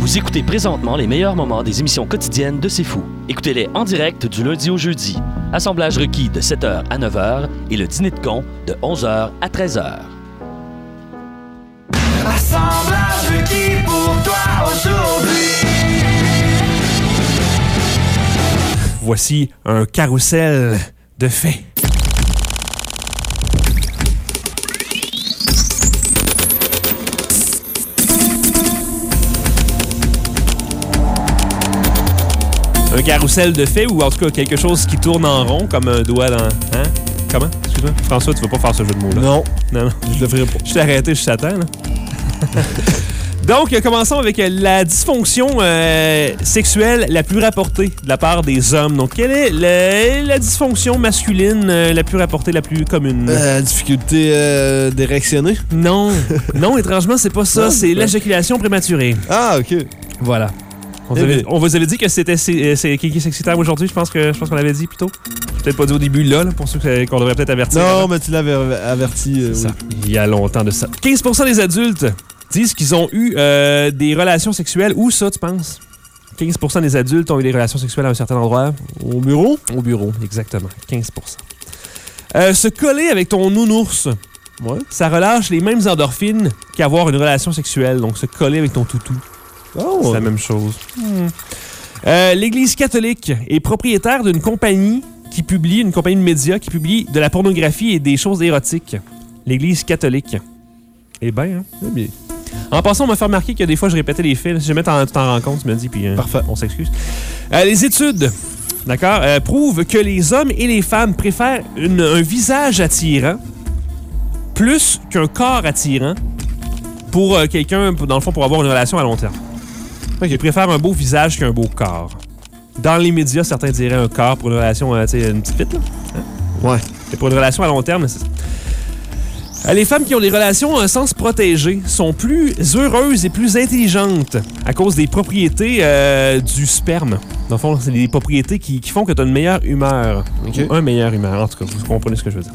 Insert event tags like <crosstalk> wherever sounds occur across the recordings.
Vous écoutez présentement les meilleurs moments des émissions quotidiennes de C'est Fou. Écoutez-les en direct du lundi au jeudi. Assemblage requis de 7h à 9h et le dîner de con de 11h à 13h. Assemblage requis pour toi aujourd'hui. Voici un carrousel de faits. Un carrousel de faits ou en tout cas quelque chose qui tourne en rond comme un doigt dans. Hein? Comment? Excuse-moi. François, tu vas pas faire ce jeu de mots-là? Non, Non, non. je le ferai pas. Je t'ai arrêté, je t'attends. là. <laughs> Donc, commençons avec euh, la dysfonction euh, sexuelle la plus rapportée de la part des hommes. Donc, quelle est le- la dysfonction masculine euh, la plus rapportée, la plus commune? Euh, difficulté d'érectionner. Non, non, étrangement, c'est pas ça. C'est quoi? l'éjaculation prématurée. Ah, OK. Voilà. On, vous Eh avait, on vous avait dit que c'était c'est euh, c'est qui qui est sexitaire aujourd'hui. Je pense que je pense qu'on l'avait dit plus tôt. Peut-être pas dit au début là, là, pour ceux qu'on devrait peut-être avertir. Non, mais tu l'avais averti. euh, Ça, oui. Il y a longtemps de ça. 15% des adultes disent qu'ils ont eu euh, des relations sexuelles. Où ça, tu penses? 15% des adultes ont eu des relations sexuelles à un certain endroit. Au bureau? Au bureau, exactement. 15% Euh, Se coller avec ton nounours, Ouais. ça relâche les mêmes endorphines qu'avoir une relation sexuelle. Donc, se coller avec ton toutou, Oh, c'est la même chose. Euh, L'Église catholique est propriétaire d'une compagnie qui publie, une compagnie de médias qui publie de la pornographie et des choses érotiques. L'Église catholique. Eh bien, hein? Eh bien. En passant, on m'a fait remarquer que des fois, je répétais les faits. Si jamais tu t'en rends compte, tu me dis, puis euh, Parfait. on s'excuse. Euh, les études, d'accord, euh, prouvent que les hommes et les femmes préfèrent une- un visage attirant plus qu'un corps attirant pour quelqu'un, dans le fond, pour avoir une relation à long terme. Ils préfèrent un beau visage qu'un beau corps. Dans les médias, certains diraient un corps pour une relation, euh, tu sais, une petite pite, là. Ouais. Et pour une relation à long terme, c'est Euh, Les femmes qui ont des relations à un sens protégé sont plus heureuses et plus intelligentes à cause des propriétés euh, du sperme. Dans le fond, c'est des propriétés qui, qui font que tu as une meilleure humeur. Ou Un meilleur humeur, en tout cas, vous comprenez ce que je veux dire.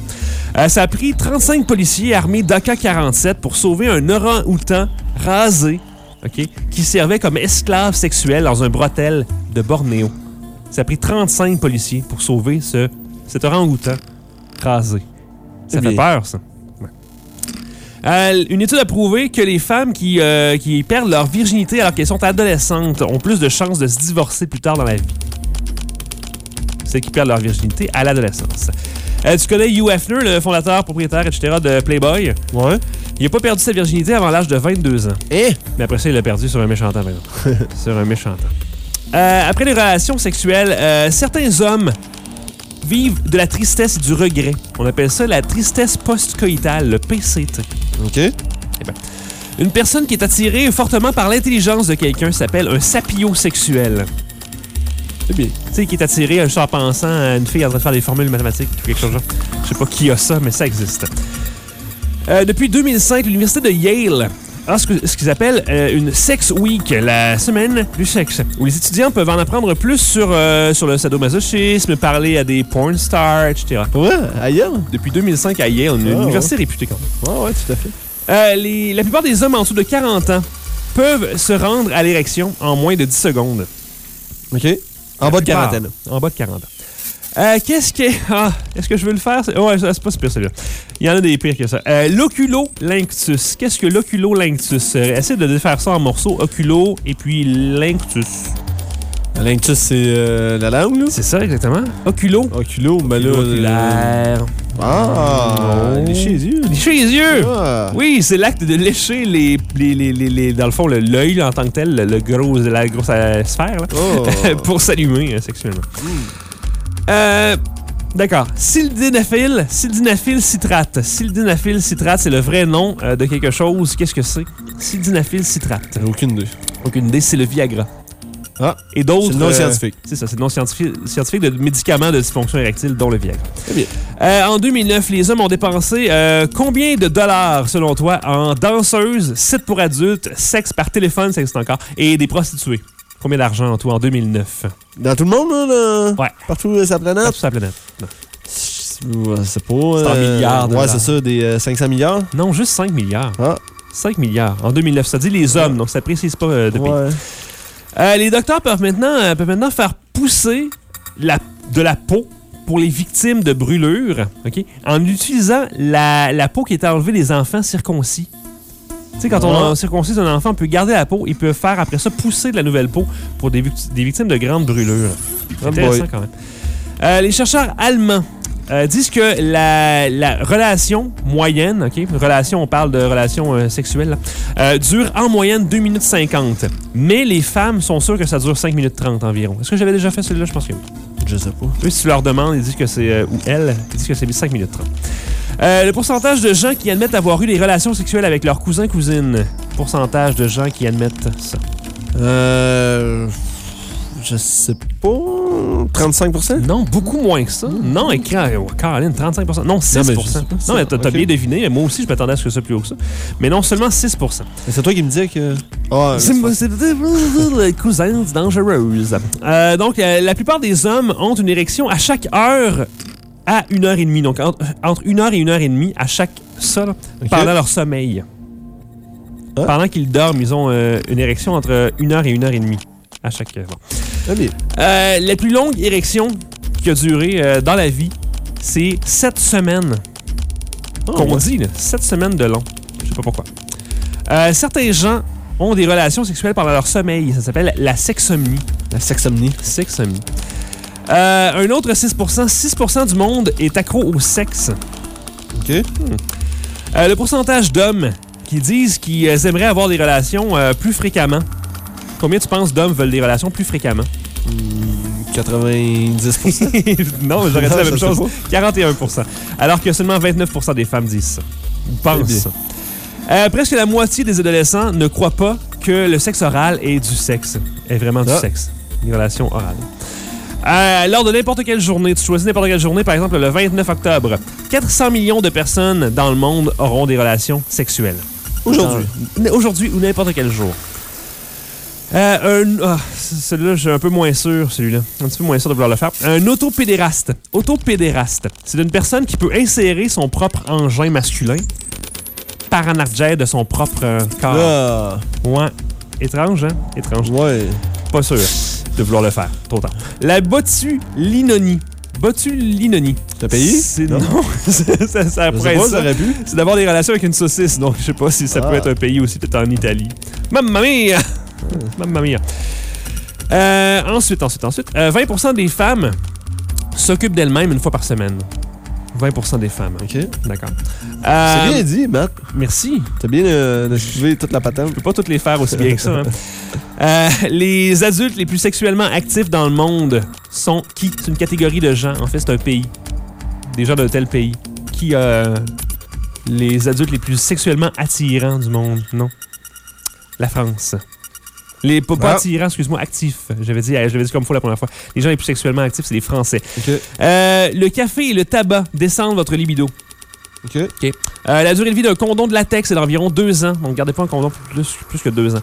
Euh, ça a pris 35 policiers armés d'AK-47 pour sauver un orang-outan rasé ok, qui servait comme esclave sexuel dans un brotel de Bornéo. Ça a pris 35 policiers pour sauver ce, cet orang-outan rasé. Ça fait peur, ça. Ouais. Euh, une étude a prouvé que les femmes qui, euh, qui perdent leur virginité alors qu'elles sont adolescentes ont plus de chances de se divorcer plus tard dans la vie. Celles qui perdent leur virginité à l'adolescence. Euh, tu connais Hugh Hefner, le fondateur, propriétaire, etc. de Playboy? Ouais. Il n'a pas perdu sa virginité avant l'âge de 22 ans. Eh! Mais après ça, il l'a perdu sur un méchant temps, par exemple. <laughs> sur un méchant temps. Euh, après les relations sexuelles, euh, certains hommes vivent de la tristesse et du regret. On appelle ça la tristesse post-coïtale, le PCT. OK. Une personne qui est attirée fortement par l'intelligence de quelqu'un s'appelle un sapiosexuel. C'est bien. Tu sais, qui est attiré juste en pensant à une fille en train de faire des formules mathématiques ou quelque chose genre. Je sais pas qui a ça, mais ça existe. Euh, depuis 2005, l'Université de Yale a ce qu'ils appellent euh, une Sex Week, la semaine du sexe, où les étudiants peuvent en apprendre plus sur, euh, sur le sadomasochisme, parler à des porn stars, etc. Ouais, ailleurs? Depuis 2005 à Yale, une Ah, université réputée quand même. Ouais, ouais, tout à fait. Euh, les- la plupart des hommes en dessous de 40 ans peuvent se rendre à l'érection en moins de 10 secondes. OK. En bas de quarantaine. En bas de 40 ans. Euh, Qu'est-ce que. <laughs> Ah, Est-ce que je veux le faire? Ouais, c'est pas si pire celui-là. Il y en a des pires que ça. Euh, L'oculolinctus. Qu'est-ce que l'oculolinctus? Euh, essaie de faire ça en morceaux. Oculo et puis linctus. L'inctus, c'est euh, la langue, là? C'est ça exactement? Oculo. Oculo, ben là. Oculaire. Ah! Oh. Lécher les yeux. Lécher les yeux! Ah. Oui, c'est l'acte de lécher les, les, les, les- dans le fond, l'œil en tant que tel, le, le gros, la grosse euh, sphère, là. Oh. <laughs> pour s'allumer euh, sexuellement. Euh, D'accord. Sildenafil, sildenafil citrate. Sildenafil citrate, c'est le vrai nom euh, de quelque chose. Qu'est-ce que c'est? Sildenafil citrate. Aucune idée. Aucune idée, c'est le Viagra. Ah. Et d'autres. C'est le nom euh, scientifique. c'est ça, c'est le nom scientifique, scientifique de médicaments de dysfonction érectile, dont le Viagra. Très bien. Euh, en 2009, les hommes ont dépensé euh, combien de dollars, selon toi, en danseuses, sites pour adultes, sexe par téléphone, ça existe encore, et des prostituées? Combien d'argent en tout en 2009? Dans tout le monde, là? Ouais. Partout sur la planète? Partout sur la planète. Non. C'est pas. C'est en milliards de Ouais, c'est ça, des euh, 500 milliards? Non, juste 5 milliards. Ah. 5 milliards en 2009. Ça dit les hommes, donc ça précise pas euh, de pays. Ouais. Euh, les docteurs peuvent maintenant, euh, peuvent maintenant faire pousser la- de la peau pour les victimes de brûlures, ok, en utilisant la, la peau qui était enlevée des enfants circoncis. Tu sais, quand on circoncise un enfant, on peut garder la peau, il peut faire après ça pousser de la nouvelle peau pour des, des victimes de grandes brûlures. C'est intéressant boy. quand même. Euh, les chercheurs allemands euh, disent que la, la relation moyenne, OK? Relation, on parle de relation euh, sexuelle, là, dure en moyenne 2 minutes 50. Mais les femmes sont sûres que ça dure 5 minutes 30 environ. Est-ce que j'avais déjà fait celui-là? Je pense que oui. Je sais pas. Eux, si tu leur demandes, ils disent que c'est. euh, ou elles, ils disent que c'est 5 minutes 30. Euh, le pourcentage de gens qui admettent avoir eu des relations sexuelles avec leurs cousins cousines. Pourcentage de gens qui admettent ça. Euh. Je sais pas. 35%? Non, beaucoup moins que ça. Non, écran, oh, Caroline, 35% Non, 6 Non, Non, mais mais, pas ça. t'as bien deviné. Moi aussi, je m'attendais à ce que ça plus haut que ça. Mais non, seulement 6 Mais C'est toi qui me disais que. Ah, C'est les <laughs> cousines dangereuses. Euh, donc, euh, la plupart des hommes ont une érection à chaque heure à une heure et demie. Donc, entre, entre une heure et une heure et demie à chaque ça, là, pendant leur sommeil. Ah. Pendant qu'ils dorment, ils ont euh, une érection entre une heure et une heure et demie à chaque. bon. Euh, la plus longue érection qui a duré euh, dans la vie, c'est 7 semaines. Qu'on ouais. dit, 7 semaines de long. Je sais pas pourquoi. Euh, certains gens ont des relations sexuelles pendant leur sommeil. Ça s'appelle la sexomnie. La sexomnie. Sexomnie. Un autre 6%, 6% du monde est accro au sexe. OK. Le pourcentage d'hommes qui disent qu'ils aimeraient avoir des relations plus fréquemment. Combien tu penses d'hommes veulent des relations plus fréquemment? 90%. <laughs> non, j'aurais dit la même chose. 41 Alors que seulement 29% des femmes disent ça. Bien. ça. Euh, presque la moitié des adolescents ne croient pas que le sexe oral est du sexe. Est vraiment du Ah. sexe. Une relation orale. Euh, lors de n'importe quelle journée, tu choisis n'importe quelle journée, par exemple le 29 octobre, 400 millions de personnes dans le monde auront des relations sexuelles. Aujourd'hui. Aujourd'hui ou n'importe quel jour. Euh, un, ah, c- celui-là, je suis un peu moins sûr, celui-là. Un petit peu moins sûr de vouloir le faire. Un autopédéraste. Autopédéraste. C'est une personne qui peut insérer son propre engin masculin par en arrière de son propre euh, corps. Ah, Ouais. Étrange, hein? Étrange. ouais. Pas sûr de vouloir le faire. Trop tard. La botulinonie. Botulinonie. T'as payé? C'est Non. non. <laughs> ça, ça, Je sais pas, ça. pu. C'est d'avoir des relations avec une saucisse, donc je sais pas si ça Ah. peut être un pays aussi, peut-être en Italie. Mamma mia! Mamma mia. Euh, ensuite, ensuite, ensuite, euh, 20% des femmes s'occupent d'elles-mêmes une fois par semaine. 20% des femmes. OK. D'accord. C'est Euh, bien dit, Matt. Merci. T'as bien euh, esquivé toute la patente. Je peux pas toutes les faire aussi bien que ça. hein. <laughs> Euh, les adultes les plus sexuellement actifs dans le monde sont qui? C'est une catégorie de gens. En fait, c'est un pays. Des gens d'un tel pays. Qui a les adultes les plus sexuellement attirants du monde? Non? La France. Les, pas, Ah. attirants, excuse-moi, actifs. J'avais dit, j'avais dit comme il faut la première fois. Les gens les plus sexuellement actifs, c'est les Français. Euh, le café et le tabac descendent votre libido. OK. Euh, la durée de vie d'un condom de latex est d'environ deux ans. Donc, gardez pas un condom plus, plus que deux ans.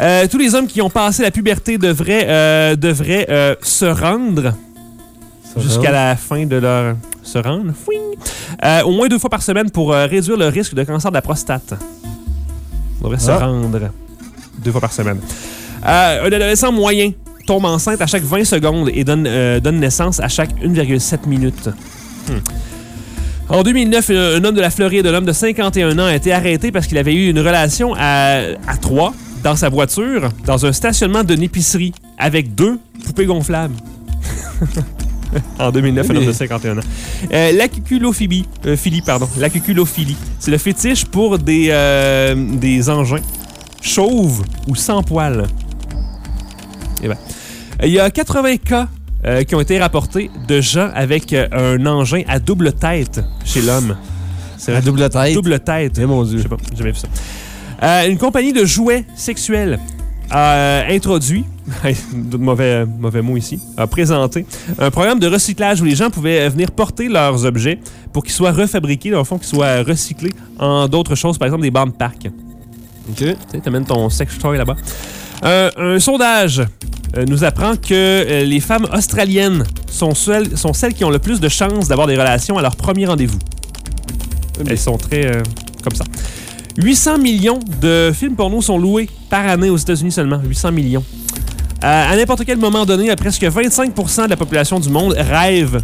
Euh, tous les hommes qui ont passé la puberté devraient, devraient se rendre jusqu'à la fin de leur... Se rendre? Au moins deux fois par semaine pour réduire le risque de cancer de la prostate. On devrait se Ah. rendre deux fois par semaine. Euh, un adolescent moyen tombe enceinte à chaque 20 secondes et donne, euh, donne naissance à chaque 1,7 minutes. Hmm. En 2009, un un homme de la Floride, un homme de 51 ans, a été arrêté parce qu'il avait eu une relation à, à trois dans sa voiture, dans un stationnement d'une épicerie, avec deux poupées gonflables. <laughs> en 2009, un homme de 51 ans. Euh, la euh, pardon, la cuculophilie, c'est le fétiche pour des, euh, des engins chauves ou sans poils. Eh ben. Il y a 80 cas euh, qui ont été rapportés de gens avec euh, un engin à double tête chez l'homme. C'est La double tête? double tête. Eh mon Je Dieu. sais pas, j'ai jamais vu ça. Euh, une compagnie de jouets sexuels a introduit, <laughs> mauvais, mauvais mot ici, a présenté un programme de recyclage où les gens pouvaient venir porter leurs objets pour qu'ils soient refabriqués, dans le fond, qu'ils soient recyclés en d'autres choses, par exemple des bandes parcs. OK. T'amènes ton sex toy là-bas. Euh, un sondage euh, nous apprend que euh, les femmes australiennes sont, seules- sont celles qui ont le plus de chances d'avoir des relations à leur premier rendez-vous. Elles sont très comme ça. 800 millions de films porno sont loués par année aux États-Unis seulement. 800 millions. À n'importe quel moment donné, presque 25% de la population du monde rêve.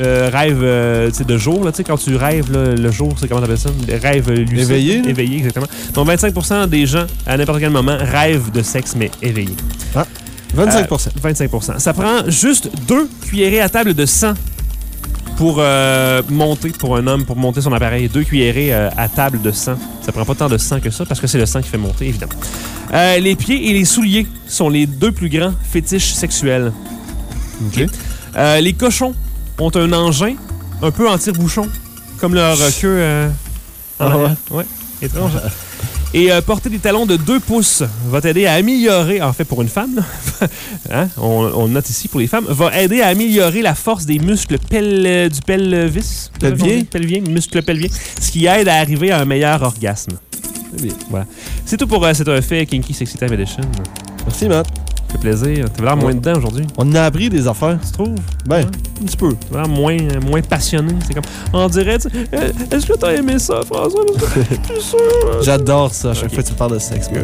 Euh, rêve euh, de jour, là, tu sais, quand tu rêves là, le jour, c'est comment t'appelles ça? Rêve lucide. Éveillé, là? Éveillé, exactement. Donc 25% des gens, à n'importe quel moment, rêvent de sexe, mais éveillés. 25 Euh, 25% Ça prend juste deux cuillerées à table de sang pour euh, monter, pour un homme, pour monter son appareil. Deux cuillerées à table de sang. Ça prend pas tant de sang que ça, parce que c'est le sang qui fait monter, évidemment. Les pieds et les souliers sont les deux plus grands fétiches sexuels. OK. Les cochons ont un engin un peu en tire-bouchon, comme leur euh, queue euh, en Ah ouais? étrange. hein? Et euh, porter des talons de 2 pouces va t'aider à améliorer, en fait pour une femme, là, <laughs> hein, on, note ici pour les femmes, va aider à améliorer la force des muscles pel- du pelvis. Pelvien? Pelvien, muscle pelvien, ce qui aide à arriver à un meilleur orgasme. Bien. Voilà. C'est tout pour euh, cet effet Kinky Sexy Time Edition. Merci, Matt. Fait plaisir. T'as l'air moins Ouais. dedans aujourd'hui. On a appris des affaires. Tu trouves? Ben, un petit peu. T'as l'air moins, euh, moins passionné. C'est comme, on dirait, tu sais, Euh, est-ce que t'as aimé ça, François? Parce que je suis sûr? <laughs> J'adore ça à chaque Ok. fois que tu parles de sexe. <laughs>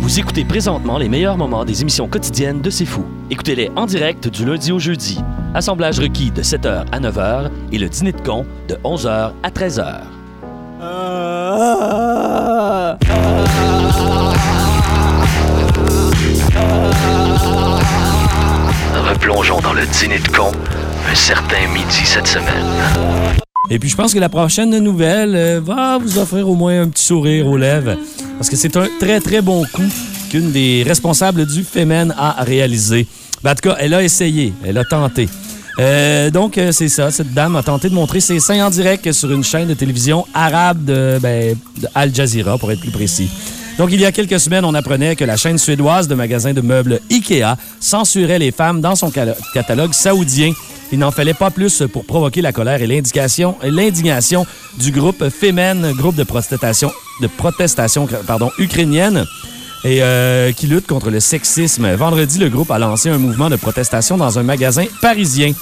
Vous écoutez présentement les meilleurs moments des émissions quotidiennes de C'est Fou. Écoutez-les en direct du lundi au jeudi. Assemblage requis de 7h à 9h et le dîner de con de 11h à 13h. Replongeons dans le dîner de con un certain midi cette semaine. Et puis, je pense que la prochaine nouvelle euh, va vous offrir au moins un petit sourire aux lèvres. Parce que c'est un très, très bon coup qu'une des responsables du Femen a réalisé. Ben, en tout cas, elle a essayé, elle a tenté. Euh, donc, euh, c'est ça. Cette dame a tenté de montrer ses seins en direct sur une chaîne de télévision arabe de, ben, de Al Jazeera, pour être plus précis. Donc, il y a quelques semaines, on apprenait que la chaîne suédoise de magasins de meubles IKEA censurait les femmes dans son catalogue saoudien. Il n'en fallait pas plus pour provoquer la colère et l'indignation du groupe Femen, groupe de protestation, ukrainienne et euh, qui lutte contre le sexisme. Vendredi, le groupe a lancé un mouvement de protestation dans un magasin parisien.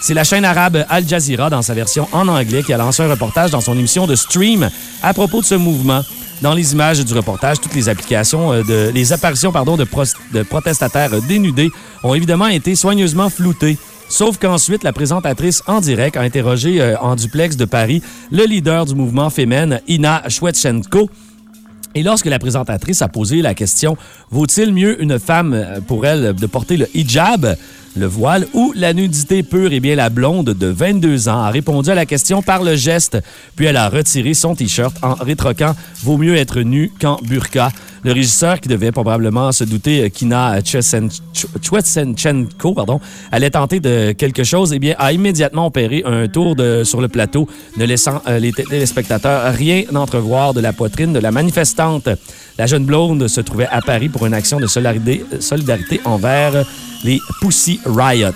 C'est la chaîne arabe Al Jazeera, dans sa version en anglais, qui a lancé un reportage dans son émission de Stream à propos de ce mouvement. Dans les images du reportage, toutes les applications euh, de, les apparitions pardon, de, protestataires dénudés ont évidemment été soigneusement floutées. Sauf qu'ensuite, la présentatrice en direct a interrogé euh, en duplex de Paris le leader du mouvement féminin, Ina Shwetchenko, et lorsque la présentatrice a posé la question Vaut-il mieux une femme euh, pour elle de porter le hijab, le voile ou la nudité pure Eh bien, la blonde de 22 ans a répondu à la question par le geste, puis elle a retiré son t-shirt en rétroquant Vaut mieux être nu qu'en burqa. Le régisseur, qui devait probablement se douter euh, qu'Ina Chesen- Ch- Chwetsenchenko pardon, allait tenter de quelque chose, eh bien, a immédiatement opéré un tour de, sur le plateau, ne laissant euh, les téléspectateurs rien entrevoir de la poitrine de la manifestante. La jeune blonde se trouvait à Paris pour une action de solidarité envers les Pussy Riot.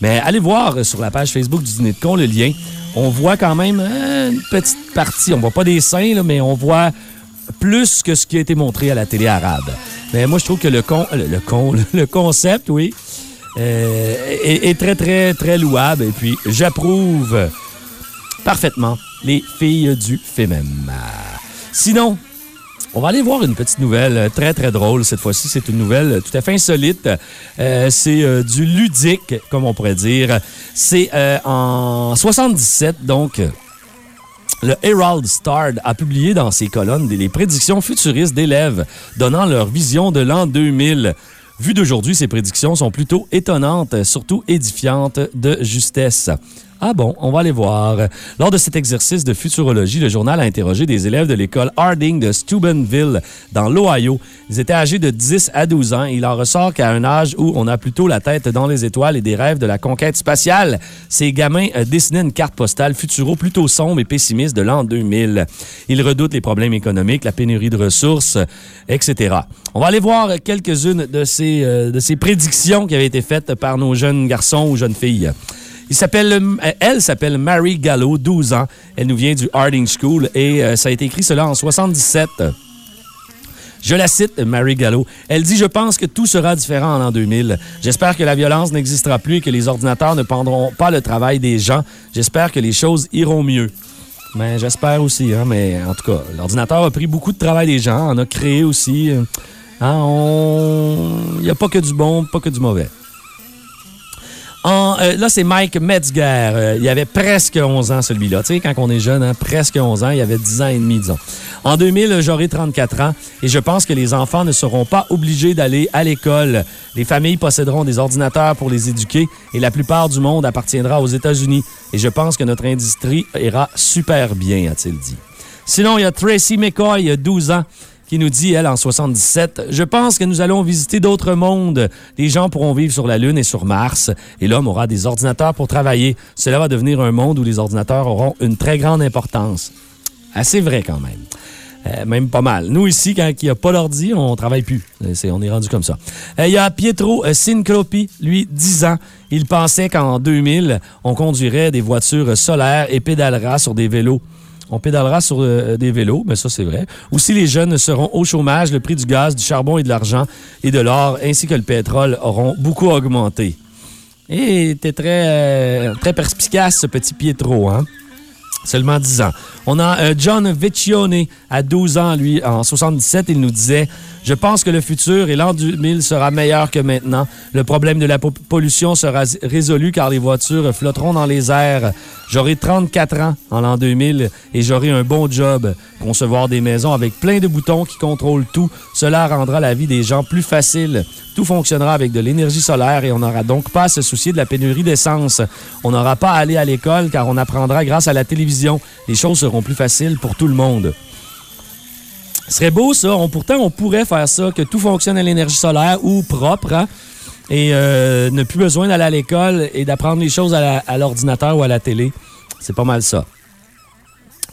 Mais allez voir sur la page Facebook du Dîner de Con le lien. On voit quand même euh, une petite partie. On voit pas des seins, mais on voit plus que ce qui a été montré à la télé arabe. Mais moi, je trouve que le, con, le, le con, <laughs> le concept, oui, euh, est, est très, très, très louable. Et puis, j'approuve parfaitement les filles du FEMEM. Sinon, on va aller voir une petite nouvelle euh, très, très drôle. Cette fois-ci, c'est une nouvelle euh, tout à fait insolite. Euh, c'est du ludique, comme on pourrait dire. C'est en 77, donc... Le Herald Star a publié dans ses colonnes les prédictions futuristes d'élèves donnant leur vision de l'an 2000. Vu d'aujourd'hui, ces prédictions sont plutôt étonnantes, surtout édifiantes de justesse. Ah bon, on va aller voir. Lors de cet exercice de futurologie, le journal a interrogé des élèves de l'école Harding de Steubenville, dans l'Ohio. Ils étaient âgés de 10 à 12 ans. Il en ressort qu'à un âge où on a plutôt la tête dans les étoiles et des rêves de la conquête spatiale, ces gamins euh, dessinaient une carte postale futuro plutôt sombre et pessimiste de l'an 2000. Ils redoutent les problèmes économiques, la pénurie de ressources, etc. On va aller voir quelques-unes de ces, euh, de ces prédictions qui avaient été faites par nos jeunes garçons ou jeunes filles. Euh, elle s'appelle Mary Gallo, 12 ans. Elle nous vient du Harding School et euh, ça a été écrit cela en 77. Je la cite, Mary Gallo. Elle dit Je pense que tout sera différent en l'an 2000. J'espère que la violence n'existera plus et que les ordinateurs ne prendront pas le travail des gens. J'espère que les choses iront mieux. Mais j'espère aussi, hein, mais en tout cas, l'ordinateur a pris beaucoup de travail des gens, en a créé aussi. hein. Il n'y a pas que du bon, pas que du mauvais. Euh, là, c'est Mike Metzger. Euh, il avait presque 11 ans, celui-là. Tu sais, quand on est jeune, hein, presque 11 ans, il avait 10 ans et demi, disons. En 2000, j'aurai 34 ans et je pense que les enfants ne seront pas obligés d'aller à l'école. Les familles posséderont des ordinateurs pour les éduquer et la plupart du monde appartiendra aux États-Unis. Et je pense que notre industrie ira super bien, a-t-il dit. Sinon, il y a Tracy McCoy, 12 ans, qui nous dit, elle, en 77, Je pense que nous allons visiter d'autres mondes. Les gens pourront vivre sur la Lune et sur Mars, et l'homme aura des ordinateurs pour travailler. Cela va devenir un monde où les ordinateurs auront une très grande importance. Assez vrai quand même. Euh, même pas mal. Nous, ici, quand il n'y a pas d'ordi, on travaille plus. Euh, on est rendu comme ça. Euh, Il y a Pietro Sincropi, lui, 10 ans. Il pensait qu'en 2000, on conduirait des voitures solaires et pédalera sur des vélos. On pédalera sur euh, des vélos, mais ça, c'est vrai. Aussi, les jeunes seront au chômage. Le prix du gaz, du charbon et de l'argent et de l'or, ainsi que le pétrole, auront beaucoup augmenté. Et t'es très, euh, très perspicace, ce petit Pietro, hein? Seulement 10 ans. On a euh, John Vecchione, à 12 ans, lui, en 77. Il nous disait Je pense que le futur et l'an 2000 sera meilleur que maintenant. Le problème de la po- pollution sera résolu car les voitures flotteront dans les airs. J'aurai 34 ans en l'an 2000 et j'aurai un bon job. Concevoir des maisons avec plein de boutons qui contrôlent tout. Cela rendra la vie des gens plus facile. Tout fonctionnera avec de l'énergie solaire et on n'aura donc pas à se soucier de la pénurie d'essence. On n'aura pas à aller à l'école car on apprendra grâce à la télévision. Les choses seront plus faciles pour tout le monde. Ce serait beau, ça. Pourtant, on pourrait faire ça, que tout fonctionne à l'énergie solaire ou propre, hein, et euh, ne plus besoin d'aller à l'école et d'apprendre les choses à l'ordinateur ou à la télé. C'est pas mal ça.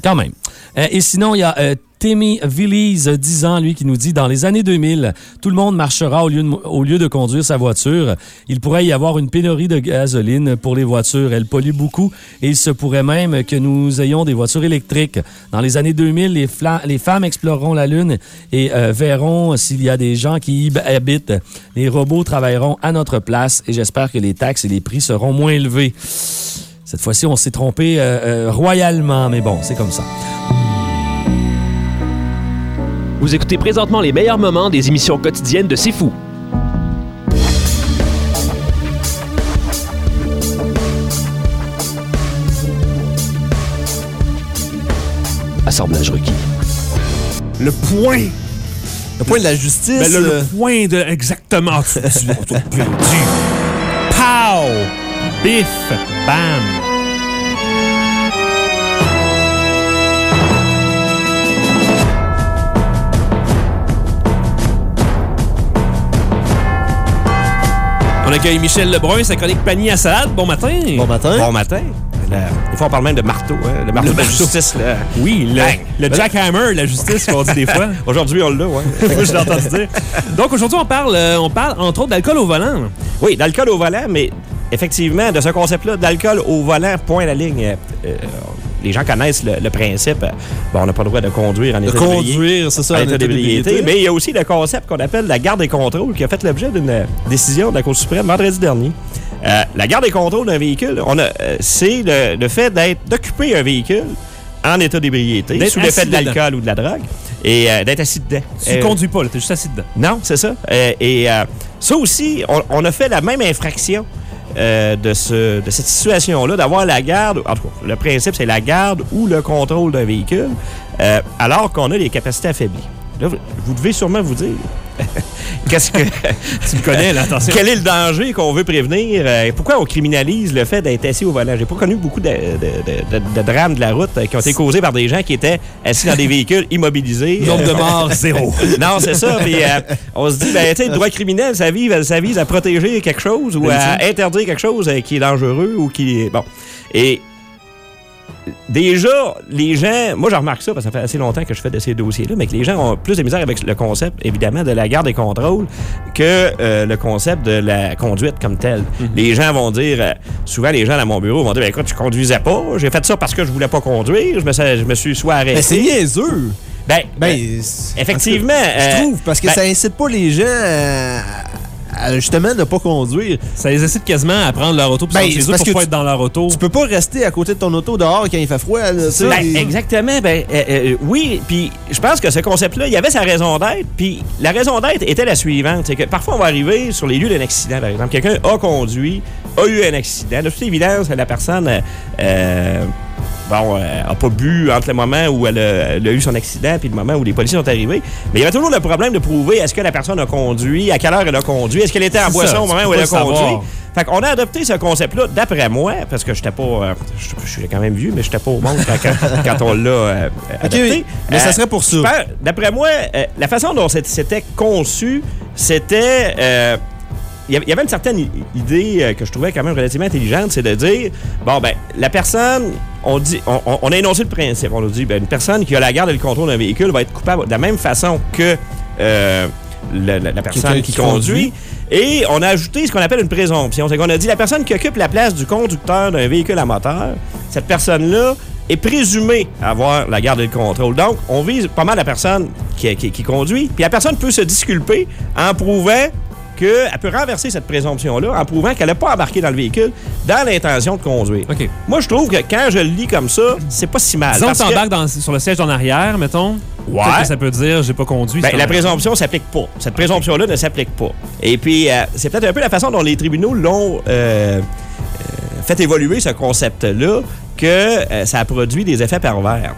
Quand même. Euh, et sinon, il y a euh, Timmy Villies, euh, 10 ans, lui, qui nous dit Dans les années 2000, tout le monde marchera au lieu, de, conduire sa voiture. Il pourrait y avoir une pénurie de gasoline pour les voitures. Elle pollue beaucoup et il se pourrait même que nous ayons des voitures électriques. Dans les années 2000, les, les femmes exploreront la Lune et euh, verront s'il y a des gens qui y habitent. Les robots travailleront à notre place et j'espère que les taxes et les prix seront moins élevés. Cette fois-ci, on s'est trompé euh, euh, royalement, mais bon, c'est comme ça. Vous écoutez présentement les meilleurs moments des émissions quotidiennes de C'est Fou. Assemblage requis. Le point. Le point de la justice. Ben là, euh, le point de. Exactement. <laughs> Tu, tu, tu- perdu. Pow! Biff! Bam! On accueille Michel Lebrun, sa chronique panier à salade. Bon matin. Bon matin. Bon matin. Des fois, on parle même de marteau. hein, Le marteau Le de la justice. là. Oui, le, le jackhammer, la justice, qu'on dit des fois. <laughs> Aujourd'hui, on l'a. Moi, <laughs> je l'ai entendu dire. Donc, aujourd'hui, on parle, euh, on parle entre autres d'alcool au volant. Oui, d'alcool au volant, mais effectivement, de ce concept-là, d'alcool au volant, point à la ligne. euh, les gens connaissent le, le principe. Bon, on n'a pas le droit de conduire en De état d'ébriété. conduire, c'est ça, en état d'ébriété. Mais il y a aussi le concept qu'on appelle la garde des contrôles qui a fait l'objet d'une décision de la Cour suprême vendredi dernier. Euh, la garde des contrôles d'un véhicule, on a, euh, c'est le, le fait d'être d'occuper un véhicule en état d'ébriété, sous l'effet de l'alcool ou de la drogue, et euh, d'être assis dedans. Tu Euh, conduis pas, là, t'es juste assis dedans. non, c'est ça. Et ça aussi, on, on a fait la même infraction euh, de, ce, de cette situation-là, d'avoir la garde. En tout cas, le principe, c'est la garde ou le contrôle d'un véhicule, euh, alors qu'on a les capacités affaiblies. Là, vous devez sûrement vous dire. <laughs> Qu'est-ce que. <laughs> Tu me connais, là, attention. Quel est le danger qu'on veut prévenir? Euh, pourquoi on criminalise le fait d'être assis au volant? J'ai pas connu beaucoup de, de- de- de- de drames de la route euh, qui ont été causés par des gens qui étaient assis dans des véhicules immobilisés. Nombre de morts, zéro. <laughs> Non, c'est ça. Puis, euh, on se dit, ben, tu sais, le droit criminel, ça vise, ça vise à protéger quelque chose ou à interdire quelque chose euh, qui est dangereux ou qui est. Bon. Et déjà, les gens. Moi, je remarque ça parce que ça fait assez longtemps que je fais de ces dossiers-là, mais que les gens ont plus de misère avec le concept, évidemment, de la garde et contrôle que euh, le concept de la conduite comme telle. Les gens vont dire. euh, souvent, les gens à mon bureau vont dire, ben, écoute, je conduisais pas. J'ai fait ça parce que je voulais pas conduire. Je me, suis- je me suis soit arrêté. Mais c'est niaiseux. Ben, Ben, ben, effectivement, Je euh, trouve, parce que ben- ça incite pas les gens à, à, justement ne pas conduire. Ça les incite quasiment à prendre leur auto puis Ben, sortir chez c'est eux parce pour que pas tu- être dans leur auto. Tu peux pas rester à côté de ton auto dehors quand il fait froid. là, tu sais. Ben, exactement. Ben, euh, euh, oui, puis je pense que ce concept-là, il y avait sa raison d'être. Puis la raison d'être était la suivante. C'est que parfois, on va arriver sur les lieux d'un accident, par exemple. Quelqu'un a conduit, a eu un accident. De toute évidence, la personne... euh, euh, Bon, euh, a pas bu entre le moment où elle a, elle a eu son accident puis le moment où les policiers sont arrivés. Mais il y avait toujours le problème de prouver est-ce que la personne a conduit, à quelle heure elle a conduit, est-ce qu'elle était en boisson ça, au moment où elle a conduit. savoir. Fait qu'on a adopté ce concept-là, d'après moi, parce que j'étais pas. euh, je, je suis quand même vieux, mais j'étais pas au monde quand, <laughs> on l'a euh, adopté. mais ça Euh, serait pour ça. D'après moi, euh, la façon dont c'était conçu, c'était. Il y avait- une certaine idée euh, que je trouvais quand même relativement intelligente, c'est de dire bon ben la personne, on dit, on, a énoncé le principe, on a dit ben une personne qui a la garde et le contrôle d'un véhicule va être coupable de la même façon que euh, la, la personne qui conduit. Et on a ajouté ce qu'on appelle une présomption. C'est qu'on a dit la personne qui occupe la place du conducteur d'un véhicule à moteur, cette personne-là est présumée avoir la garde et le contrôle. Donc, on vise pas mal la personne qui, qui- qui conduit. Puis la personne peut se disculper en prouvant qu'elle peut renverser cette présomption-là en prouvant qu'elle n'a pas embarqué dans le véhicule dans l'intention de conduire. Moi, je trouve que quand je le lis comme ça, c'est pas si mal. Disons parce que- dans- sur le siège en arrière, mettons. Ouais. Que ça peut dire j'ai pas conduit. Ben, la présomption s'applique pas. Cette présomption-là ne s'applique pas. Et puis, euh, c'est peut-être un peu la façon dont les tribunaux l'ont euh, euh, fait évoluer ce concept-là que euh, ça a produit des effets pervers.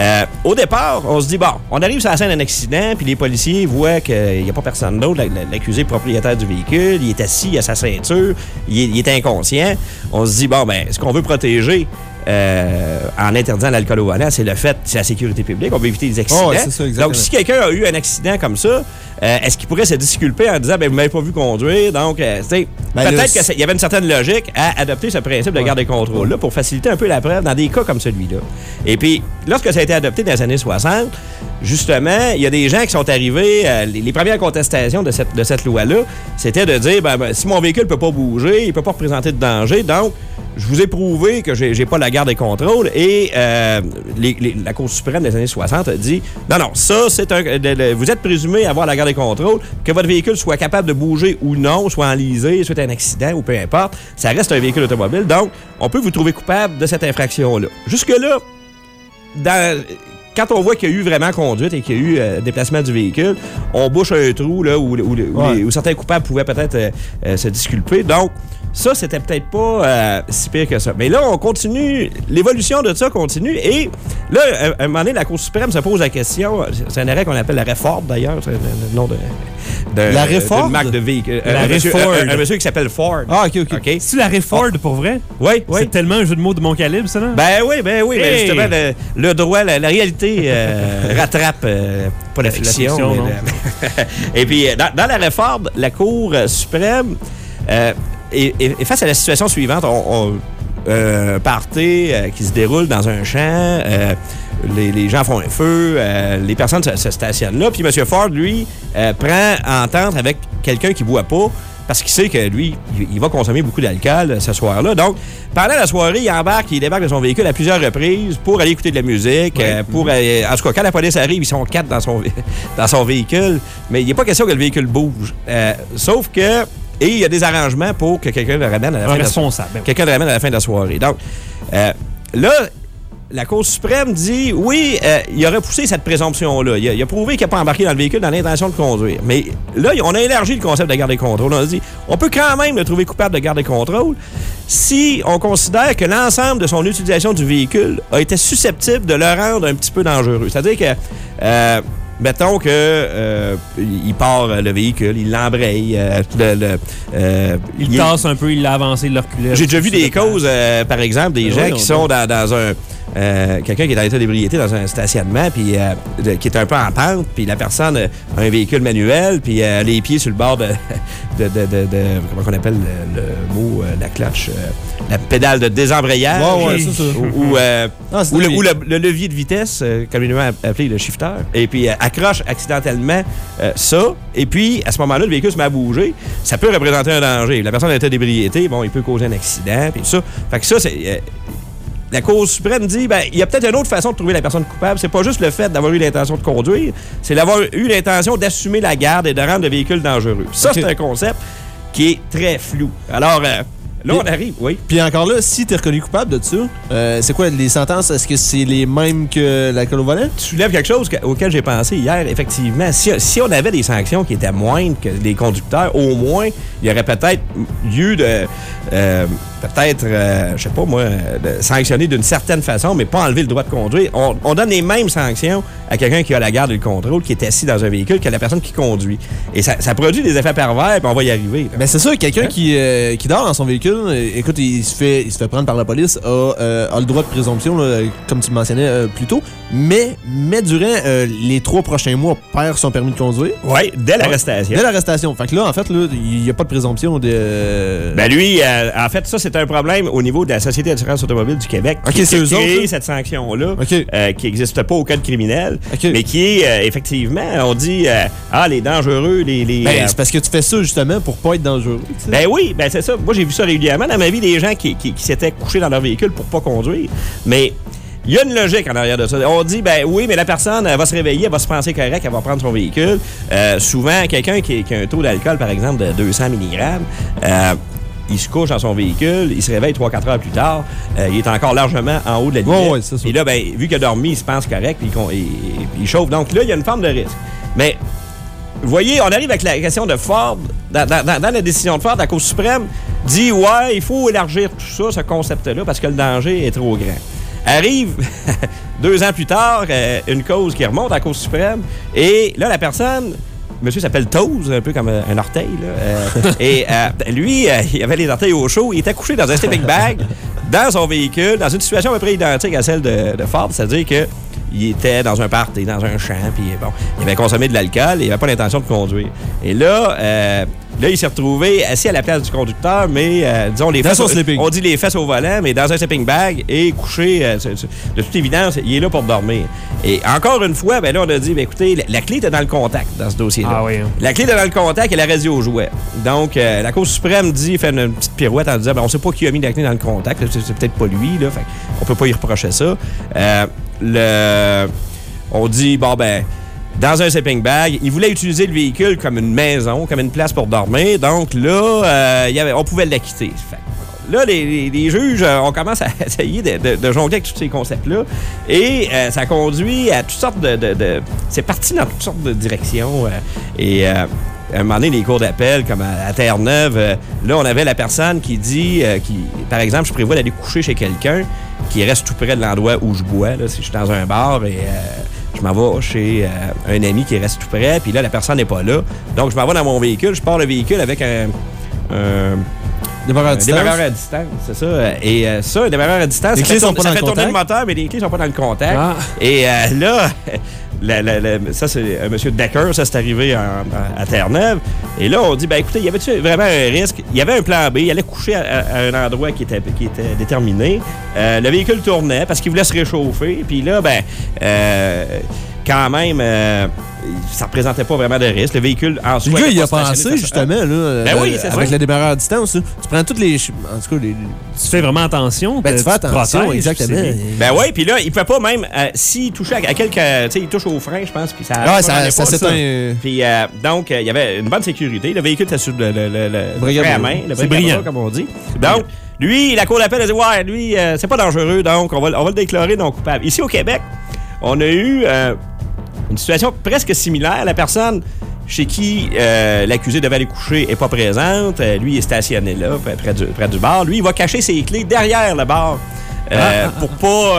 Euh, au départ, on se dit, bon, on arrive sur la scène d'un accident, puis les policiers voient qu'il n'y a pas personne d'autre, la- la- l'accusé propriétaire du véhicule, il est assis, il a sa ceinture, il est, il est inconscient. On se dit, bon, ben, ce qu'on veut protéger euh, en interdisant l'alcool au volant, c'est le fait, c'est la sécurité publique, on veut éviter les accidents. Oh, ouais, c'est ça, exactement. Donc, si quelqu'un a eu un accident comme ça, euh, est-ce qu'il pourrait se disculper en disant, ben, vous m'avez pas vu conduire, donc, euh, tu sais, Ben, peut-être qu'il y avait une certaine logique à adopter ce principe de garde et contrôle-là pour faciliter un peu la preuve dans des cas comme celui-là. Et puis, lorsque ça a été adopté dans les années 60, justement, il y a des gens qui sont arrivés, euh, les, les premières contestations de cette, de cette loi-là, c'était de dire, ben, ben, si mon véhicule peut pas bouger, il peut pas représenter de danger, donc, je vous ai prouvé que j'ai pas la garde et contrôle et euh, les- les- la Cour suprême des années 60 a dit non, non, ça, c'est un. vous êtes présumé avoir la garde et contrôle, que votre véhicule soit capable de bouger ou non, soit enlisé, suite à un accident ou peu importe, ça reste un véhicule automobile, donc on peut vous trouver coupable de cette infraction-là. Jusque-là, dans- quand on voit qu'il y a eu vraiment conduite et qu'il y a eu euh, déplacement du véhicule, on bouche un trou là, où, où- où Ouais. les- où certains coupables pouvaient peut-être euh, euh, se disculper. Donc, ça, c'était peut-être pas euh, si pire que ça. Mais là, on continue, l'évolution de ça continue. Et là, à un moment donné, la Cour suprême se pose la question, c'est un arrêt qu'on appelle la réforme d'ailleurs, c'est le, nom de, de- La Réford? marque de véhicule. La un, monsieur, Réford. un- un monsieur qui s'appelle Ford. Ah, OK, OK. OK? C'est-tu la Ford pour vrai? Oui, oui. C'est tellement un jeu de mots de mon calibre, ça, là? Ben oui, ben oui, ben Hey! justement, le, le droit, la, la réalité euh, <laughs> rattrape euh, pas la fiction. fiction, mais non. le- <laughs> Et puis, euh, dans, dans la réforme, la Cour euh, suprême euh, est face à la situation suivante. On, on- euh, party euh, qui se déroule dans un champ, euh, les, les gens font un feu, euh, les personnes se, se stationnent là, puis M. Ford, lui, prend entente avec quelqu'un qui boit pas, parce qu'il sait que lui, il, va consommer beaucoup d'alcool ce soir-là. Donc, pendant la soirée, il embarque, il débarque de son véhicule à plusieurs reprises pour aller écouter de la musique, pour aller- en tout cas, quand la police arrive, ils sont quatre dans son, <laughs> dans son véhicule, mais il n'est pas question que le véhicule bouge. Sauf que, et il y a des arrangements pour que quelqu'un le ramène à la un fin de la responsable. ben oui. quelqu'un le ramène à la fin de la soirée. Donc, euh, là, la Cour suprême dit oui, euh, il a repoussé cette présomption-là. Il, a- il a prouvé qu'il n'a pas embarqué dans le véhicule dans l'intention de conduire. Mais là, on a élargi le concept de garde et contrôle. On a dit on peut quand même le trouver coupable de garde et contrôle si on considère que l'ensemble de son utilisation du véhicule a été susceptible de le rendre un petit peu dangereux. C'est-à-dire que. euh, Mettons que euh, il part euh, le véhicule, il l'embraye, euh, le- le, euh, Il est- tasse un peu, il l'a avancé, il l'a reculé. j'ai déjà vu des causes, euh, par exemple, des Ben gens qui sont dans, dans un. Euh, Quelqu'un qui est en état d'ébriété dans un stationnement, puis euh, de- qui est un peu en pente, puis la personne euh, a un véhicule manuel, puis euh, les pieds sur le bord de. <laughs> comment on appelle le, le mot, la clutch, euh, la pédale de désembrayage. Ouais, ouais, c'est ça. Ou, ou, Ah, ou le, des- ou le- le levier de vitesse, communément appelé le shifter, et puis accroche accidentellement ça, et puis à ce moment-là, le véhicule se met à bouger, ça peut représenter un danger. La personne a été d'ébriété, bon, il peut causer un accident, puis ça. Fait que ça, c'est. La Cour suprême dit, ben, il y a peut-être une autre façon de trouver la personne coupable. C'est pas juste le fait d'avoir eu l'intention de conduire, c'est d'avoir eu l'intention d'assumer la garde et de rendre le véhicule dangereux. Ça, c'est un concept qui est très flou. Alors, euh, là, on arrive, oui. Puis encore là, si t'es reconnu coupable de ça, euh, c'est quoi les sentences? Est-ce que c'est les mêmes que au volant? tu soulèves quelque chose que- auquel j'ai pensé hier. Effectivement, si, si on avait des sanctions qui étaient moindres que les conducteurs, au moins, il y aurait peut-être lieu de, euh, peut-être, euh, je sais pas moi, de sanctionner d'une certaine façon, mais pas enlever le droit de conduire. On, on donne les mêmes sanctions à quelqu'un qui a la garde et le contrôle, qui est assis dans un véhicule, qu'à la personne qui conduit. Et ça, ça produit des effets pervers, puis on va y arriver. là. Ben c'est sûr, quelqu'un Hein? qui, euh, qui dort dans son véhicule, euh, écoute, il se fait, il se fait prendre par la police, a, euh, a le droit de présomption, là, comme tu le mentionnais euh, plus tôt, mais, mais durant euh, les trois prochains mois, perd son permis de conduire. Oui, dès l'arrestation. Dès l'arrestation. Fait que là, en fait, là, il n'y a pas de présomption de. Ben lui, en fait, ça, c'est un problème au niveau de la Société d'assurance automobile du Québec. Ok, qui, a eux créé autres, cette sanction-là, qui n'existe pas au code criminel, mais qui est, effectivement, on dit, ah, les dangereux, les... les, Ben, c'est parce que tu fais ça justement pour pas être dangereux. ben oui, ben c'est ça. Moi, j'ai vu ça régulièrement dans ma vie, des gens qui, qui- qui s'étaient couchés dans leur véhicule pour pas conduire. Mais il y a une logique en arrière de ça. On dit, ben oui, mais la personne, elle va se réveiller, elle va se penser correct, elle va prendre son véhicule. Euh, souvent, quelqu'un qui, qui a un taux d'alcool, par exemple, de 200 mg, euh, il se couche dans son véhicule, il se réveille 3-4 heures plus tard, euh, il est encore largement en haut de la limite. Et là, ben, vu qu'il a dormi, il se pense correct, puis il- il chauffe. Donc là, il y a une forme de risque. Mais vous voyez, on arrive avec la question de Ford. Dans, dans- dans- dans la décision de Ford, la Cour suprême dit ouais, il faut élargir tout ça, ce concept-là, parce que le danger est trop grand. Arrive <laughs> deux ans plus tard, euh, une cause qui remonte à la Cour suprême, et là, la personne. Monsieur s'appelle Toes, un peu comme euh, un orteil. Là, euh, et euh, <laughs> lui, euh, il avait les orteils au chaud. Il était couché dans un sleeping bag, dans son véhicule, dans une situation à peu près identique à celle de, de Ford, c'est-à-dire que il était dans un party, dans un champ, puis bon, il avait consommé de l'alcool et il n'avait pas l'intention de conduire. Et là, euh, là, il s'est retrouvé assis à la place du conducteur, mais euh, disons les Dans fesses, son au- sleeping. on dit les fesses au volant, mais dans un sleeping bag et couché, euh, de toute évidence, il est là pour dormir. Et encore une fois, ben là, on a dit, ben, écoutez, la, la clé était dans le contact dans ce dossier-là. Ah oui, hein. La clé était dans le contact et la radio jouait. Donc, euh, la Cour suprême dit, fait une petite pirouette en disant, ben, on sait pas qui a mis la clé dans le contact, c'est c'est peut-être pas lui, là, fait on peut pas y reprocher ça. Le, on dit, bon, ben, dans un sleeping bag, il voulait utiliser le véhicule comme une maison, comme une place pour dormir. Donc là, euh, on pouvait l'acquitter. Là, les, juges, on commence à <laughs> essayer de, de- jongler avec tous ces concepts-là. Et euh, ça conduit à toutes sortes de... c'est parti dans toutes sortes de directions. euh, et à un moment donné, les cours d'appel, comme à, à Terre-Neuve, euh, là, on avait la personne qui dit, euh, qui, par exemple, je prévois d'aller coucher chez quelqu'un qui reste tout près de l'endroit où je bois. Là, si je suis dans un bar et euh, je m'en vais chez un ami qui reste tout près, puis là, la personne n'est pas là. Donc, je m'en vais dans mon véhicule, je pars le véhicule avec un... un Démarreur à distance. démarreur à distance, c'est ça. Et euh, ça, un démarreur à distance, Les ça clés fait, sont tourner- pas ça dans fait le tourner le contact? moteur, mais les clés sont pas dans le contact. Ah. Et euh, là, ça, c'est euh, M. Decker, ça, c'est arrivé à Terre-Neuve. Et là, on dit, ben écoutez, y avait-tu vraiment un risque? Il y avait un plan B, il allait coucher à un endroit qui était, qui était déterminé. Euh, le véhicule tournait parce qu'il voulait se réchauffer. Puis là, ben, euh, quand même, euh, ça représentait pas vraiment de risque. Le véhicule, en soi... le gars, il a pensé justement, là, Ben euh, oui, c'est avec ça. le démarreur à distance. Tu prends toutes les. En tout cas, les. Tu fais vraiment attention. Ben, tu fais te attention, protèges, exactement. Ben oui, puis là, il pouvait pas même, euh, s'il touchait à, à quelques, tu sais, il touche au frein, je pense, puis ça... Ah, ça s'éteint. Puis euh, donc, euh, il y avait une bonne sécurité. Le véhicule était sur le, le, le, le Brigade frein à rouge. main, le C'est brillant. comme on dit. Donc, lui, la cour d'appel a dit, ouais, lui, euh, c'est pas dangereux, donc on va, on va le déclarer non coupable. Ici, au Québec, on a eu euh, une situation presque similaire. La personne chez qui euh, l'accusé devait aller coucher est pas présente. Euh, lui, il est stationné là, près- du, près du bar. Lui, il va cacher ses clés derrière le bar. euh, pour pas,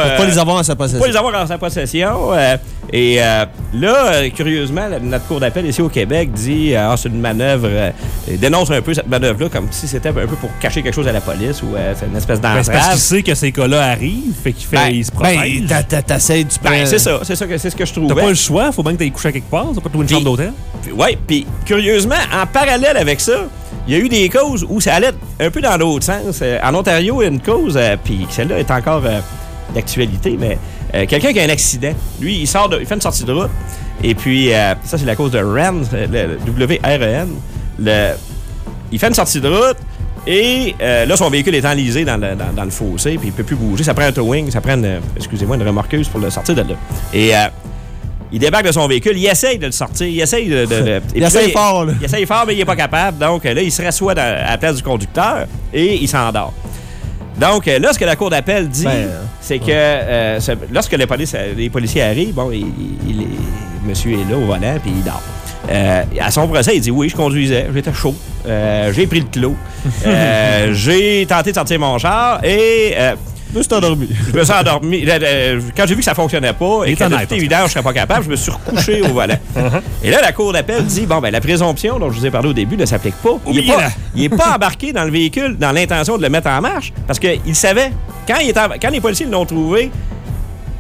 Pour pas les avoir en sa pour possession. pas les avoir en sa possession. euh, et euh, là, curieusement, la- notre cour d'appel ici au Québec dit euh, ah, c'est une manœuvre, euh, dénonce un peu cette manœuvre-là comme si c'était un peu pour cacher quelque chose à la police ou euh, c'est une espèce Ben, c'est parce d'entrave. qu'il sait que ces cas-là arrivent, fait qu'il fait, Ben, il se protège. Ben, t'essayes, tu prends. Ben, c'est ça, c'est ça que c'est ce que je T'as trouvais. pas le choix, faut bien que t'ailles coucher à quelque part, t'as pas trouvé une Puis- chambre d'hôtel. Ouais, puis curieusement, en parallèle avec ça, il y a eu des causes où ça allait un peu dans l'autre sens. En Ontario, il y a une cause, euh, puis celle-là est encore euh, d'actualité, mais euh, quelqu'un qui a un accident, lui, il sort de, il fait une sortie de route, et puis euh, ça, c'est la cause de REN, le, le W-R-E-N. Le, il fait une sortie de route, Et euh, là, son véhicule est enlisé dans le, dans, dans le fossé, puis il peut plus bouger. Ça prend un towing, ça prend, une, excusez-moi, une remorqueuse pour le sortir de là. Et euh, il débarque de son véhicule, il essaye de le sortir, il essaye de... <laughs> là, essaye fort, là. Il essaye fort, mais il n'est pas capable. Donc là, il se rassoit dans- à la place du conducteur et il s'endort. Donc euh, là, ce que la cour d'appel dit, Ben, c'est que euh, ce- lorsque les, les policiers arrivent, bon, il, monsieur est là au volant, puis il dort. Euh, à son procès, il dit oui, je conduisais, j'étais chaud, euh, j'ai pris le clos, <laughs> j'ai tenté de sortir mon char et Je me suis endormi. je me suis endormi. Quand j'ai vu que ça fonctionnait pas et que tout évidence, je serais pas capable, je me suis recouché au volant. <laughs> Et là, la cour d'appel dit bon, ben la présomption dont je vous ai parlé au début ne s'applique pas. Il est pas, il est pas embarqué dans le véhicule dans l'intention de le mettre en marche parce qu'il savait. Quand, il était quand les policiers l'ont trouvé,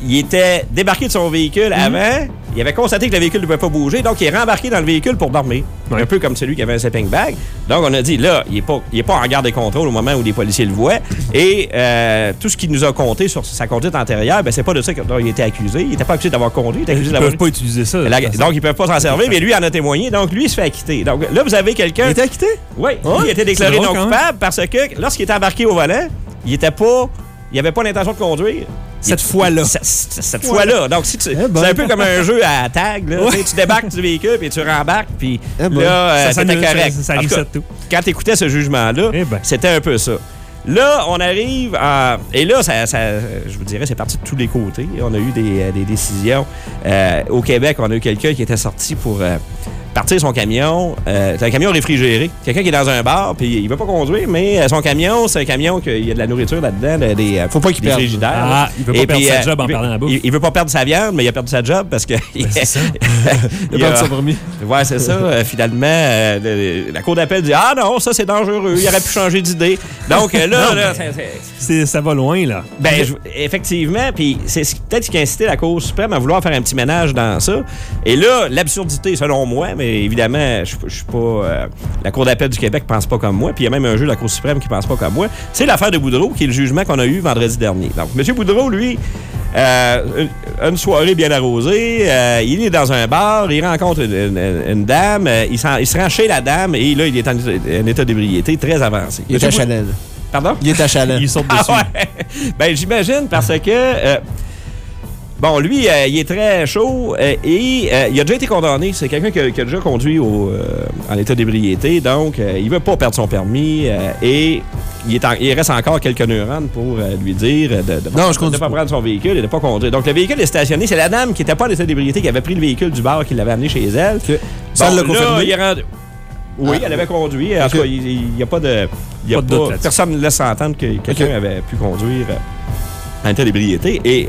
il était débarqué de son véhicule avant. Il avait constaté que le véhicule ne pouvait pas bouger, donc il est rembarqué dans le véhicule pour dormir. Un peu comme celui qui avait un sleeping bag. Donc on a dit, là, il n'est pas, il est pas en garde et contrôle au moment où les policiers le voient. Et euh, tout ce qu'il nous a compté sur sa conduite antérieure, ben, c'est pas de ça dont il était accusé. Il n'était pas accusé d'avoir conduit, il était accusé Ils d'avoir. peuvent pas utiliser ça. La- donc, ils peuvent pas s'en servir, mais lui en a témoigné, donc lui, il se fait acquitter. Donc là, vous avez quelqu'un. Il était acquitté? Oui, il a été déclaré non coupable parce que lorsqu'il était embarqué au volant, il était pas. Il avait pas l'intention de conduire. Cette fois-là. <laughs> Cette, fois-là. Donc, si tu, Eh ben. c'est un peu comme un jeu à tag. Là. Tu débarques du véhicule puis tu rembarques, puis Eh ben. là, euh, Ça, correct. ça- ça En tout reset cas, tout. Quand tu écoutais ce jugement-là, Eh ben. c'était un peu ça. Là, on arrive à... Et là, ça, ça- je vous dirais, c'est parti de tous les côtés. On a eu des, euh, des décisions. Euh, au Québec, on a eu quelqu'un qui était sorti pour euh, partir son camion. Euh, c'est un camion réfrigéré. Quelqu'un qui est dans un bar, puis il veut pas conduire, mais euh, son camion, c'est un camion qu'il y a de la nourriture là-dedans, de- des, euh, Faut pas qu'il perde. frigidaires. Ah, il veut pas Et perdre puis, sa job en perdant la bouffe. Il, il veut pas perdre sa viande, mais il a perdu sa job parce que... c'est ça. <laughs> Il a perdu son permis. Ouais, c'est ça. Finalement, euh, le- la cour d'appel dit Ah non, ça c'est dangereux, il aurait pu changer d'idée. Donc là, c'est- Ça va loin, là. ben, je- effectivement, puis c'est ce- peut-être ce qui a incité la Cour suprême à vouloir faire un petit ménage dans ça. Et là, l'absurdité, selon moi, mais évidemment, je je suis pas. euh, la Cour d'appel du Québec pense pas comme moi, puis il y a même un juge de la Cour suprême qui pense pas comme moi. C'est l'affaire de Boudreau, qui est le jugement qu'on a eu vendredi dernier. Donc, M. Boudreau, lui, euh, une, une soirée bien arrosée, euh, il est dans un bar, il rencontre une, une- une dame, euh, il, il se rend chez la dame et là, il est en, en état d'ébriété très avancé. Il est à Chanel. Pardon? Il est à Chanel. Ils sautent dessus. Ah ouais? <laughs> Ben, j'imagine parce que. Bon, lui, euh, il est très chaud euh, et euh, il a déjà été condamné. C'est quelqu'un qui, a- qui a déjà conduit au, en état d'ébriété. Donc, il veut pas perdre son permis et il, est en- il reste encore quelques neurones pour lui dire de ne pas pas. prendre son véhicule et de ne pas conduire. Donc, le véhicule est stationné. C'est la dame qui n'était pas en état d'ébriété qui avait pris le véhicule du bar qui l'avait amené chez elle. Ça, l'a là, confirmé? il est rendu- Oui, Ah. elle avait conduit. En tout cas, il n'y a pas de. y a Pas de pas- personne ne laisse entendre que quelqu'un avait pu conduire en état d'ébriété. Et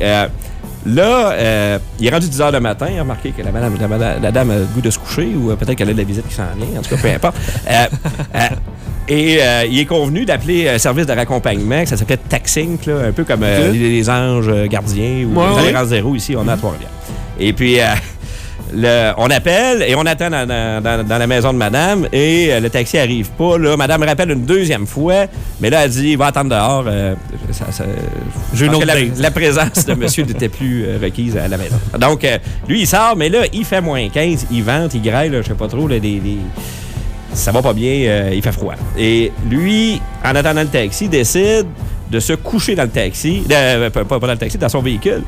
là, euh, il est rendu 10 h le matin. Il a remarqué que la, madame, la, madame- la dame a le goût de se coucher ou euh, peut-être qu'elle a de la visite qui s'en vient. En tout cas, peu importe. Euh, et euh, il est convenu d'appeler un service de raccompagnement, que ça s'appelait Taxing, là, un peu comme euh, les, les anges gardiens ou Ouais, les ouais. Zéro ici, on est à Trois-Rivières. Et puis, euh, le- on appelle et on attend dans, dans- dans- dans la maison de madame et euh, le taxi arrive pas. Là, madame rappelle une deuxième fois, mais là, elle dit va attendre dehors. euh, ça- ça- je pense que la, présence de monsieur <laughs> n'était plus euh, requise à la maison. Donc, euh, lui, il sort, mais là, il fait moins 15, il vente, il graille, je sais pas trop, là, des- des- ça va pas bien, euh, il fait froid. Et lui, en attendant le taxi, décide de se coucher dans le taxi, euh, pas, pas dans le taxi, dans son véhicule.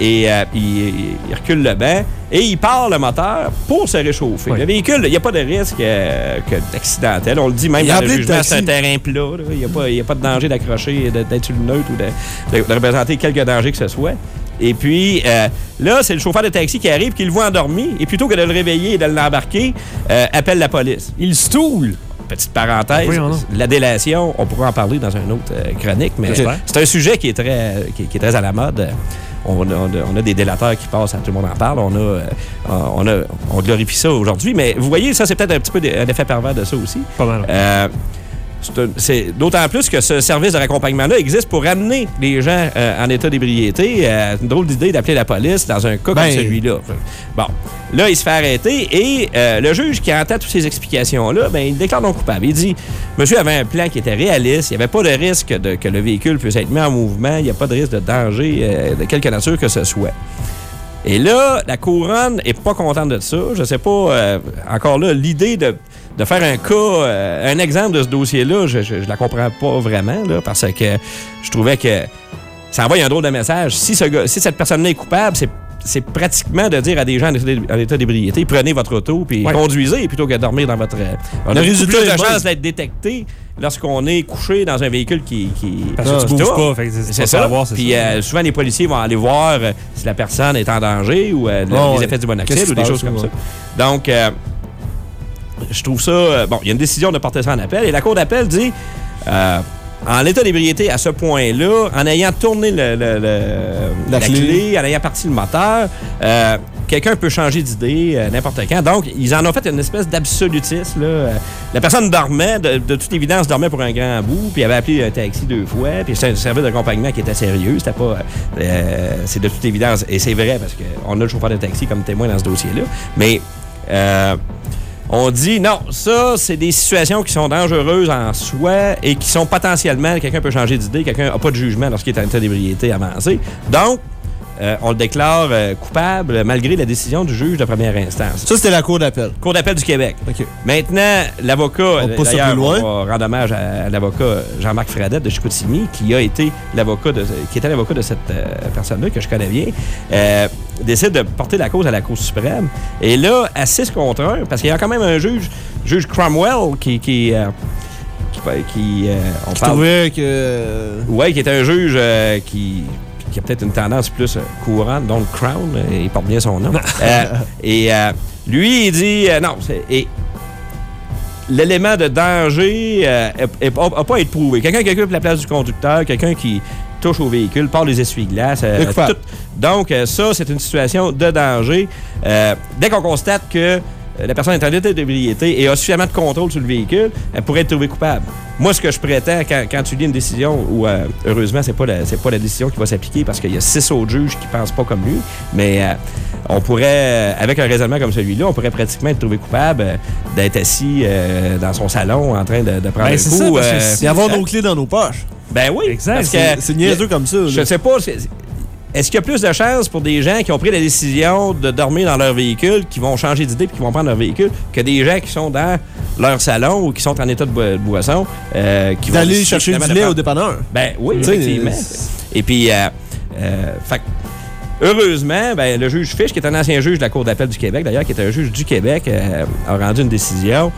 Et euh, il, il recule le banc et il part le moteur pour se réchauffer. Oui. Le véhicule, il n'y a pas de risque euh, que d'accidentel. On le dit même Il dans le jugement, c'est un terrain plat. Il n'y a, pas- a de danger d'accrocher, d'être sur le neutre ou de, de- de représenter quelque danger que ce soit. Et puis, euh, là, c'est le chauffeur de taxi qui arrive, qui le voit endormi, et plutôt que de le réveiller et de l'embarquer, euh, appelle la police. Il stoule. Petite parenthèse, donc. la délation, on pourra en parler dans une autre euh, chronique, mais c'est un sujet qui est très, qui, est- qui est très à la mode. On a, on a- des délateurs qui passent, tout le monde en parle. On a, euh, on a, on glorifie ça aujourd'hui, mais vous voyez, ça c'est peut-être un petit peu un effet pervers de ça aussi. Pas mal. Euh, c'est d'autant plus que ce service de raccompagnement-là existe pour amener les gens euh, en état d'ébriété. Euh, une drôle d'idée d'appeler la police dans un cas Ben- comme celui-là. Bon, là, il se fait arrêter et euh, le juge qui entend toutes ces explications-là, ben, il déclare non coupable. Il dit Monsieur avait un plan qui était réaliste, il n'y avait pas de risque de, que le véhicule puisse être mis en mouvement, il n'y a pas de risque de danger euh, de quelque nature que ce soit. Et là, la couronne est pas contente de ça. Je sais pas, encore là, l'idée de, de faire un cas, euh, un exemple de ce dossier-là, je, je, je la comprends pas vraiment, là, parce que je trouvais que ça envoie un drôle de message. Si, ce gars- si cette personne-là est coupable, c'est c'est pratiquement de dire à des gens en état- d'ébriété, prenez votre auto puis Ouais. conduisez plutôt que de dormir dans votre... euh, On Le a plus de chances d'être détecté lorsqu'on est couché dans un véhicule qui... qui Parce que qui tu bouges pas, c'est ça. Puis ça. euh, souvent, les policiers vont aller voir euh, si la personne est en danger ou euh, le- Oh, les effets du monoxyde ou des se choses comme ça. Donc, euh, je trouve ça... euh, bon, il y a une décision de porter ça en appel et la Cour d'appel dit... euh, en état d'ébriété à ce point-là, en ayant tourné le- le- le- la, clé. clé. en ayant parti le moteur, euh, quelqu'un peut changer d'idée euh, n'importe quand. Donc, ils en ont fait une espèce d'absolutisme. Euh, La personne dormait, de, de toute évidence, dormait pour un grand bout, puis avait appelé un taxi deux fois, puis c'est un service d'accompagnement qui était sérieux. C'était pas. euh, c'est de toute évidence, et c'est vrai parce qu'on a le chauffeur de taxi comme témoin dans ce dossier-là. Mais. On dit non, ça, c'est des situations qui sont dangereuses en soi et qui sont potentiellement, quelqu'un peut changer d'idée, quelqu'un n'a pas de jugement lorsqu'il est en état d'ébriété avancé. Donc, euh, on le déclare euh, coupable malgré la décision du juge de première instance. Ça, c'était la cour d'appel. Cour d'appel du Québec. Maintenant, l'avocat, On pousse ça d'ailleurs, plus loin. on va rendre hommage à, à l'avocat Jean-Marc Fradette de Chicoutimi, qui a été l'avocat de, qui était l'avocat de cette euh, personne-là que je connais bien, euh, décide de porter la cause à la Cour suprême. Et là, à 6 contre 1, parce qu'il y a quand même un juge, juge Cromwell, qui, qui, euh, qui, qui, euh, on Je parle- trouvais que. oui, qui est un juge euh, qui, qui a peut-être une tendance plus euh, courante, donc Crown, euh, il porte bien son nom. <laughs> Euh, et euh, lui, il dit euh, non, et l'élément de danger n'a pas être prouvé. Quelqu'un qui occupe la place du conducteur, quelqu'un qui touche au véhicule, part les essuie-glaces. donc, ça, c'est une situation de danger. Dès qu'on constate que la personne est en état d'ébriété et a suffisamment de contrôle sur le véhicule, elle pourrait être trouvée coupable. Moi, ce que je prétends quand, quand tu lis une décision où, euh, heureusement, c'est pas la, c'est pas la décision qui va s'appliquer parce qu'il y a six autres juges qui pensent pas comme lui, mais euh, on pourrait, euh, avec un raisonnement comme celui-là, on pourrait pratiquement être trouvé coupable euh, d'être assis euh, dans son salon en train de, de prendre Ben, un c'est coup. ça, parce que euh, si- avoir nos clés dans nos poches. ben oui, Exact, c'est- niaiseux comme ça. je sais pas. Est-ce qu'il y a plus de chances pour des gens qui ont pris la décision de dormir dans leur véhicule, qui vont changer d'idée puis qui vont prendre leur véhicule, que des gens qui sont dans leur salon ou qui sont en état de, bo- de boisson, euh, qui vont décider chercher du lait prendre- au dépanneur? Ben oui, effectivement. Et puis, euh, euh, fait heureusement, ben, le juge Fish, qui est un ancien juge de la Cour d'appel du Québec, d'ailleurs, qui est un juge du Québec, a rendu une décision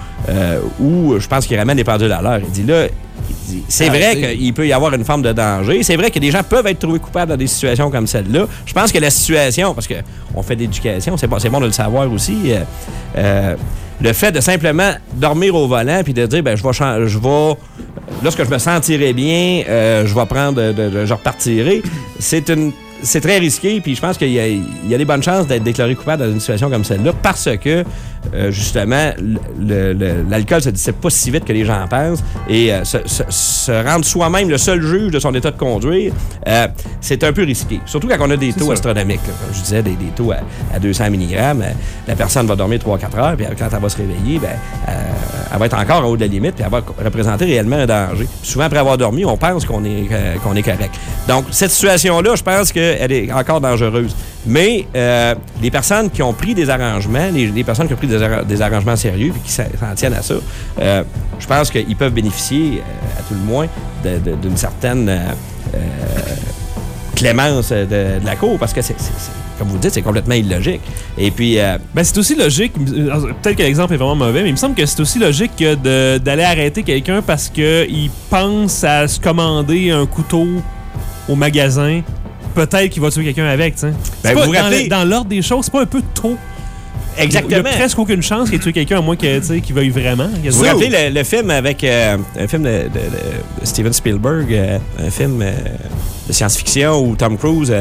où je pense qu'il ramène les pendules à l'heure. Il dit là, c'est vrai qu'il peut y avoir une forme de danger. C'est vrai que des gens peuvent être trouvés coupables dans des situations comme celle-là. Je pense que la situation, parce qu'on fait de l'éducation, c'est bon, de le savoir aussi. euh, euh, le fait de simplement dormir au volant puis de dire ben je vais je vais lorsque je me sentirai bien euh, je vais prendre de, de- de- je repartirai c'est une c'est très risqué, puis je pense qu'il y, y a des bonnes chances d'être déclaré coupable dans une situation comme celle-là parce que, euh, justement, l'alcool se dissipe pas si vite que les gens pensent et euh, se, se- se rendre soi-même le seul juge de son état de conduire, euh, c'est un peu risqué. Surtout quand on a des taux astronomiques. là. Comme je disais, des, des taux à, à 200 mg. la personne va dormir 3-4 heures, puis quand elle va se réveiller, ben, elle va être encore en haut de la limite, puis elle va représenter réellement un danger. Puis souvent, après avoir dormi, on pense qu'on est, qu'on est correct. Donc, cette situation-là, je pense qu'elle est encore dangereuse. Mais euh, les personnes qui ont pris des arrangements, les, personnes qui ont pris des, arra- des arrangements sérieux et qui s'en tiennent à ça, euh, je pense qu'ils peuvent bénéficier, euh, à tout le moins, d'une certaine euh, clémence de, la Cour, parce que, c'est, comme vous dites, c'est complètement illogique. Et puis, euh, Ben, c'est aussi logique. Peut-être que l'exemple est vraiment mauvais, mais il me semble que c'est aussi logique d'aller arrêter quelqu'un parce qu'il pense à se commander un couteau au magasin. Peut-être qu'il va tuer quelqu'un avec. C'est Ben, pas- vous dans rappelez- le- Dans l'ordre des choses, c'est pas un peu tôt. Il y exactement. a presque aucune chance qu'il tué quelqu'un, à moins qu'il veuille vraiment. Vous vous rappelez le, le film avec euh, un film de, de- de Steven Spielberg, euh, un film euh, de science-fiction où Tom Cruise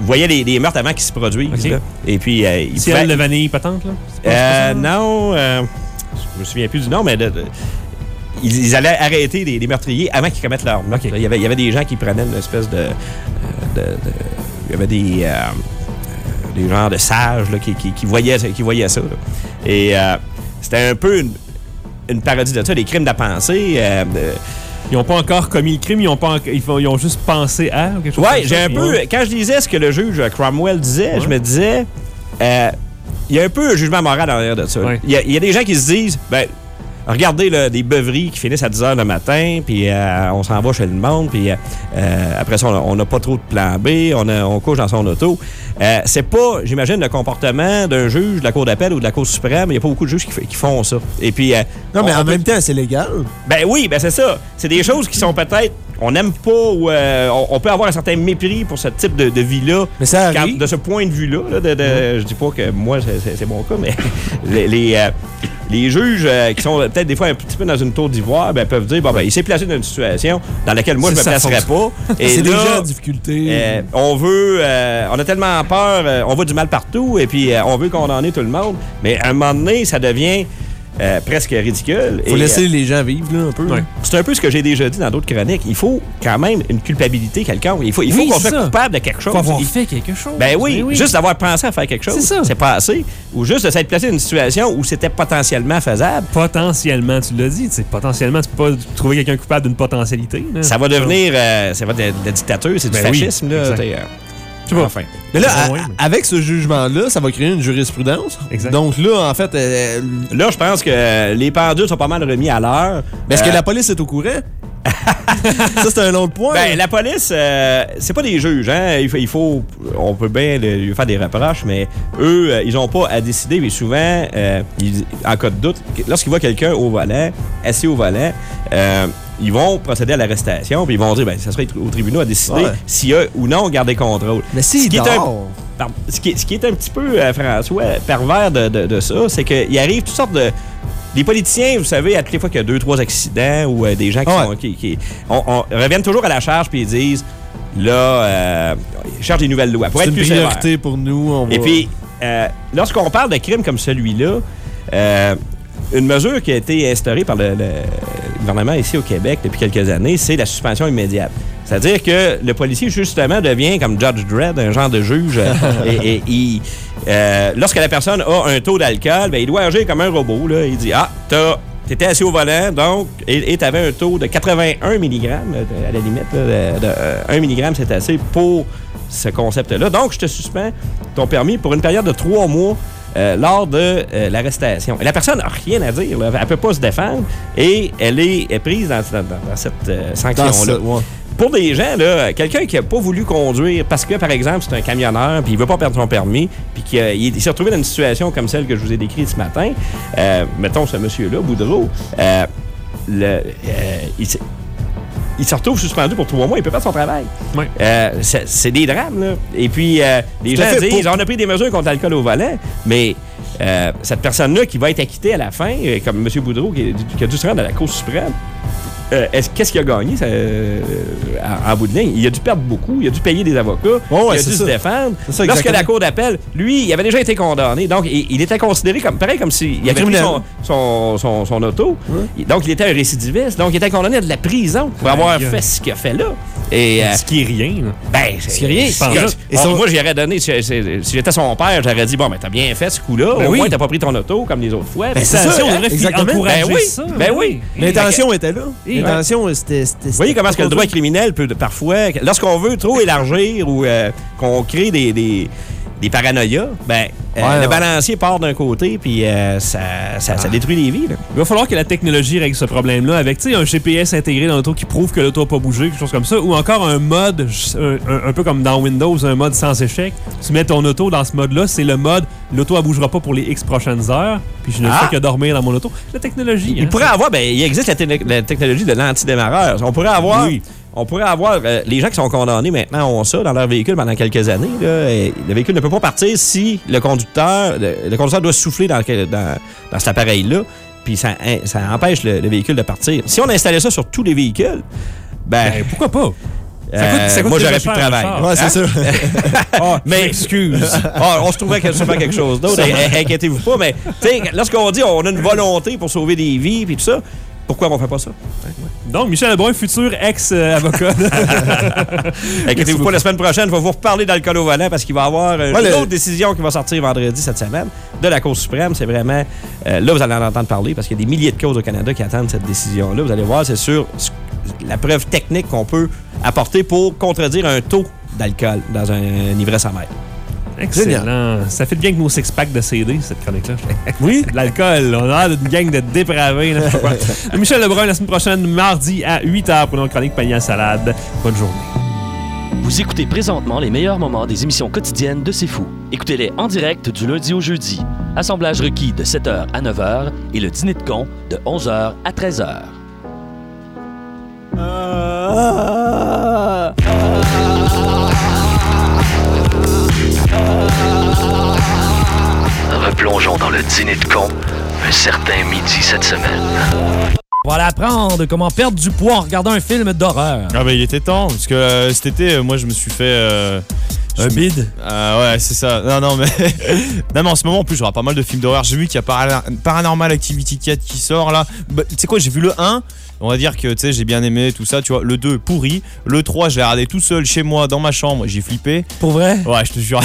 vous voyez les, les meurtres avant qu'ils se produisent. Ok. là. Et puis, il Ciel pouvait- de vanille patente, là? C'est c'est non, je me souviens plus du nom, mais de- ils, ils allaient arrêter les, les meurtriers avant qu'ils commettent leur meurtre. Ok. Il, y avait, il y avait des gens qui prenaient une espèce de. De- il y avait des. euh, euh, des genres de sages là, qui, qui- qui voyaient, qui voyaient ça. là. Et euh, c'était un peu une, une parodie de ça, des crimes de la pensée. euh, Ils ont pas encore commis le crime, ils ont, pas en- ils, ont juste pensé à quelque chose Ouais, j'ai un peu. Quand je lisais ce que le juge Cromwell disait, Ouais. je me disais. Il y a un peu un jugement moral derrière de ça. Ouais. Il y, y a des gens qui se disent. Ben, Regardez là, des beuveries qui finissent à 10 h le matin, puis euh, on s'en va chez le monde, puis euh, euh, après ça, on n'a pas trop de plan B, on, a- on couche dans son auto. Euh, c'est pas, j'imagine, le comportement d'un juge de la Cour d'appel ou de la Cour suprême. Il n'y a pas beaucoup de juges qui, font ça. Et puis, euh, Non, mais en peut- même temps, c'est légal. ben oui, ben c'est ça. C'est des choses qui sont peut-être. On n'aime pas ou euh, on, on peut avoir un certain mépris pour ce type de, de vie-là. Mais ça Quand- arrive. de ce point de vue-là, là, de, de- je dis pas que moi c'est- mon cas, mais <laughs> les, les, euh, les juges euh, qui sont peut-être des fois un petit peu dans une tour d'ivoire, ben, peuvent dire bon ben il s'est placé dans une situation dans laquelle moi je me placerais pas. <laughs> C'est déjà en difficulté. euh, on veut, on a tellement peur, on voit du mal partout et puis on veut condamner tout le monde. Mais à un moment donné, ça devient euh, presque ridicule. Faut Et, laisser les gens vivre, là, un peu. Ouais. c'est un peu ce que j'ai déjà dit dans d'autres chroniques. Il faut quand même une culpabilité quelqu'un. Il faut, il faut Oui, qu'on soit ça. coupable de quelque chose. Faut avoir Il- fait quelque chose. ben oui, Mais juste d'avoir pensé à faire quelque chose, C'est ça. c'est pas assez. Ou juste de s'être placé dans une situation où c'était potentiellement faisable. Potentiellement, tu l'as dit. Potentiellement, tu peux pas trouver quelqu'un coupable d'une potentialité. là. Ça va devenir, euh, ça va être de la dictature, c'est du Ben oui, fascisme. là, euh, enfin. Mais là, Ah à- mais- avec ce jugement-là, ça va créer une jurisprudence. Exact. Donc là, en fait, euh, Là, je pense que les pendules sont pas mal remis à l'heure. est-ce que Euh, la police est au courant? <laughs> ça, c'est un autre point. Ben, la police, euh, c'est pas des juges, hein. Il faut, il faut- on peut bien lui faire des reproches, mais eux, euh, ils ont pas à décider. Mais souvent, euh, ils- en cas de doute, lorsqu'ils voient quelqu'un au volant, assis au volant, euh, ils vont procéder à l'arrestation, puis ils vont dire, ben, ça serait au tribunal à décider Ouais. s'il y a ou non gardé contrôle. Mais Ce si, qui est un- ce, qui est, ce qui est un petit peu, euh, François, pervers de, de- de ça, c'est qu'il arrive toutes sortes de. Les politiciens, vous savez, à toutes les fois qu'il y a deux, trois accidents ou euh, des gens qui, ouais. sont- qui, qui- on, on- reviennent toujours à la charge puis ils disent là, euh, ils cherchent des nouvelles lois C'est une plus sévère. priorité pour nous. On Et va- puis, euh, lorsqu'on parle de crimes comme celui-là, euh, une mesure qui a été instaurée par le, le gouvernement ici au Québec depuis quelques années, c'est la suspension immédiate. C'est-à-dire que le policier, justement, devient comme Judge Dredd, un genre de juge. euh, <laughs> et et euh, lorsque la personne a un taux d'alcool, ben, il doit agir comme un robot. Là. Il dit Ah, t'as. T'étais assis au volant, donc, et tu avais un taux de 81 mg, à la limite, là, de, de, euh, 1 mg, c'est assez pour ce concept-là. Donc, je te suspends ton permis pour une période de trois mois euh, lors de euh, l'arrestation. Et la personne n'a rien à dire. Là. Elle ne peut pas se défendre et elle est, est prise dans, dans- dans cette euh, sanction-là. ouais. Pour des gens, quelqu'un qui n'a pas voulu conduire parce que, par exemple, c'est un camionneur puis il veut pas perdre son permis puis qu'il s'est retrouvé dans une situation comme celle que je vous ai décrite ce matin, euh, mettons ce monsieur-là, Boudreau, le, il, s'est- il se retrouve suspendu pour trois mois, il peut pas son travail. Euh, c'est des drames, là. Et puis, euh, les gens disent, pour- on a pris des mesures contre l'alcool au volant, mais euh, cette personne-là qui va être acquittée à la fin, comme M. Boudreau, qui, qui a dû se rendre à la Cour suprême, euh, est-ce- Qu'est-ce qu'il a gagné ça, euh, en, en bout de ligne? Il a dû perdre beaucoup, il a dû payer des avocats, ouais, il a dû ça. se défendre. Ça, Lorsque la Cour d'appel, lui, il avait déjà été condamné, donc il, il était considéré comme pareil comme s'il avait pris son, son, son, son auto. Donc il était un récidiviste, donc il était condamné à de la prison pour avoir fait ce qu'il a fait là. Et, euh, Ce qui est rien. là. ben, c'est qui est rien. que- on- Moi, j'aurais donné, si, j'étais son père, j'aurais dit, bon, ben, t'as bien fait ce coup-là. Ben Au oui. moins, t'as pas pris ton auto comme les autres fois. Ben, c'est Ça, on devrait encourager Ben oui, ça. ben oui. L'intention était là. Et- L'intention, c'était. Vous voyez comment est-ce que le droit criminel peut parfois, lorsqu'on veut trop élargir ou euh, qu'on crée des, des, des paranoïas, ben, euh, Ouais, le balancier part d'un côté, puis euh, ça, ça, ça détruit les vies. là. Il va falloir que la technologie règle ce problème-là avec un GPS intégré dans l'auto qui prouve que l'auto n'a pas bougé, quelque chose comme ça, ou encore un mode, un, un- un peu comme dans Windows, un mode sans échec. Tu mets ton auto dans ce mode-là, c'est le mode l'auto ne bougera pas pour les X prochaines heures, puis je ne Ah. fais que dormir dans mon auto. La technologie. Il hein, pourrait ça- avoir, ben, il existe la, te- la technologie de l'antidémarreur. On pourrait avoir, Oui. On pourrait avoir, euh, les gens qui sont condamnés maintenant ont ça dans leur véhicule pendant quelques années. là, et le véhicule ne peut pas partir si le conducteur, le, le conducteur doit souffler dans, le- dans, dans cet appareil-là, puis ça, hein, ça empêche le, le véhicule de partir. Si on installait ça sur tous les véhicules, ben, Ben, pourquoi pas? euh, ça coûte- ça coûte moi j'aurais plus de travail. Ouais, c'est ça. Ah, <laughs> Mais- excuse. <laughs> Ah, on se trouvait fait quelque chose d'autre. In- Inquiétez-vous pas. Mais lorsqu'on dit on a une volonté pour sauver des vies puis tout ça, pourquoi on fait pas ça? Donc, Michel Lebrun, futur ex-avocat. <laughs> Inquiétez-vous pas, la semaine prochaine, je vais vous reparler d'alcool au volant parce qu'il va y avoir euh, Ouais, une le- autre décision qui va sortir vendredi cette semaine de la Cour suprême. C'est vraiment. euh, là, vous allez en entendre parler parce qu'il y a des milliers de causes au Canada qui attendent cette décision-là. Vous allez voir, c'est sûr. la preuve technique qu'on peut apporter pour contredire un taux d'alcool dans un, une ivresse amère. Excellent. Ça fait bien que nos six-packs de CD, cette chronique-là. <laughs> Oui, de l'alcool. On a l'air d'une gang de dépravés. là, je sais pas quoi. <laughs> Michel Lebrun, la semaine prochaine, mardi à 8h pour notre chronique panier à salade. Bonne journée. Vous écoutez présentement les meilleurs moments des émissions quotidiennes de C'est Fou. Écoutez-les en direct du lundi au jeudi. Assemblage requis de 7h à 9h et le dîner de con de 11h à 13h. Replongeons dans le dîner de con un certain midi cette semaine. On va aller apprendre comment perdre du poids en regardant un film d'horreur. Ah bah il était temps, parce que euh, cet été, euh, moi je me suis fait... euh, Un je- bide? Ah ouais, c'est ça. Non, non, mais... <laughs> non, mais en ce moment, en plus, j'aurai pas mal de films d'horreur. J'ai vu qu'il y a Paranormal Activity 4 qui sort, là. Bah, tu sais quoi, j'ai vu le 1. On va dire que, tu sais, j'ai bien aimé tout ça, tu vois. Le 2, pourri. Le 3, je l'ai regardé tout seul chez moi, dans ma chambre. J'ai flippé. Pour vrai? Ouais, je te jure.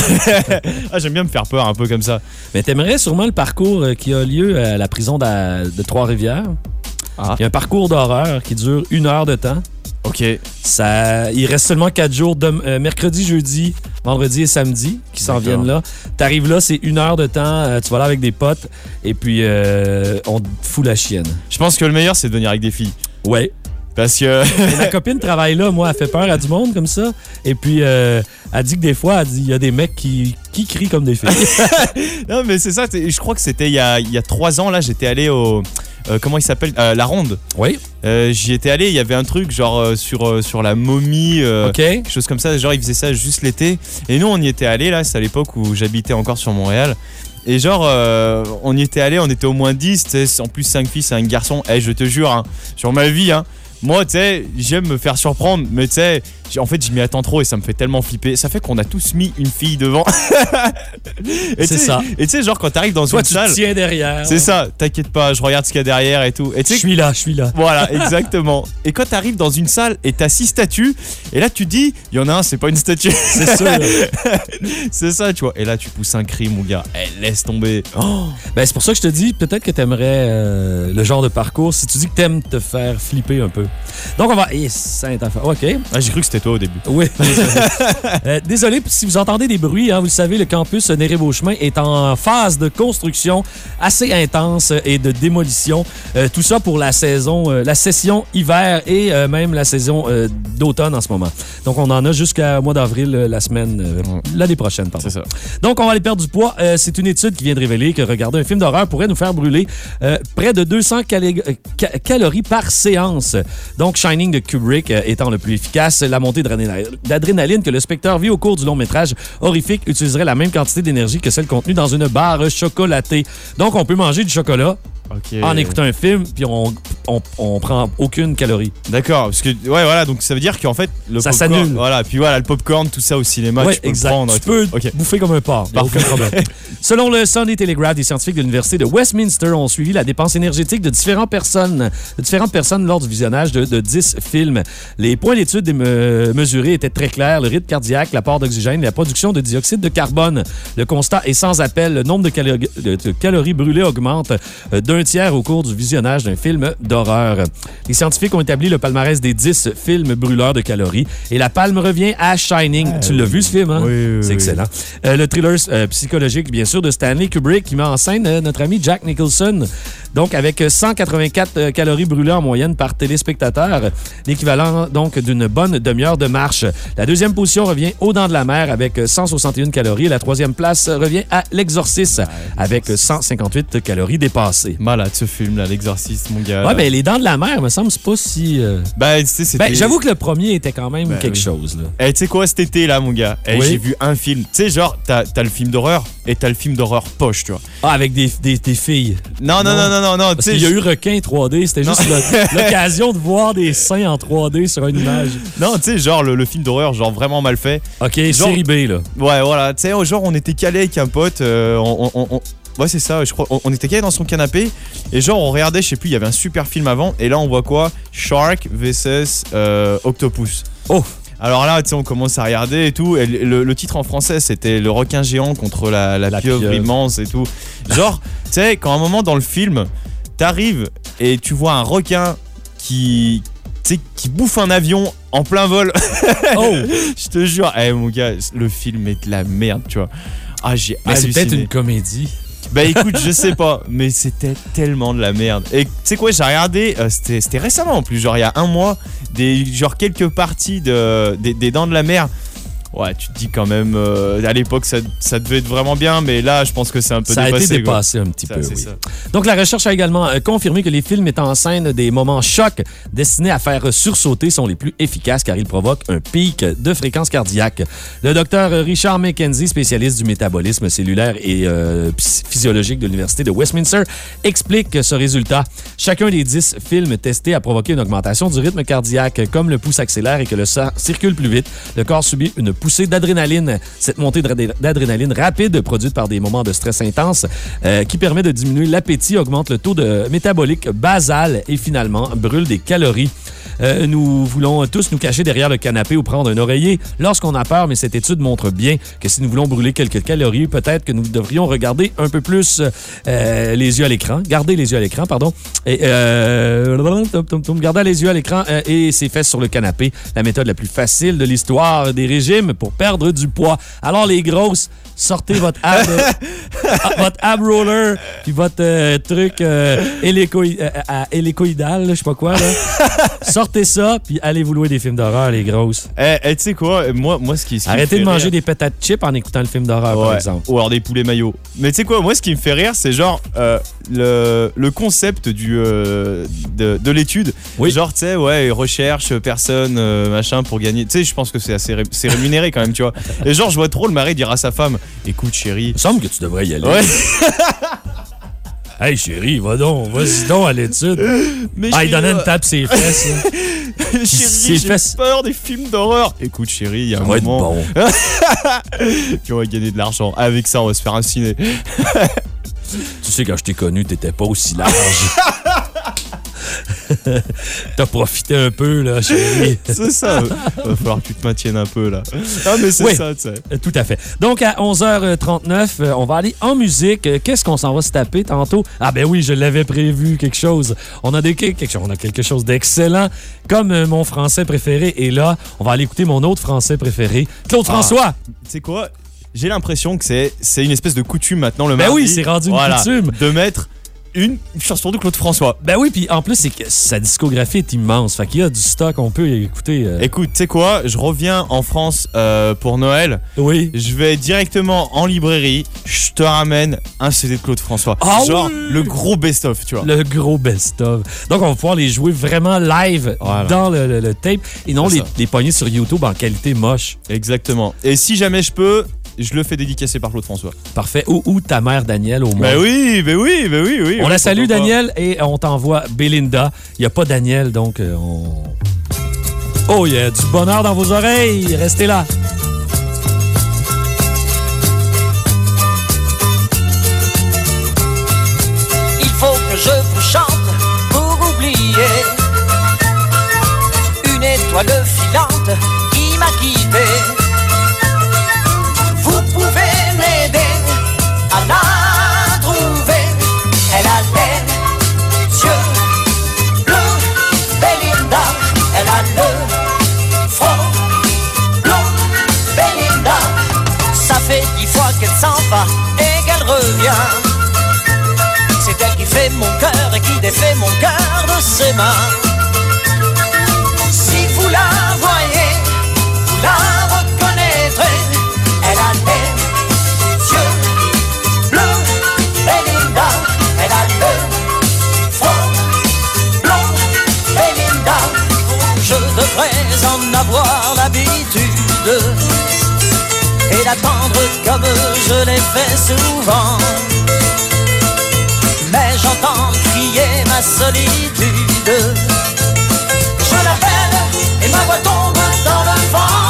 <laughs> ah, j'aime bien me faire peur un peu comme ça. Mais t'aimerais sûrement le parcours euh, qui a lieu à la prison de Trois-Rivières. Ah. Il y a un parcours d'horreur qui dure une heure de temps. Ok. Ça, il reste seulement quatre jours, de, euh, mercredi, jeudi, vendredi et samedi, qui s'en viennent là. T'arrives là, c'est une heure de temps, euh, tu vas là avec des potes, et puis euh, on te fout la chienne. Je pense que le meilleur, c'est de venir avec des filles. Ouais. Parce que... Ma <laughs> copine travaille là, moi, elle fait peur à du monde comme ça. Et puis, euh, elle dit que des fois, elle dit, il y a des mecs qui, qui crient comme des filles. <laughs> non, mais c'est ça. Je crois que c'était il y a, il y a trois ans, là, j'étais allé au... euh, comment il s'appelle Euh, La Ronde. oui. Euh, J'y étais allé, il y avait un truc genre sur, sur la momie, OK. quelque chose comme ça, genre ils faisaient ça juste l'été. Et nous on y était allé là, c'est à l'époque où j'habitais encore sur Montréal. Et genre euh, on y était allé, on était au moins 10, tu sais, en plus 5 filles, 5 garçons. Eh je te jure, hein, sur ma vie, hein, moi tu sais, j'aime me faire surprendre, mais tu sais, en fait je m'y attends trop et ça me fait tellement flipper. Ça fait qu'on a tous mis une fille devant. <laughs> Et C'est ça. Et tu sais, genre quand t'arrives dans Toi, une tu salle, tiens derrière. c'est ça, t'inquiète pas, je regarde ce qu'il y a derrière et tout. Et Je suis là, je suis là. voilà, <laughs> exactement. Et quand t'arrives dans une salle et t'as six statues, et là tu dis, il y en a un, c'est pas une statue. <laughs> C'est ça, tu vois. Et là tu pousses un cri, mon gars. Eh, laisse tomber. Oh. Ben, c'est pour ça que je te dis, peut-être que t'aimerais euh, le genre de parcours si tu dis que t'aimes te faire flipper un peu. Donc, on va. Eh, sainte affaire. OK. Ah, j'ai cru que c'était toi au début. Oui. Euh, désolé si vous entendez des bruits. hein, vous le savez, le campus Néré-Beauchemin est en phase de construction assez intense et de démolition. Euh, tout ça pour la saison, euh, la session hiver et euh, même la saison d'automne en ce moment. Donc, on en a jusqu'au mois d'avril, la semaine, l'année prochaine, pardon. C'est ça. Donc, on va aller perdre du poids. C'est une étude qui vient de révéler que regarder un film d'horreur pourrait nous faire brûler près de 200 calé- euh, ca- calories par séance. Donc, Shining de Kubrick étant le plus efficace, la d'adrénaline que le spectateur vit au cours du long métrage horrifique utiliserait la même quantité d'énergie que celle contenue dans une barre chocolatée. Donc, on peut manger du chocolat En écoutant un film, puis on, on, on prend aucune calorie. D'accord, parce que ouais voilà, donc ça veut dire qu'en fait le Ça popcorn- s'annule. Voilà, puis voilà le popcorn, tout ça au cinéma, Ouais, tu peux exact. prendre. Tu peux bouffer comme un porc. aucun problème. <laughs> Selon le Sunday Telegraph, des scientifiques de l'Université de Westminster ont suivi la dépense énergétique de différentes personnes, de différentes personnes lors du visionnage de, de 10 films. Les points d'étude me- mesurés étaient très clairs. Le rythme cardiaque, l'apport d'oxygène la production de dioxyde de carbone. Le constat est sans appel. Le nombre de, calo- de- calories brûlées augmente euh, d'un tiers au cours du visionnage d'un film d'horreur. Les scientifiques ont établi le palmarès des 10 films brûleurs de calories et la palme revient à Shining. tu l'as vu ce film, hein? Oui, oui, C'est oui. excellent. Euh, le thriller euh, psychologique, bien sûr, de Stanley Kubrick qui met en scène euh, notre ami Jack Nicholson. Donc, avec euh, 184 euh, calories brûlées en moyenne par téléspectateur, l'équivalent donc d'une bonne demi-heure de marche. La deuxième position revient aux Dents de la Mer avec euh, 161 calories. La troisième place revient à L'Exorciste avec euh, 158 calories dépassées. Malade ce film là, l'exorciste, mon gars. Ouais, mais Les Dents de la Mer, me semble, c'est pas si. euh, Bah, tu sais, c'était. Ben, j'avoue que le premier était quand même Ben quelque oui. chose, là. Eh, tu sais quoi, cet été là, mon gars, eh, Oui. j'ai vu un film. Tu sais, genre, t'as t'as le film d'horreur et t'as le film d'horreur poche, tu vois. Ah, avec des, des, des filles. Non, non, non, non, non, non, tu Parce sais. qu'il y a je- eu requin 3D, c'était juste <laughs> l'occasion de voir des seins en 3D sur une image. Non, tu sais, genre le, le film d'horreur, genre vraiment mal fait. OK, Genre- série B, là. Ouais, voilà, tu sais, au genre, on était calé avec un pote, euh, on, on- on- Ouais, c'est ça, je crois. On, on était calé dans son canapé et genre, on regardait, je sais plus, il y avait un super film avant et là, on voit quoi? Shark vs euh, Octopus. Oh! Alors là, tu sais, on commence à regarder et tout. Et le, le titre en français, c'était Le requin géant contre la, la, La pieuvre pieuvre. immense et tout. Genre, tu sais, quand à un moment dans le film, t'arrives et tu vois un requin qui. Qui bouffe un avion en plein vol. <laughs> Oh! <laughs> Je te jure, eh mon gars, le film est de la merde, tu vois. Ah, j'ai Mais c'est peut-être une comédie. Bah écoute, je sais pas, mais c'était tellement de la merde. Et tu sais quoi, j'ai regardé, euh, c'était récemment en plus, genre il y a un mois, des genre quelques parties de, des, des Dents de la Mer. Ouais, tu te dis quand même, euh, à l'époque ça, ça devait être vraiment bien, mais là je pense que c'est un peu Ça a dépassé. été quoi. dépassé un petit Ça, peu, oui. ça. Donc, la recherche a également euh, confirmé que les films mettant en scène des moments chocs destinés à faire sursauter sont les plus efficaces car ils provoquent un pic de fréquence cardiaque. Le docteur Richard McKenzie, spécialiste du métabolisme cellulaire et euh, physiologique de l'Université de Westminster, explique ce résultat. Chacun des 10 films testés a provoqué une augmentation du rythme cardiaque. Comme le pouce accélère et que le sang circule plus vite, le corps subit une poussée d'adrénaline. Cette montée d'adré- d'adrénaline rapide, produite par des moments de stress intense, euh, qui permet de diminuer l'appétit, augmente le taux de métabolique basal et finalement brûle des calories. Euh, nous voulons tous nous cacher derrière le canapé ou prendre un oreiller lorsqu'on a peur, mais cette étude montre bien que si nous voulons brûler quelques calories, peut-être que nous devrions regarder un peu plus euh, les yeux à l'écran, garder les yeux à l'écran, pardon, et garder les yeux à l'écran et ses fesses sur le canapé, la méthode la plus facile de l'histoire des régimes pour perdre du poids. Alors les grosses, sortez votre ab, <laughs> ah, votre ab roller puis votre euh, truc euh, euh, à- hélicoïdal, là, je sais pas quoi. Là. <laughs> Sortez ça, puis allez vous louer des films d'horreur, les grosses. Eh, eh, tu sais quoi, moi, moi ce qui, ce qui me Arrêtez fait de manger rire- des patates chips en écoutant le film d'horreur, par Ouais, exemple. Ou alors des poulets maillots. Mais tu sais quoi, moi ce qui me fait rire, c'est genre euh, le, le concept du, euh, de, de l'étude. Oui. Genre, tu sais, ouais, recherche, personne, euh, machin, pour gagner. Tu sais, je pense que c'est assez ré- c'est rémunéré quand même, tu vois. Et genre, je vois trop le mari dire à sa femme Écoute, chérie. Il me semble que tu devrais y aller. Ouais, <laughs> Hey chérie, va donc, vas-y donc à l'étude. mais Ah, il donnait une euh, tape ses fesses. <laughs> chérie, j'ai fesses. peur des films d'horreur. Écoute, chérie, il y a Ça un va être moment. bon. <laughs> Puis on va gagner de l'argent. Avec ça, on va se faire un ciné. Tu sais, quand je t'ai connu, t'étais pas aussi large. <laughs> T'as profité un peu, là, chérie. <laughs> C'est ça. Va falloir que tu te maintiennes un peu là. Ah, mais c'est Oui. ça, tu sais. Euh, Tout à fait. Donc, à 11h39, euh, on va aller en musique. Euh, Qu'est-ce qu'on s'en va se taper tantôt? Ah ben oui, je l'avais prévu, quelque chose. On a, des, quelque chose, on a quelque chose d'excellent, comme mon français préféré. Et là, on va aller écouter mon autre français préféré, Claude Ah. François. Tu sais quoi? J'ai l'impression que c'est c'est une espèce de coutume maintenant le Ben mardi. oui, c'est rendu une Voilà, coutume. De mettre une chanson de Claude François. Ben oui, puis en plus, c'est que sa discographie est immense. Fait qu'il y a du stock, on peut écouter. euh, Écoute, tu sais quoi? Je reviens en France euh, pour Noël. Oui. Je vais directement en librairie. Je te ramène un CD de Claude François. Ah Genre oui le gros best-of, tu vois. Le gros best-of. Donc, on va pouvoir les jouer vraiment live Voilà. dans le, le- le tape et non les, les pogner sur YouTube en qualité moche. Exactement. Et si jamais je peux, je le fais dédicacer par Claude François. Parfait. Ou, ou ta mère, Daniel, au moins. Ben oui, ben oui, ben oui, oui. On oui, la salue. Daniel, et on t'envoie Belinda. Il n'y a pas Daniel, donc euh, on. Oh, il y a du bonheur dans vos oreilles. Restez là. Il faut que je vous chante pour oublier une étoile filante qui m'a quitté. C'est elle qui fait mon cœur et qui défait mon cœur de ses mains. Je l'ai fait souvent mais j'entends crier ma solitude. Je l'appelle et ma voix tombe dans le vent.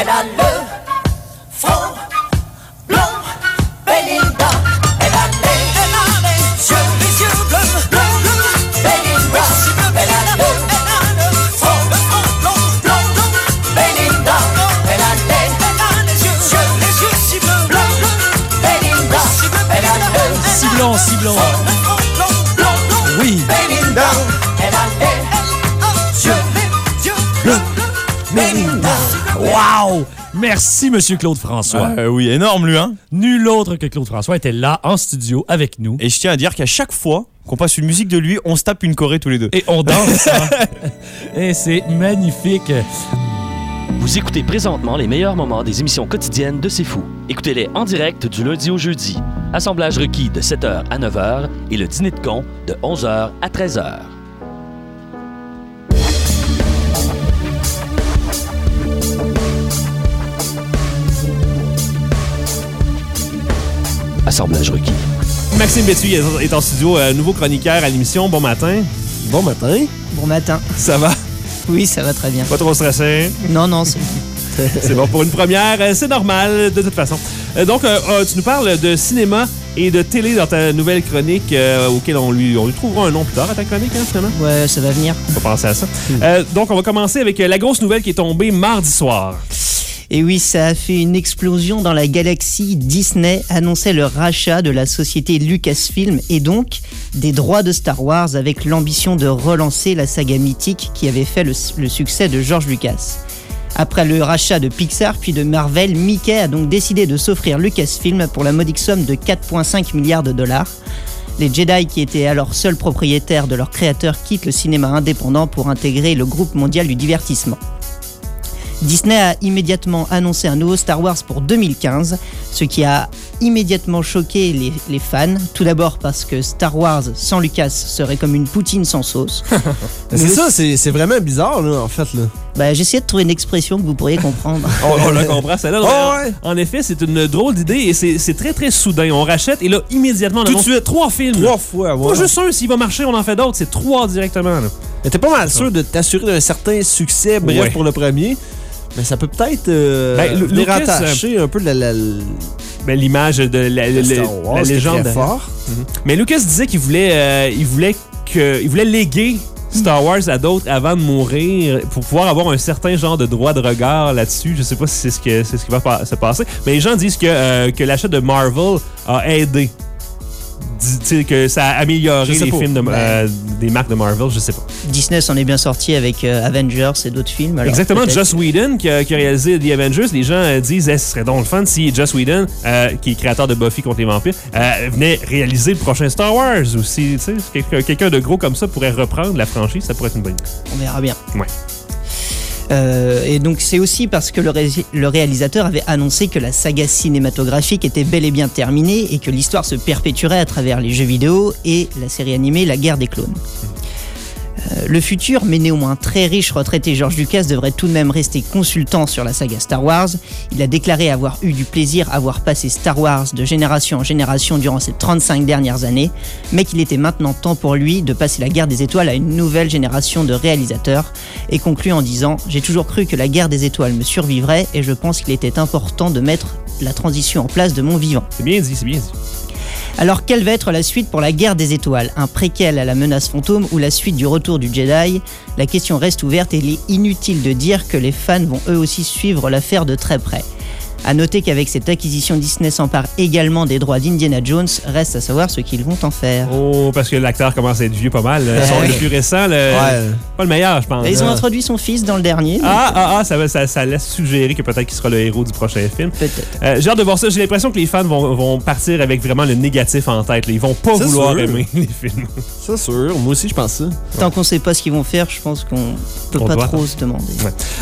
Elle a le front blond, Belinda. Elle a les, elle a les yeux, les yeux bleus, bleus, Belinda. Elle a le, elle a front, le Belinda. Elle a les, elle a yeux, les yeux si bleus, Belinda. Elle a blanc, si blanc. Elle a Belinda. Wow! Merci, Monsieur Claude François. Euh, oui, énorme lui, hein. Nul autre que Claude François était là en studio avec nous. Et je tiens à dire qu'à chaque fois qu'on passe une musique de lui, on se tape une choré tous les deux. Et on danse. hein. <laughs> Et c'est magnifique. Vous écoutez présentement les meilleurs moments des émissions quotidiennes de C'est Fou. Écoutez-les en direct du lundi au jeudi. Assemblage requis de 7h à 9h et le dîner de con de 11h à 13h. Assemblage requis. Maxime Bétuy est en studio, euh, nouveau chroniqueur à l'émission. Bon matin. Bon matin. Bon matin. Ça va? Oui, ça va très bien. Pas trop stressé? Non, non, c'est <laughs> C'est bon pour une première, euh, c'est normal de toute façon. Euh, donc, tu nous parles de cinéma et de télé dans ta nouvelle chronique, euh, auquel on lui, on lui trouvera un nom plus tard à ta chronique, hein, finalement? Ouais, ça va venir. Faut penser à ça. Euh, donc, on va commencer avec la grosse nouvelle qui est tombée mardi soir. Et oui, ça a fait une explosion dans la galaxie. Disney annonçait le rachat de la société Lucasfilm et donc des droits de Star Wars avec l'ambition de relancer la saga mythique qui avait fait le, succès de George Lucas. Après le rachat de Pixar puis de Marvel, Mickey a donc décidé de s'offrir Lucasfilm pour la modique somme de 4,5 milliards de dollars. Les Jedi, qui étaient alors seuls propriétaires de leur créateur, quittent le cinéma indépendant pour intégrer le groupe mondial du divertissement. Disney a immédiatement annoncé un nouveau Star Wars pour 2015, ce qui a immédiatement choqué les, les fans. Tout d'abord parce que Star Wars sans Lucas serait comme une poutine sans sauce. <laughs> C'est ça, c'est c'est vraiment bizarre, là, en fait. Là. Bah, J'ai essayé de trouver une expression que vous pourriez comprendre. <laughs> On, on la comprend, celle-là. Oh, ouais. En effet, c'est une drôle d'idée et c'est c'est très, très soudain. On rachète et là, immédiatement, on Tout de suite. trois films. Trois fois, Pas juste un, s'il va marcher, on en fait d'autres. C'est trois directement. là. Mais t'es pas mal sûr de t'assurer d'un certain succès, bref, Ouais. pour le premier. Mais ça peut peut-être euh, Ben, Lu- venir Lucas, rattacher un peu la, la, Ben, L'image de la, Star Wars, légende. très fort. Mais Lucas disait qu'il voulait, euh, il voulait que, il voulait léguer Star Wars à d'autres avant de mourir pour pouvoir avoir un certain genre de droit de regard là-dessus. Je sais pas si c'est ce, que, c'est ce qui va se passer. Mais les gens disent que, euh, que l'achat de Marvel a aidé. Que ça a amélioré les pas. films de, Ben. euh, des marques de Marvel, je sais pas. Disney s'en est bien sorti avec euh, Avengers et d'autres films. alors Exactement, Joss Whedon qui a, qui a réalisé The Avengers. Les gens euh, disent eh, ce serait donc le fun si Joss Whedon, euh, qui est créateur de Buffy contre les vampires, venait réaliser le prochain Star Wars. Ou si tu sais, quelqu'un quelqu'un de gros comme ça pourrait reprendre la franchise, ça pourrait être une bonne idée. On verra bien. Ouais. Euh, et donc c'est aussi parce que le, le réalisateur avait annoncé que la saga cinématographique était bel et bien terminée et que l'histoire se perpétuerait à travers les jeux vidéo et la série animée La guerre des clones. Euh, le futur, mais néanmoins très riche retraité George Lucas devrait tout de même rester consultant sur la saga Star Wars. Il a déclaré avoir eu du plaisir à voir passer Star Wars de génération en génération durant ces 35 dernières années, mais qu'il était maintenant temps pour lui de passer la guerre des étoiles à une nouvelle génération de réalisateurs, et conclut en disant J'ai toujours cru que la guerre des étoiles me survivrait, et je pense qu'il était important de mettre la transition en place de mon vivant. Bien dit, c'est bien dit. Alors, quelle va être la suite pour la guerre des étoiles? Un préquel à la menace fantôme ou la suite du retour du Jedi? La question reste ouverte et il est inutile de dire que les fans vont eux aussi suivre l'affaire de très près. À noter qu'avec cette acquisition, Disney s'empare également des droits d'Indiana Jones. Reste à savoir ce qu'ils vont en faire. Oh, parce que l'acteur commence à être vieux pas mal. Son- Ouais. Le plus récent, le- Ouais. pas le meilleur, je pense. Et ils ont introduit son fils dans le dernier. donc Ah, ah, ah, ça, va- ça, ça laisse suggérer que peut-être qu'il sera le héros du prochain film. Peut-être. Euh, J'ai hâte de voir ça. J'ai l'impression que les fans vont, vont partir avec vraiment le négatif en tête. là. Ils vont pas C'est vouloir sûr. aimer <laughs> les films. C'est sûr. Moi aussi, je pense ça. Tant qu'on sait pas ce qu'ils vont faire, je pense qu'on peut On pas doit trop se demander.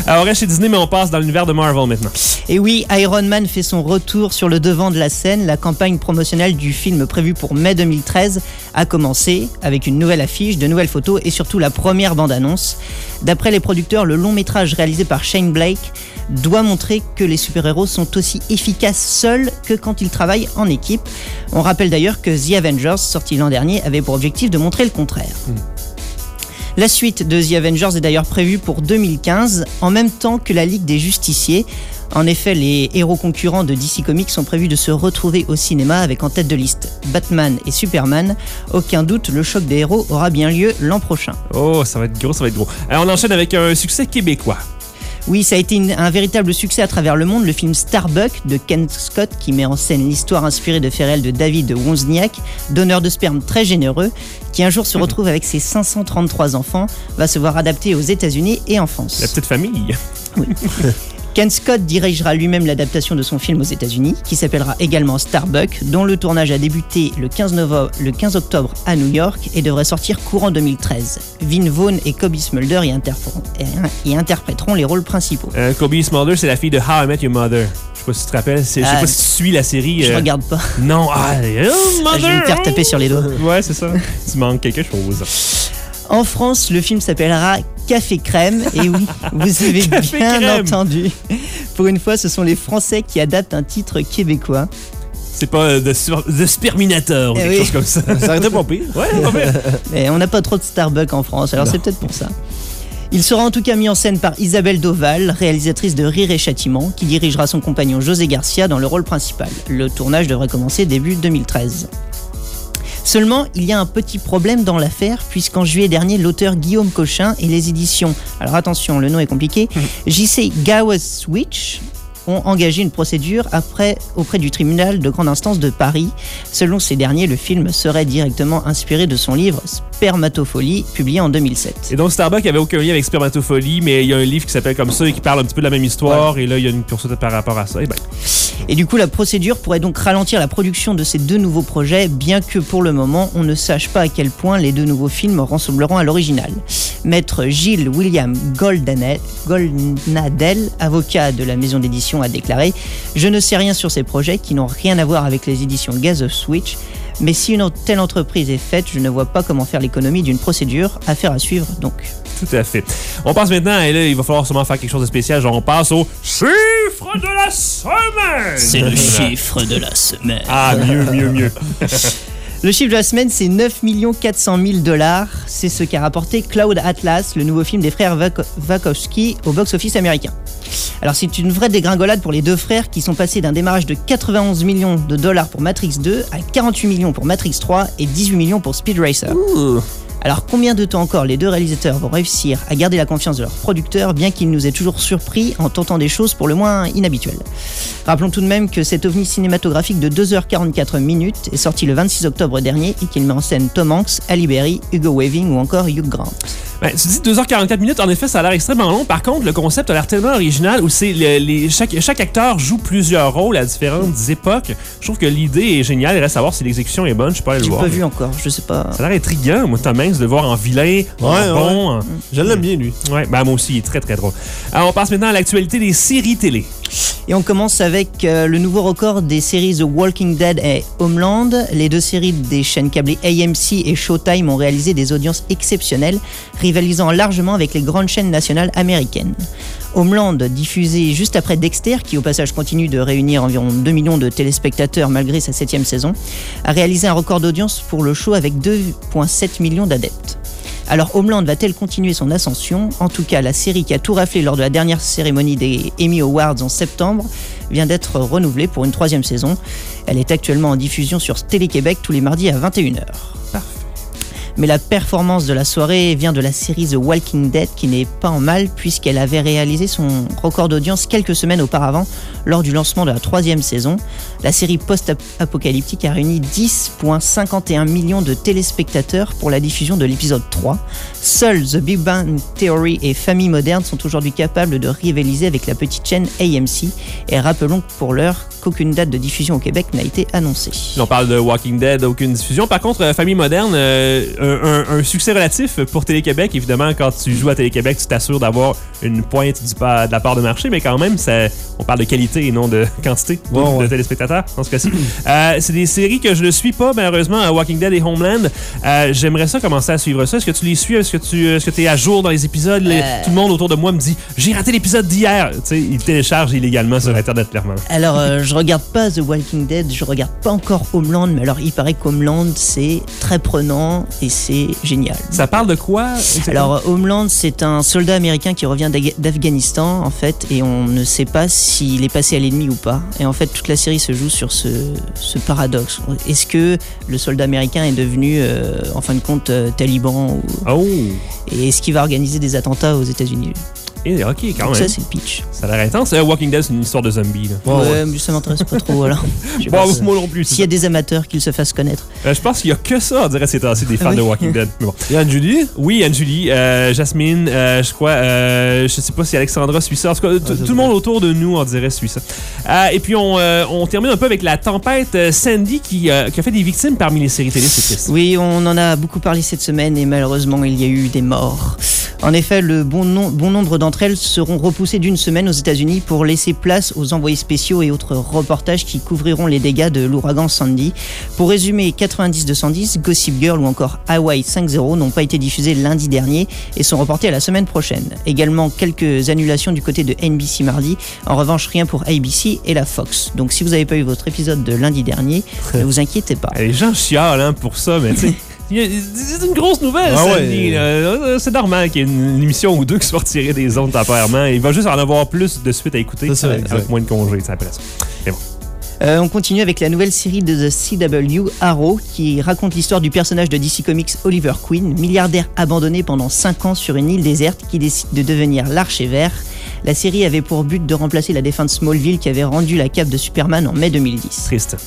Alors, on reste chez Disney, mais on passe dans l'univers de Marvel maintenant. Et oui, Iron Man fait son retour sur le devant de la scène. La campagne promotionnelle du film prévue pour mai 2013 a commencé avec une nouvelle affiche, de nouvelles photos et surtout la première bande-annonce. D'après les producteurs, le long métrage réalisé par Shane Blake doit montrer que les super-héros sont aussi efficaces seuls que quand ils travaillent en équipe. On rappelle d'ailleurs que The Avengers, sorti l'an dernier, avait pour objectif de montrer le contraire. La suite de The Avengers est d'ailleurs prévue pour 2015, en même temps que la Ligue des Justiciers. En effet, les héros concurrents de DC Comics sont prévus de se retrouver au cinéma avec en tête de liste Batman et Superman. Aucun doute, le choc des héros aura bien lieu l'an prochain. Oh, ça va être gros, ça va être gros. Alors, on enchaîne avec un succès québécois. Oui, ça a été une- un véritable succès à travers le monde, le film Starbuck de Ken Scott qui met en scène l'histoire inspirée de réels de David Wozniak, donneur de sperme très généreux, qui un jour se retrouve avec ses 533 enfants, va se voir adapté aux États-Unis et en France. La petite famille. <laughs> Ken Scott dirigera lui-même l'adaptation de son film aux États-Unis, qui s'appellera également Starbuck, dont le tournage a débuté le 15, novo- le 15 octobre à New York et devrait sortir courant 2013. Vin Vaughn et Kobe Smulder y, interpréteront- y interpréteront les rôles principaux. Euh, Kobe Smulder, c'est la fille de How I Met Your Mother. Je sais pas si tu te rappelles. c'est- Je sais Ah, pas si tu suis la série. Je euh, regarde pas. Non, ah, oh, <laughs> Je vais me faire taper sur les doigts. Ouais, c'est ça. tu manques quelque chose. <laughs> En France, le film s'appellera Café Crème. Et oui, <laughs> vous avez Café bien Crème. entendu. Pour une fois, ce sont les Français qui adaptent un titre québécois. C'est pas euh, de, sur- de Sperminator ou Eh quelque oui. chose comme ça. Ça aurait été pas pire. Ouais, pas pire. <laughs> Mais on n'a pas trop de Starbucks en France, alors c'est peut-être pour ça. Il sera en tout cas mis en scène par Isabelle Doval, réalisatrice de Rire et Châtiment, qui dirigera son compagnon José Garcia dans le rôle principal. Le tournage devrait commencer début 2013. Seulement, il y a un petit problème dans l'affaire, puisqu'en juillet dernier, l'auteur Guillaume Cochin et les éditions, alors attention, le nom est compliqué, JC Gawes Switch ont engagé une procédure après, auprès du tribunal de grande instance de Paris. Selon ces derniers, le film serait directement inspiré de son livre Spermatophilie, publié en 2007. Et donc, Starbucks avait aucun lien avec Spermatophilie, mais il y a un livre qui s'appelle comme ça et qui parle un petit peu de la même histoire. Et là, il y a une poursuite par rapport à ça. Et ben, Et du coup, la procédure pourrait donc ralentir la production de ces deux nouveaux projets, bien que pour le moment, on ne sache pas à quel point les deux nouveaux films ressembleront à l'original. Maître Gilles William Goldnadel, avocat de la maison d'édition, a déclaré Je ne sais rien sur ces projets qui n'ont rien à voir avec les éditions Gas of Switch. Mais si une telle entreprise est faite, je ne vois pas comment faire l'économie d'une procédure. Affaire à suivre donc. tout à fait. On passe maintenant, et là, il va falloir sûrement faire quelque chose de spécial. Genre, on passe au chiffre de la semaine. chiffre de la semaine. Ah, mieux, mieux, mieux. <laughs> Le chiffre de la semaine, c'est 9 400 000 dollars. C'est ce qu'a rapporté Cloud Atlas, le nouveau film des frères Wachowski au box-office américain. Alors c'est une vraie dégringolade pour les deux frères qui sont passés d'un démarrage de 91 millions de dollars pour Matrix 2 à 48 millions pour Matrix 3 et 18 millions pour Speed Racer. Alors combien de temps encore les deux réalisateurs vont réussir à garder la confiance de leur producteur bien qu'ils nous aient toujours surpris en tentant des choses pour le moins inhabituelles? Rappelons tout de même que cet ovni cinématographique de 2h44 minutes est sorti le 26 octobre dernier et qu'il met en scène Tom Hanks, Ali Berry, Hugo Weaving ou encore Hugh Grant. Ben, tu dis 2h44 minutes, en effet, ça a l'air extrêmement long. Par contre, le concept a l'air tellement original où c'est le- les, chaque, chaque acteur joue plusieurs rôles à différentes époques. Je trouve que l'idée est géniale. Il reste à savoir si l'exécution est bonne. Je sais pas aller le voir. pas mais vu encore, je sais pas. Ça a l'air intriguant, moi, Tom Hanks, de le voir en vilain, en Ouais, bon. en- Je l'aime bien, lui. Ouais, ben moi aussi, il est très très drôle. Alors, on passe maintenant à l'actualité des séries télé. Et on commence avec euh, le nouveau record des séries The Walking Dead et Homeland. Les deux séries des chaînes câblées AMC et Showtime ont réalisé des audiences exceptionnelles, rivalisant largement avec les grandes chaînes nationales américaines. Homeland, diffusé juste après Dexter, qui au passage continue de réunir environ 2 millions de téléspectateurs malgré sa septième saison, a réalisé un record d'audience pour le show avec 2,7 millions d'adeptes. Alors Homeland va-t-elle continuer son ascension? En tout cas, la série qui a tout raflé lors de la dernière cérémonie des Emmy Awards en septembre vient d'être renouvelée pour une troisième saison. Elle est actuellement en diffusion sur Télé-Québec tous les mardis à 21h. Mais la performance de la soirée vient de la série The Walking Dead qui n'est pas en mal puisqu'elle avait réalisé son record d'audience quelques semaines auparavant lors du lancement de la troisième saison. La série post-apocalyptique a réuni 10,51 millions de téléspectateurs pour la diffusion de l'épisode 3. Seuls The Big Bang Theory et Famille Moderne sont aujourd'hui capables de rivaliser avec la petite chaîne AMC. Et rappelons pour l'heure qu'aucune date de diffusion au Québec n'a été annoncée. On parle de Walking Dead, aucune diffusion. Par contre, euh, Famille Moderne, euh, un, succès relatif pour Télé-Québec. Évidemment, quand tu joues à Télé-Québec, tu t'assures d'avoir une pointe du de la part de marché, mais quand même, ça, on parle de qualité et non de <laughs> quantité de, Ouais, ouais. de téléspectateurs dans ce cas-ci. Euh, c'est des séries que je ne suis pas, malheureusement, à Walking Dead et Homeland. Euh, J'aimerais ça commencer à suivre ça. Est-ce que tu les suis? Est-ce que tu est-ce que es à jour dans les épisodes? Les- Euh. Tout le monde autour de moi me dit J'ai raté l'épisode d'hier. Tu sais, ils téléchargent illégalement sur Internet, clairement. Alors, euh, je regarde pas The Walking Dead, je regarde pas encore Homeland, mais alors il paraît qu'Homeland c'est très prenant et c'est génial. Ça parle de quoi? Alors, Homeland, c'est un soldat américain qui revient d'Afghanistan, en fait, et on ne sait pas s'il est passé à l'ennemi ou pas. Et en fait, toute la série se joue sur ce, ce paradoxe. Est-ce que le soldat américain est devenu, euh, en fin de compte, euh, taliban ou... Oh! Et est-ce qu'il va organiser des attentats aux États-Unis Et ok, quand Donc même. ça, c'est le pitch. Ça a l'air intense. Euh, Walking Dead, c'est une histoire de zombie. Là. Ouais, mais ça m'intéresse pas trop, voilà. <laughs> Je sais Bon, moi non plus. S'il y a des amateurs, qu'ils se fassent connaître. Euh, je pense qu'il y a que ça, on dirait, ces temps-ci, des fans Ah oui. de Walking Dead. Mais bon. Il y a Julie. Oui, Anne-Julie, euh, Jasmine, euh, je crois, euh, je sais pas si Alexandra suit ça. En tout cas, tout le monde autour de nous, on dirait, suit ça. Euh, et puis, on, euh, on termine un peu avec la tempête Sandy qui, euh, qui a fait des victimes parmi les séries télé, c'est triste. Oui, on en a beaucoup parlé cette semaine et malheureusement, il y a eu des morts. En effet, le bon, nom- bon nombre d'entre elles seront repoussées d'une semaine aux États-Unis pour laisser place aux envoyés spéciaux et autres reportages qui couvriront les dégâts de l'ouragan Sandy. Pour résumer, 90-210, Gossip Girl ou encore Hawaii 5-0 n'ont pas été diffusés lundi dernier et sont reportés à la semaine prochaine. Également, quelques annulations du côté de NBC mardi. En revanche, rien pour ABC et la Fox. Donc, si vous n'avez pas eu votre épisode de lundi dernier, ne vous inquiétez pas. Les gens chialent hein, pour ça, mais <laughs> C'est une grosse nouvelle, Ah ouais. là. Euh, C'est normal qu'il y ait une, une émission ou deux qui retirée des ondes temporairement. Il va juste en avoir plus de suite à écouter ça, avec, exact. moins de congés, c'est après ça. Euh, on continue avec la nouvelle série de The CW, Arrow, qui raconte l'histoire du personnage de DC Comics Oliver Queen, milliardaire abandonné pendant 5 ans sur une île déserte qui décide de devenir l'archer-vert. La série avait pour but de remplacer la défunte Smallville qui avait rendu la cape de Superman en mai 2010. Triste.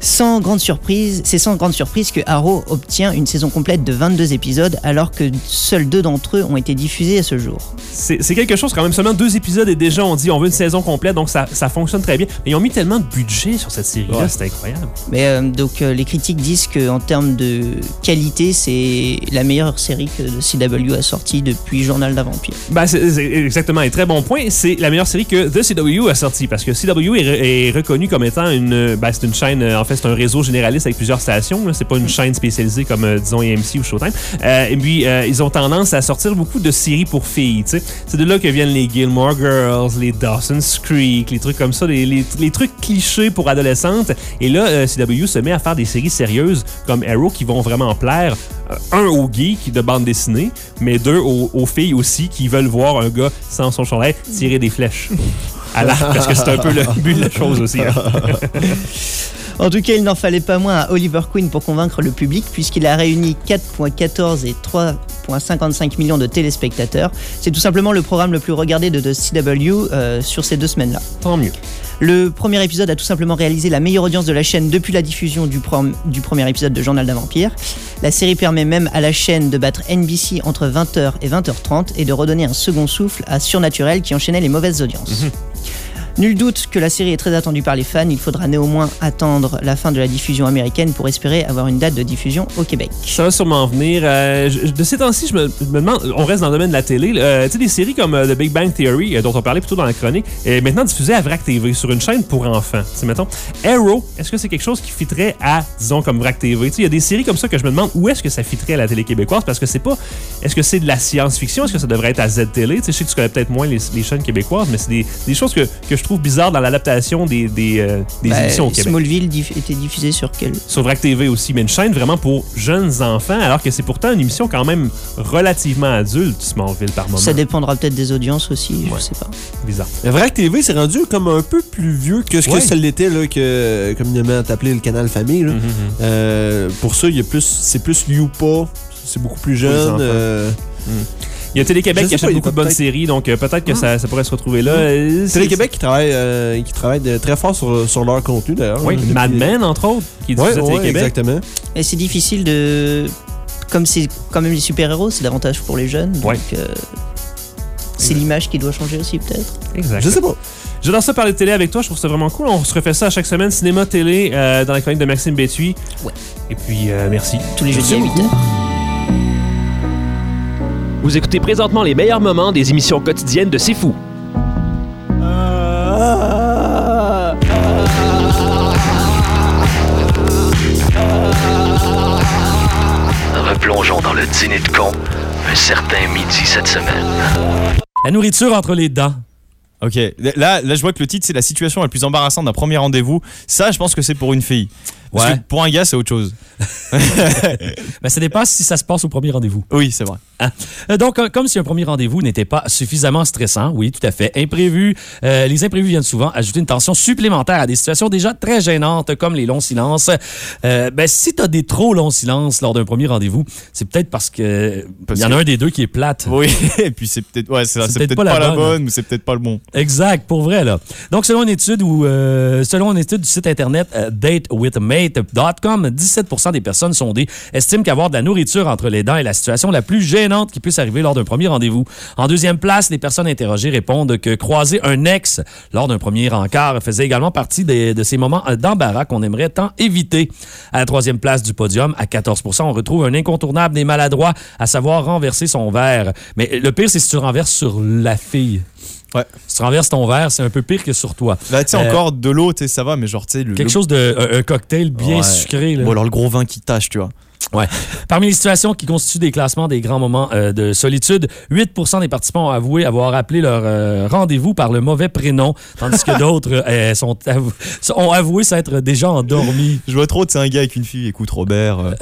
Sans grande surprise, c'est sans grande surprise que Arrow obtient une saison complète de 22 épisodes alors que seuls deux d'entre eux ont été diffusés à ce jour. C'est quelque chose quand même. Seulement deux épisodes et déjà on dit on veut une saison complète, donc ça, ça fonctionne très bien. Mais ils ont mis tellement de budget sur cette série-là, Ouais. c'est incroyable. Mais euh, donc euh, les critiques disent qu'en termes de qualité, c'est la meilleure série que The CW a sortie depuis Journal d'un vampire. C'est c'est exactement un très bon point. C'est la meilleure série que The CW a sorti parce que CW est, re- est reconnu comme étant une. C'est une chaîne, euh, en fait, c'est un réseau généraliste avec plusieurs stations. C'est pas une chaîne spécialisée comme, euh, disons, AMC ou Showtime. Euh, et puis, euh, ils ont tendance à sortir beaucoup de séries pour filles. C'est de là que viennent les Gilmore Girls, les Dawson's Creek, les trucs comme ça, les, les- les trucs clichés pour adolescentes. Et là, CW se met à faire des séries sérieuses comme Arrow qui vont vraiment plaire. un aux geeks de bande dessinée, mais deux aux, aux filles aussi qui veulent voir un gars sans son chandail tirer des flèches <laughs> à l'arc, parce que c'est un peu le but de la chose aussi. hein. <laughs> En tout cas, il n'en fallait pas moins à Oliver Queen pour convaincre le public, puisqu'il a réuni 4,14 et 3,55 millions de téléspectateurs. C'est tout simplement le programme le plus regardé de The CW euh, sur ces deux semaines-là. Tant mieux. Le premier épisode a tout simplement réalisé la meilleure audience de la chaîne depuis la diffusion du, prom- du premier épisode de Journal d'un vampire. La série permet même à la chaîne de battre NBC entre 20h et 20h30 et de redonner un second souffle à Surnaturel qui enchaînait les mauvaises audiences. Nul doute que la série est très attendue par les fans, il faudra néanmoins attendre la fin de la diffusion américaine pour espérer avoir une date de diffusion au Québec. Ça va sûrement venir. Euh, de ces temps-ci, je me, je me demande, on reste dans le domaine de la télé. euh, tu sais, des séries comme euh, The Big Bang Theory, euh, dont on parlait plutôt dans la chronique, est maintenant diffusée à VRAC TV sur une chaîne pour enfants. Tu mettons, Arrow, est-ce que c'est quelque chose qui fitterait à, disons, comme VRAC TV? Tu sais, il y a des séries comme ça que je me demande où est-ce que ça fitterait à la télé québécoise? Parce que c'est pas. Est-ce que c'est de la science-fiction? Est-ce que ça devrait être à Z-Télé? Je sais que tu connais peut-être moins les, les chaînes québécoises, mais c'est des, des choses que, que je trouve bizarres dans l'adaptation des, des, euh, des Bah, émissions au Québec. Smallville diff- était diffusé sur quel? Sur VRAC TV aussi, mais une chaîne vraiment pour jeunes enfants, alors que c'est pourtant une émission quand même relativement adulte, Smallville, par moment. Ça dépendra peut-être des audiences aussi, Ouais. je sais pas. Bizarre. Vrai que TV, c'est rendu comme un peu plus vieux que ce Ouais. que ça l'était, là, que, communément appelé le canal famille. là. Euh, pour ça, il y a plus, c'est plus Youpa, c'est beaucoup plus jeune. euh, Il y a Télé-Québec qui pas, achète beaucoup de bonnes séries, donc euh, peut-être que ça, ça pourrait se retrouver là. C'est- Télé-Québec qui travaille, euh, qui travaille de- très fort sur, sur leur contenu d'ailleurs. Oui, Depuis- Mad Men, entre autres, qui est Ouais, diffusé à ouais, Télé-Québec. exactement. Et c'est difficile de. Comme c'est quand même les super-héros, c'est davantage pour les jeunes. Donc, Ouais. euh, c'est l'image qui doit changer aussi, peut-être. Exact. Je sais pas. J'adore ça parler de télé avec toi, je trouve ça vraiment cool. On se refait ça à chaque semaine, cinéma, télé, euh, dans la chronique de Maxime Béthuis. Ouais. Et puis, euh, merci. Tous les jeudis à 8 heures. Vous écoutez présentement les meilleurs moments des émissions quotidiennes de C'est Fou. Replongeons dans le dîner de con un certain midi cette semaine. La nourriture entre les dents. Ok, là, là je vois que le titre c'est la situation la plus embarrassante d'un premier rendez-vous. Ça, je pense que c'est pour une fille. Parce Ouais. que pour un gars, c'est autre chose. <laughs> Ben, ça dépend si ça se passe au premier rendez-vous. Oui, c'est vrai. Hein? Euh, Donc, euh, comme si un premier rendez-vous n'était pas suffisamment stressant, oui, tout à fait, imprévu, euh, les imprévus viennent souvent ajouter une tension supplémentaire à des situations déjà très gênantes comme les longs silences. Euh, ben, si tu as des trop longs silences lors d'un premier rendez-vous, c'est peut-être parce que il y en a que- un des deux qui est plate. Oui, <laughs> et puis c'est peut-être ouais, c'est peut-être peut-être pas pas, la bonne. bonne, ou c'est peut-être pas le bon. Exact, pour vrai là. Donc selon une étude ou euh, selon une étude du site internet euh, datewithmate.com, 17% des personnes sondées estiment qu'avoir de la nourriture entre les dents est la situation la plus gênante qui puisse arriver lors d'un premier rendez-vous. En deuxième place, les personnes interrogées répondent que croiser un ex lors d'un premier encart faisait également partie de ces moments d'embarras qu'on aimerait tant éviter. À la troisième place du podium, à 14% on retrouve un incontournable des maladroits, à savoir renverser son verre. Mais le pire, c'est si tu renverses sur la fille. Ouais. Si tu renverses ton verre, c'est un peu pire que sur toi. Là, tu sais, Euh, encore de l'eau, ça va, mais genre, tu sais. Quelque le- chose de. Un, un cocktail bien Ouais. sucré. là. Bon, alors le gros vin qui tâche, tu vois. Ouais. Parmi les situations qui constituent des classements des grands moments euh, de solitude, 8% des participants ont avoué avoir appelé leur euh, rendez-vous par le mauvais prénom, tandis que <laughs> d'autres euh, sont avou- ont avoué s'être déjà endormis. Je vois trop, sais, un gars avec une fille, écoute Robert. <laughs>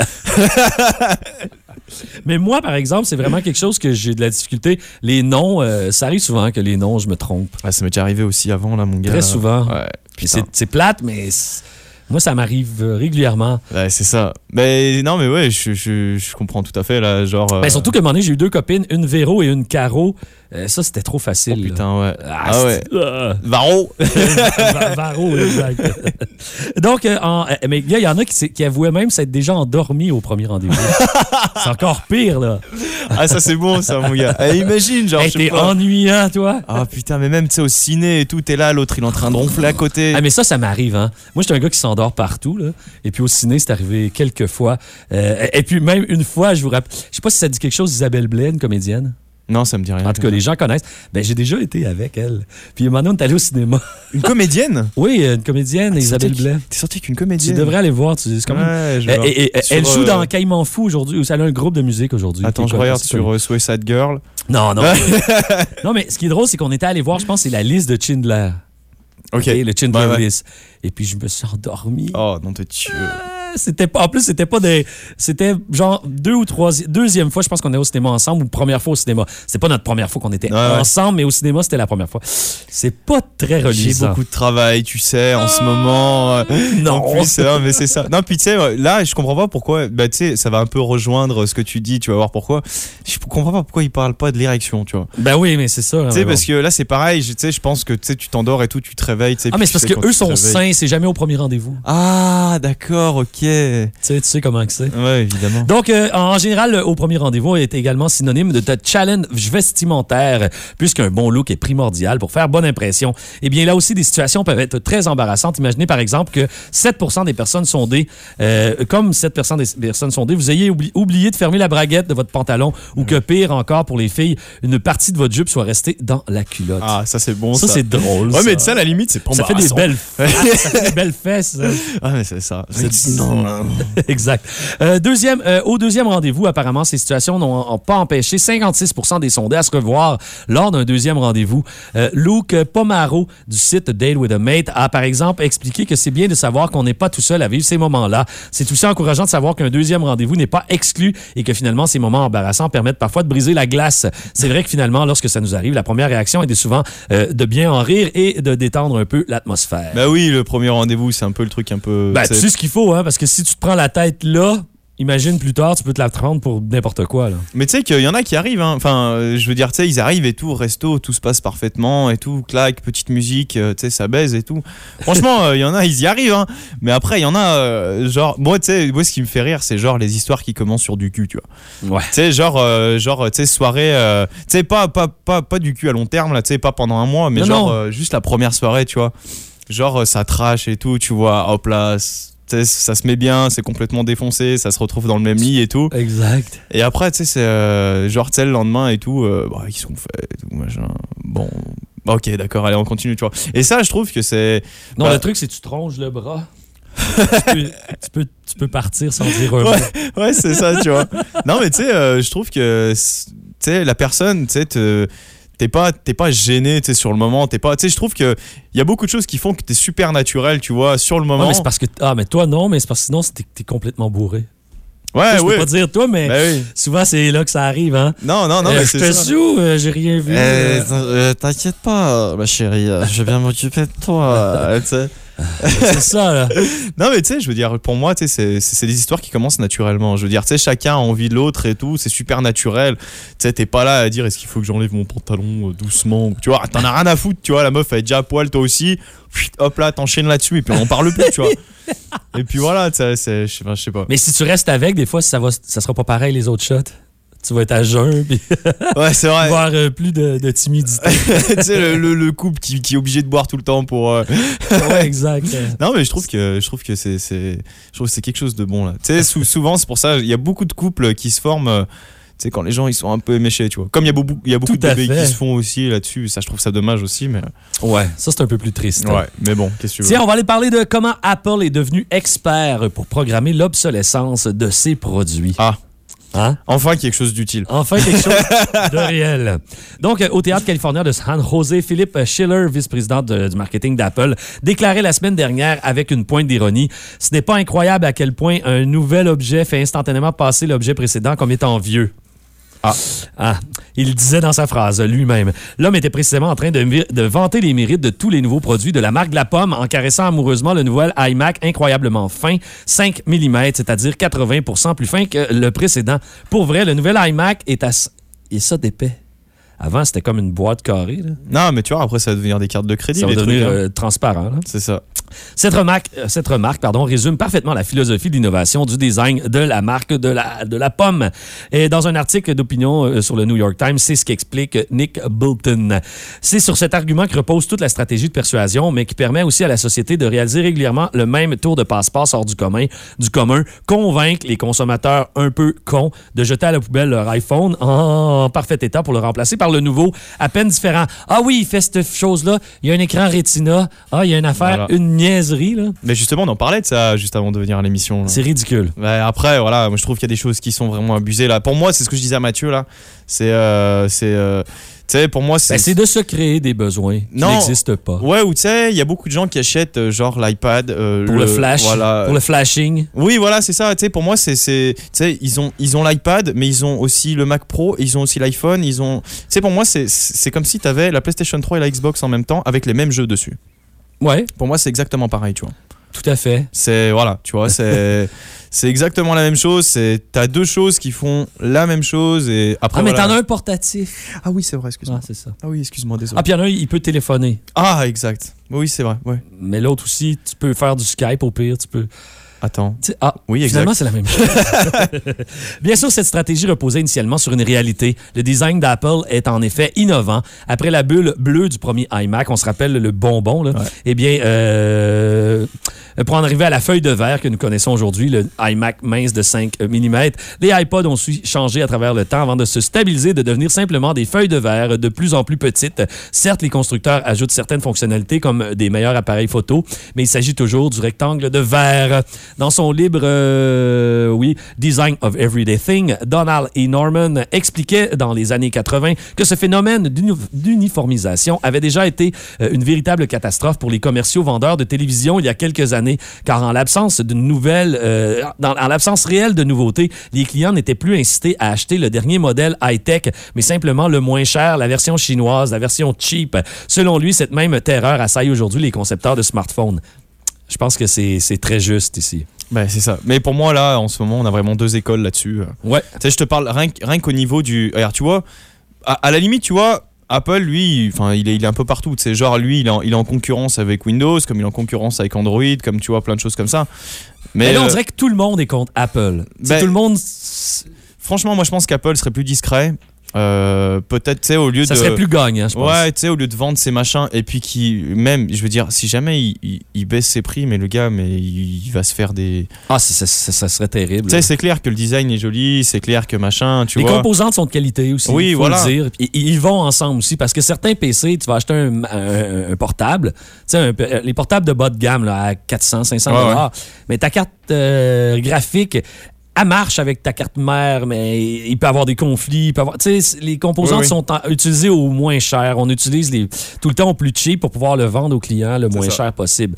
euh, Mais moi, par exemple, c'est vraiment quelque chose que j'ai de la difficulté. Les noms, euh, ça arrive souvent que les noms, je me trompe. ah, ça m'est déjà arrivé aussi avant, là, mon gars. Très souvent. Ouais, Puis c'est plate, mais moi, ça m'arrive euh, régulièrement. Ouais, c'est ça. Mais non, mais ouais, je, je, je comprends tout à fait, là, genre. euh, Ben, surtout qu'à un moment donné, j'ai eu deux copines, une Véro et une Caro. Euh, ça, c'était trop facile. oh, là. putain, ouais. Ah, Ah, ouais. c'est- Ah. Varro <laughs> Va- Varro, exact. <laughs> Donc, euh, en- euh, mais il y en a qui, qui avouaient même s'être déjà endormis au premier rendez-vous. <laughs> c'est encore pire, là. Ah, ça, c'est bon, ça, mon gars. Eh, imagine, genre, Hey, t'es ennuyant, toi. Ah, putain, mais même, tu sais, au ciné et tout, t'es là, l'autre, il est en train de ronfler à côté. Ah, mais ça, ça m'arrive, hein. Moi, j'étais un gars qui s'endort partout, là. Et puis au ciné, c'est arrivé quelques fois. Euh, et puis même une fois, je vous rappelle, je sais pas si ça dit quelque chose, Isabelle Blais, une comédienne. Non, ça me dit rien. En tout cas, les gens connaissent. Ben, j'ai déjà été avec elle. Puis maintenant, on est allé au cinéma. Une comédienne? <laughs> Oui, une comédienne, T'es Isabelle Blais. T'es sorti avec une Tu comédienne devrais aller voir. tu- quand même. Ouais, je Et- vois. et- et- Sur, elle joue euh, dans Caïman Fou aujourd'hui. ou Elle a un groupe de musique aujourd'hui. Attends, je regarde sur euh, Suicide Girl. Non, non. <laughs> non, mais ce qui est drôle, c'est qu'on était allé voir, je pense, c'est la liste de Schindler. Ok. le Schindler ouais. List. Et puis, je me suis endormi. Oh, non, t'es Dieu. C'était pas, en plus, c'était pas des. C'était genre deux ou trois. Deuxième fois, je pense qu'on est au cinéma ensemble ou première fois au cinéma. C'était pas notre première fois qu'on était Ouais, ouais. ensemble, mais au cinéma, c'était la première fois. C'est pas très J'ai reluisant. beaucoup de travail, tu sais, en ce moment. euh, Non. En plus, non, mais c'est ça. Non, puis tu sais, là, je comprends pas pourquoi. Bah, tu sais, ça va un peu rejoindre ce que tu dis, tu vas voir pourquoi. Je comprends pas pourquoi il parle pas de l'érection, tu vois. Ben oui, mais c'est ça. Tu sais, mais bon. parce que là, c'est pareil, tu sais, je pense que tu sais, tu t'endors et tout, tu te réveilles, sais. Ah, mais c'est parce sais tu te sont sains, c'est jamais au premier rendez-vous. Ah, d'accord, ok. Tu sais, tu sais comment que c'est. évidemment. Donc, euh, en général, le- au premier rendez-vous est également synonyme de, de challenge vestimentaire, puisqu'un bon look est primordial pour faire bonne impression. Eh bien, là aussi, des situations peuvent être très embarrassantes. Imaginez, par exemple, que 7% des personnes sondées, euh, comme 7% des personnes sondées, vous ayez oubli- oublié de fermer la braguette de votre pantalon ou que, pire encore pour les filles, une partie de votre jupe soit restée dans la culotte. Ah, ça, c'est bon, ça. ça, c'est drôle. Ouais, mais sais, à la limite, c'est pas ça fait des belles, fesses, <laughs> ça fait des belles fesses. ça. Ah, mais c'est ça. <laughs> exact. Euh, deuxième, euh, au deuxième rendez-vous, apparemment, ces situations n'ont pas empêché 56% des sondés à se revoir lors d'un deuxième rendez-vous. Euh, Luke Pomaro du site Date with a Mate a, par exemple, expliqué que c'est bien de savoir qu'on n'est pas tout seul à vivre ces moments-là. C'est aussi encourageant de savoir qu'un deuxième rendez-vous n'est pas exclu et que finalement, ces moments embarrassants permettent parfois de briser la glace. C'est vrai que finalement, lorsque ça nous arrive, la première réaction est souvent de bien en rire et de détendre un peu l'atmosphère. Bah oui, le premier rendez-vous, c'est un peu le truc un peu. Ben, sais ce qu'il faut, hein, parce que si tu te prends la tête là, imagine plus tard, tu peux te la prendre pour n'importe quoi. Là. Mais tu sais qu'il y en a qui arrivent, hein. enfin, euh, je veux dire, tu sais, ils arrivent et tout, resto, tout se passe parfaitement et tout, claque, petite musique, euh, tu sais, ça baise et tout. Franchement, euh, il y en a, ils y arrivent, hein. Mais après, il y en a, genre, moi, tu sais, moi, ce qui me fait rire, c'est genre les histoires qui commencent sur du cul, tu vois. Ouais. Tu sais, genre, genre, tu sais, soirée, tu sais, pas, pas, pas, pas du cul à long terme, là, tu sais, pas pendant un mois, mais Non, genre, non. juste la première soirée, tu vois. Genre, ça trash et tout, tu vois, hop là. Ça se met bien, c'est complètement défoncé, ça se retrouve dans le même lit et tout. Exact. Et après, tu sais, c'est euh, genre, le lendemain et tout, euh, bah, ils sont faits, et tout, machin. Bon, bah, ok, d'accord, allez, on continue, tu vois. Et ça, je trouve que c'est. Non, Bah- le truc, c'est que tu tronches le bras. tu, peux, tu, peux, tu peux partir sans dire un. <laughs> Ouais, ouais c'est ça, tu vois. Non, mais tu sais, euh, je trouve que, tu sais, la personne, tu sais, te- t'es pas, t'es pas gêné, tu sur le moment. T'es pas, tu sais, je trouve que il y a beaucoup de choses qui font que t'es super naturel, tu vois, sur le Ouais, moment. mais c'est parce que. Ah, mais toi, non, mais c'est parce que sinon, t'es t'es complètement bourré. ouais, je peux ouais. pas dire toi, mais Ben oui. souvent, c'est là que ça arrive, hein. Non, non, non, Euh, mais je te sous, euh, j'ai rien vu. Euh. euh, T'inquiète pas, ma chérie, je vais bien m'occuper de toi. <laughs> <laughs> c'est ça, là. Non, mais tu sais, je veux dire, pour moi, tu sais, c'est- des histoires qui commencent naturellement. Je veux dire, tu sais, chacun a envie de l'autre et tout, c'est super naturel. Tu sais, t'es pas là à dire est-ce qu'il faut que j'enlève mon pantalon euh, doucement. Tu vois, t'en as rien à foutre, tu vois, la meuf elle est déjà à poil, toi aussi. Pfft, Hop là, t'enchaînes là-dessus et puis on en parle plus, tu vois. <laughs> Et puis voilà, tu sais, c'est- je sais pas, je sais pas. Mais si tu restes avec, des fois, ça, va, ça sera pas pareil les autres shots. Tu vas être à jeun, <laughs> puis Ouais, c'est vrai. avoir euh, plus de, de timidité. <laughs> tu sais, le, le- le couple qui, qui est obligé de boire tout le temps pour. euh, ouais, <laughs> exact. Euh, Non, mais je trouve que je trouve que c'est c'est je trouve que c'est quelque chose de bon là. Tu sais, sou- souvent c'est pour ça il y a beaucoup de couples qui se forment. euh, Tu sais, quand les gens ils sont un peu éméchés, tu vois. Comme il y a beaucoup, il y a beaucoup de bébés fait. qui se font aussi là-dessus, ça je trouve ça dommage aussi, mais. Ouais, ça, c'est un peu plus triste. Ouais, mais bon, qu'est-ce que tu veux? Tiens, on va aller parler de comment Apple est devenu expert pour programmer l'obsolescence de ses produits. Ah. Hein? Enfin quelque chose d'utile. Enfin, quelque chose <laughs> de réel. Donc, euh, au théâtre californien de San Jose, Philippe Schiller, vice-président de- du marketing d'Apple, déclarait la semaine dernière avec une pointe d'ironie Ce n'est pas incroyable à quel point un nouvel objet fait instantanément passer l'objet précédent comme étant vieux. Ah. Ah, il disait dans sa phrase lui-même. L'homme était précisément en train de, vanter les mérites de tous les nouveaux produits de la marque de la pomme en caressant amoureusement le nouvel iMac incroyablement fin, 5 mm, c'est-à-dire 80% plus fin que le précédent. Pour vrai, le nouvel iMac est à est ça d'épais? Avant, c'était comme une boîte carrée. là. Non, mais tu vois, après ça va devenir des cartes de crédit. Ça va devenir hein. euh, transparent. C'est ça. Cette remarque, euh, cette remarque pardon, résume parfaitement la philosophie d'innovation du design de la marque de la, de la pomme. Et dans un article d'opinion euh, sur le New York Times, c'est ce qu'explique Nick Bolton. C'est sur cet argument que repose toute la stratégie de persuasion, mais qui permet aussi à la société de réaliser régulièrement le même tour de passe-passe hors du commun, du commun, convaincre les consommateurs un peu cons de jeter à la poubelle leur iPhone en parfait état pour le remplacer par le nouveau, à peine différent. Ah oui, il fait cette chose-là, il y a un écran Retina, ah, il y a une affaire, Voilà. une niaiserie, là. Mais justement, on en parlait de ça juste avant de venir à l'émission. C'est ridicule. Ouais, après, voilà, moi je trouve qu'il y a des choses qui sont vraiment abusées là. Pour moi, c'est ce que je disais à Mathieu là. C'est, euh, c'est, euh, sais, pour moi, c'est. Ben, c'est de se créer des besoins qui n'existent pas. Ouais, ou tu sais, il y a beaucoup de gens qui achètent euh, genre l'iPad. euh, Pour le, flash, Voilà. pour le flashing. Oui, voilà, c'est ça. Tu sais, pour moi, c'est, tu sais, ils ont, ils ont l'iPad, mais ils ont aussi le Mac Pro, ils ont aussi l'iPhone, ils ont. Tu sais, pour moi, c'est, c'est comme si tu avais la PlayStation 3 et la Xbox en même temps avec les mêmes jeux dessus. Ouais, Pour moi, c'est exactement pareil, tu vois. Tout à fait. C'est voilà, tu vois, c'est <laughs> c'est exactement la même chose. C'est t'as deux choses qui font la même chose et après. Ah, mais voilà. t'en as un portatif. Ah oui, c'est vrai. Excuse-moi. Ah, c'est ça. Ah oui, excuse-moi, désolé. Ah, puis il y en a un, il peut téléphoner. Ah, exact. Oui, c'est vrai. Ouais. Mais l'autre aussi, tu peux faire du Skype au pire. Tu peux. Attends. ah, Oui, exact. Finalement, c'est la même chose. <laughs> Bien sûr, cette stratégie reposait initialement sur une réalité. Le design d'Apple est en effet innovant. Après la bulle bleue du premier iMac, on se rappelle le bonbon, là, eh bien, euh, pour en arriver à la feuille de verre que nous connaissons aujourd'hui, le iMac mince de 5 mm, les iPods ont su changer à travers le temps avant de se stabiliser, de devenir simplement des feuilles de verre de plus en plus petites. Certes, les constructeurs ajoutent certaines fonctionnalités comme des meilleurs appareils photo, mais il s'agit toujours du rectangle de verre. Dans son livre, euh, oui, Design of Everyday Thing, Donald E. Norman expliquait dans les années 80 que ce phénomène d'uni- d'uniformisation avait déjà été euh, une véritable catastrophe pour les commerciaux vendeurs de télévision il y a quelques années, car en l'absence d'une nouvelle, euh, en l'absence réelle de nouveautés, les clients n'étaient plus incités à acheter le dernier modèle high-tech, mais simplement le moins cher, la version chinoise, la version cheap. Selon lui, cette même terreur assaille aujourd'hui les concepteurs de smartphones. Je pense que c'est c'est très juste ici. Ben, c'est ça. Mais pour moi, là, en ce moment, on a vraiment deux écoles là-dessus. Ouais. Tu sais, je te parle rien, qu'au niveau du. Alors, tu vois, à, à la limite, tu vois. Apple, lui, enfin, il est, il est un peu partout. Tu sais, genre, lui, il est, en, il est en concurrence avec Windows, comme il est en concurrence avec Android, comme tu vois, plein de choses comme ça. Mais là, on euh, dirait que tout le monde est contre Apple. Ben, tout le monde. franchement, moi, je pense qu'Apple serait plus discret. Euh, Peut-être, tu sais, au lieu Ça de. serait plus gagnant, je pense. Ouais, tu sais, au lieu de vendre ses machins, et puis qui, même, je veux dire, si jamais il, il- il baisse ses prix, mais le gars, mais il, il va se faire des. Ah, ça, ça serait terrible. Tu sais, c'est clair que le design est joli, c'est clair que machin, tu les vois. composantes sont de qualité aussi. Oui, faut voilà. le dire. Ils ils vont ensemble aussi parce que certains PC, tu vas acheter un, un- un portable, tu sais, peu- les portables de bas de gamme là, à 400, 500 Ouais, dollars, mais ta carte euh, graphique elle marche avec ta carte mère, mais il peut avoir des conflits. il peut avoir- tu sais, les composantes Oui, oui. sont en- utilisées au moins cher. On utilise les, tout le temps au plus cheap pour pouvoir le vendre aux clients le moins ça. cher possible.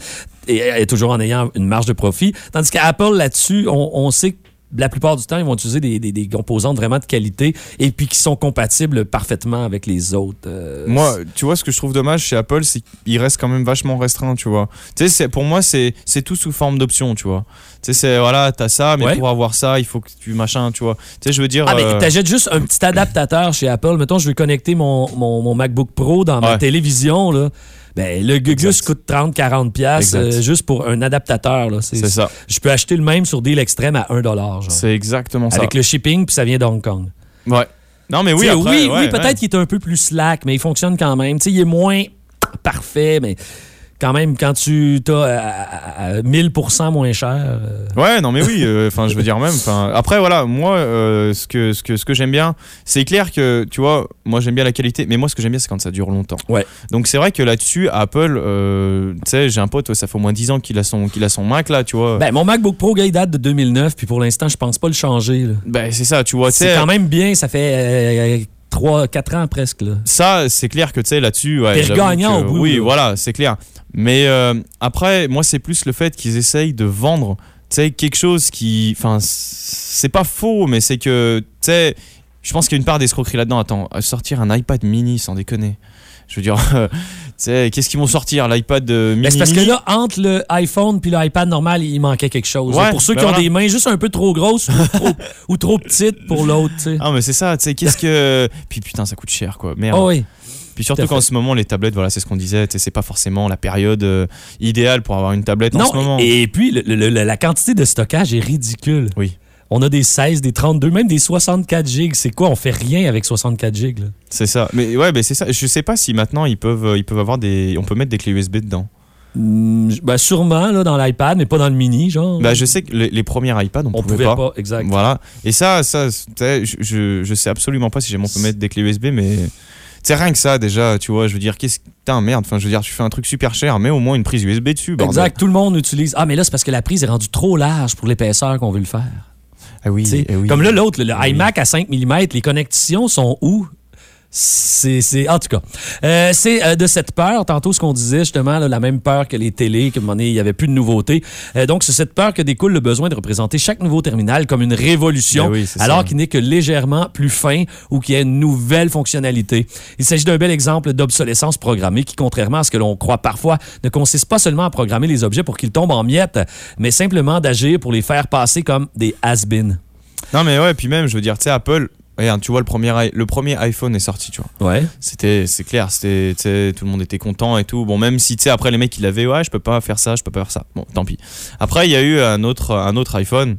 Et, et toujours en ayant une marge de profit. Tandis qu'à Apple, là-dessus, on, on sait que la plupart du temps, ils vont utiliser des, des- des composantes vraiment de qualité et puis qui sont compatibles parfaitement avec les autres. euh, Moi, tu vois, ce que je trouve dommage chez Apple, c'est qu'il reste quand même vachement restreint, tu vois. Tu sais, pour moi, c'est tout sous forme d'option, tu vois. Tu sais, c'est voilà, t'as ça, mais Ouais. pour avoir ça, il faut que tu machin, tu vois. Tu sais, je veux dire. Ah, mais euh, t'achètes juste un petit adaptateur chez Apple. Mettons, je veux connecter mon, mon, mon MacBook Pro dans ma Ouais. télévision. Là. Ben, le Gugus coûte 30-40$ piastres, Exact. euh, juste pour un adaptateur. c'est ça. Je peux acheter le même sur deal extrême à 1$. Genre, C'est exactement ça. avec le shipping, puis ça vient d'Hong Kong. Ouais. Non, mais oui, après, oui, ouais, oui, peut-être ouais. qu'il est un peu plus slack, mais il fonctionne quand même. T'sais, il est moins parfait, mais quand même, quand tu as à, à- à 1000% moins cher. euh, Ouais, non mais oui, euh, enfin je veux dire même. Après voilà, moi euh, ce que ce que ce que j'aime bien, c'est clair que tu vois, moi j'aime bien la qualité, mais moi ce que j'aime bien c'est quand ça dure longtemps. Ouais. Donc c'est vrai que là-dessus Apple, euh, tu sais, j'ai un pote, ça fait au moins 10 ans qu'il a son qu'il a son Mac là, tu vois. Ben, mon MacBook Pro, gars, il date de 2009, puis pour l'instant, je pense pas le changer. là. Ben, c'est ça, tu vois, C'est quand même bien, ça fait 3-4 ans presque. Là. Ça, c'est clair que tu sais là-dessus. Ouais, T'es gagnant au bout, Oui, là. voilà, c'est clair. Mais euh, après, moi, c'est plus le fait qu'ils essayent de vendre, tu sais, quelque chose qui, enfin, c'est pas faux, mais c'est que, tu sais, je pense qu'il y a une part d'escroquerie là-dedans. Attends, sortir un iPad mini, sans déconner. Je veux dire, <laughs> sais, qu'est-ce qu'ils vont sortir l'iPad euh, mini Ben, c'est parce que mini? là, entre le iPhone puis l'iPad normal, il manquait quelque chose. Ouais, pour ceux ben qui ont voilà. des mains juste un peu trop grosses ou <laughs> trop, ou trop petites pour l'autre. Ah, mais c'est ça, tu sais, qu'est-ce que. Puis putain, ça coûte cher, quoi. Merde. Ah oui. Puis Tout surtout qu'en ce moment, les tablettes, voilà, c'est ce qu'on disait, c'est pas forcément la période euh, idéale pour avoir une tablette en ce moment. Non, et, puis le- le- le- la quantité de stockage est ridicule. Oui. On a des 16, des 32, même des 64 gigs. C'est quoi? On fait rien avec 64 gigs. C'est ça. Mais ouais, mais c'est ça. Je sais pas si maintenant ils peuvent, euh, ils peuvent avoir des, on peut mettre des clés USB dedans. Hmm, ben, sûrement là, dans l'iPad, mais pas dans le mini, genre. Bah, je sais que les, les premiers iPads, on, on pouvait, pouvait pas. pas. exact. Voilà. Et ça, ça, je, je sais absolument pas si jamais on peut mettre des clés USB, mais c'est rien que ça déjà. Tu vois, je veux dire, qu'est-ce, putain, merde. Enfin, je veux dire, tu fais un truc super cher, mais au moins une prise USB dessus. bordel. Exact, tout le monde utilise. Ah, mais là, c'est parce que la prise est rendue trop large pour l'épaisseur qu'on veut le faire. Ah oui, eh oui. Comme là, l'autre, le, le Oui. iMac à 5 mm, les connexions sont où? C'est, en tout cas, Euh, c'est euh, de cette peur, tantôt ce qu'on disait justement, là, la même peur que les télés, qu'à un moment donné, il n'y avait plus de nouveautés. Euh, donc, c'est cette peur que découle le besoin de représenter chaque nouveau terminal comme une révolution, Ben oui, alors qu'il n'est que légèrement plus fin ou qu'il y a une nouvelle fonctionnalité. Il s'agit d'un bel exemple d'obsolescence programmée qui, contrairement à ce que l'on croit parfois, ne consiste pas seulement à programmer les objets pour qu'ils tombent en miettes, mais simplement d'agir pour les faire passer comme des has-been. Non, mais ouais, puis même, je veux dire, tu sais, Apple. Regarde, tu vois, le premier, le premier iPhone est sorti, tu vois. Ouais. C'était, c'est clair, c'était, tout le monde était content et tout. Bon, même si, tu sais, après les mecs, ils avaient, ouais, je peux pas faire ça, je peux pas faire ça. Bon, tant pis. Après, il y a eu un autre, un autre iPhone,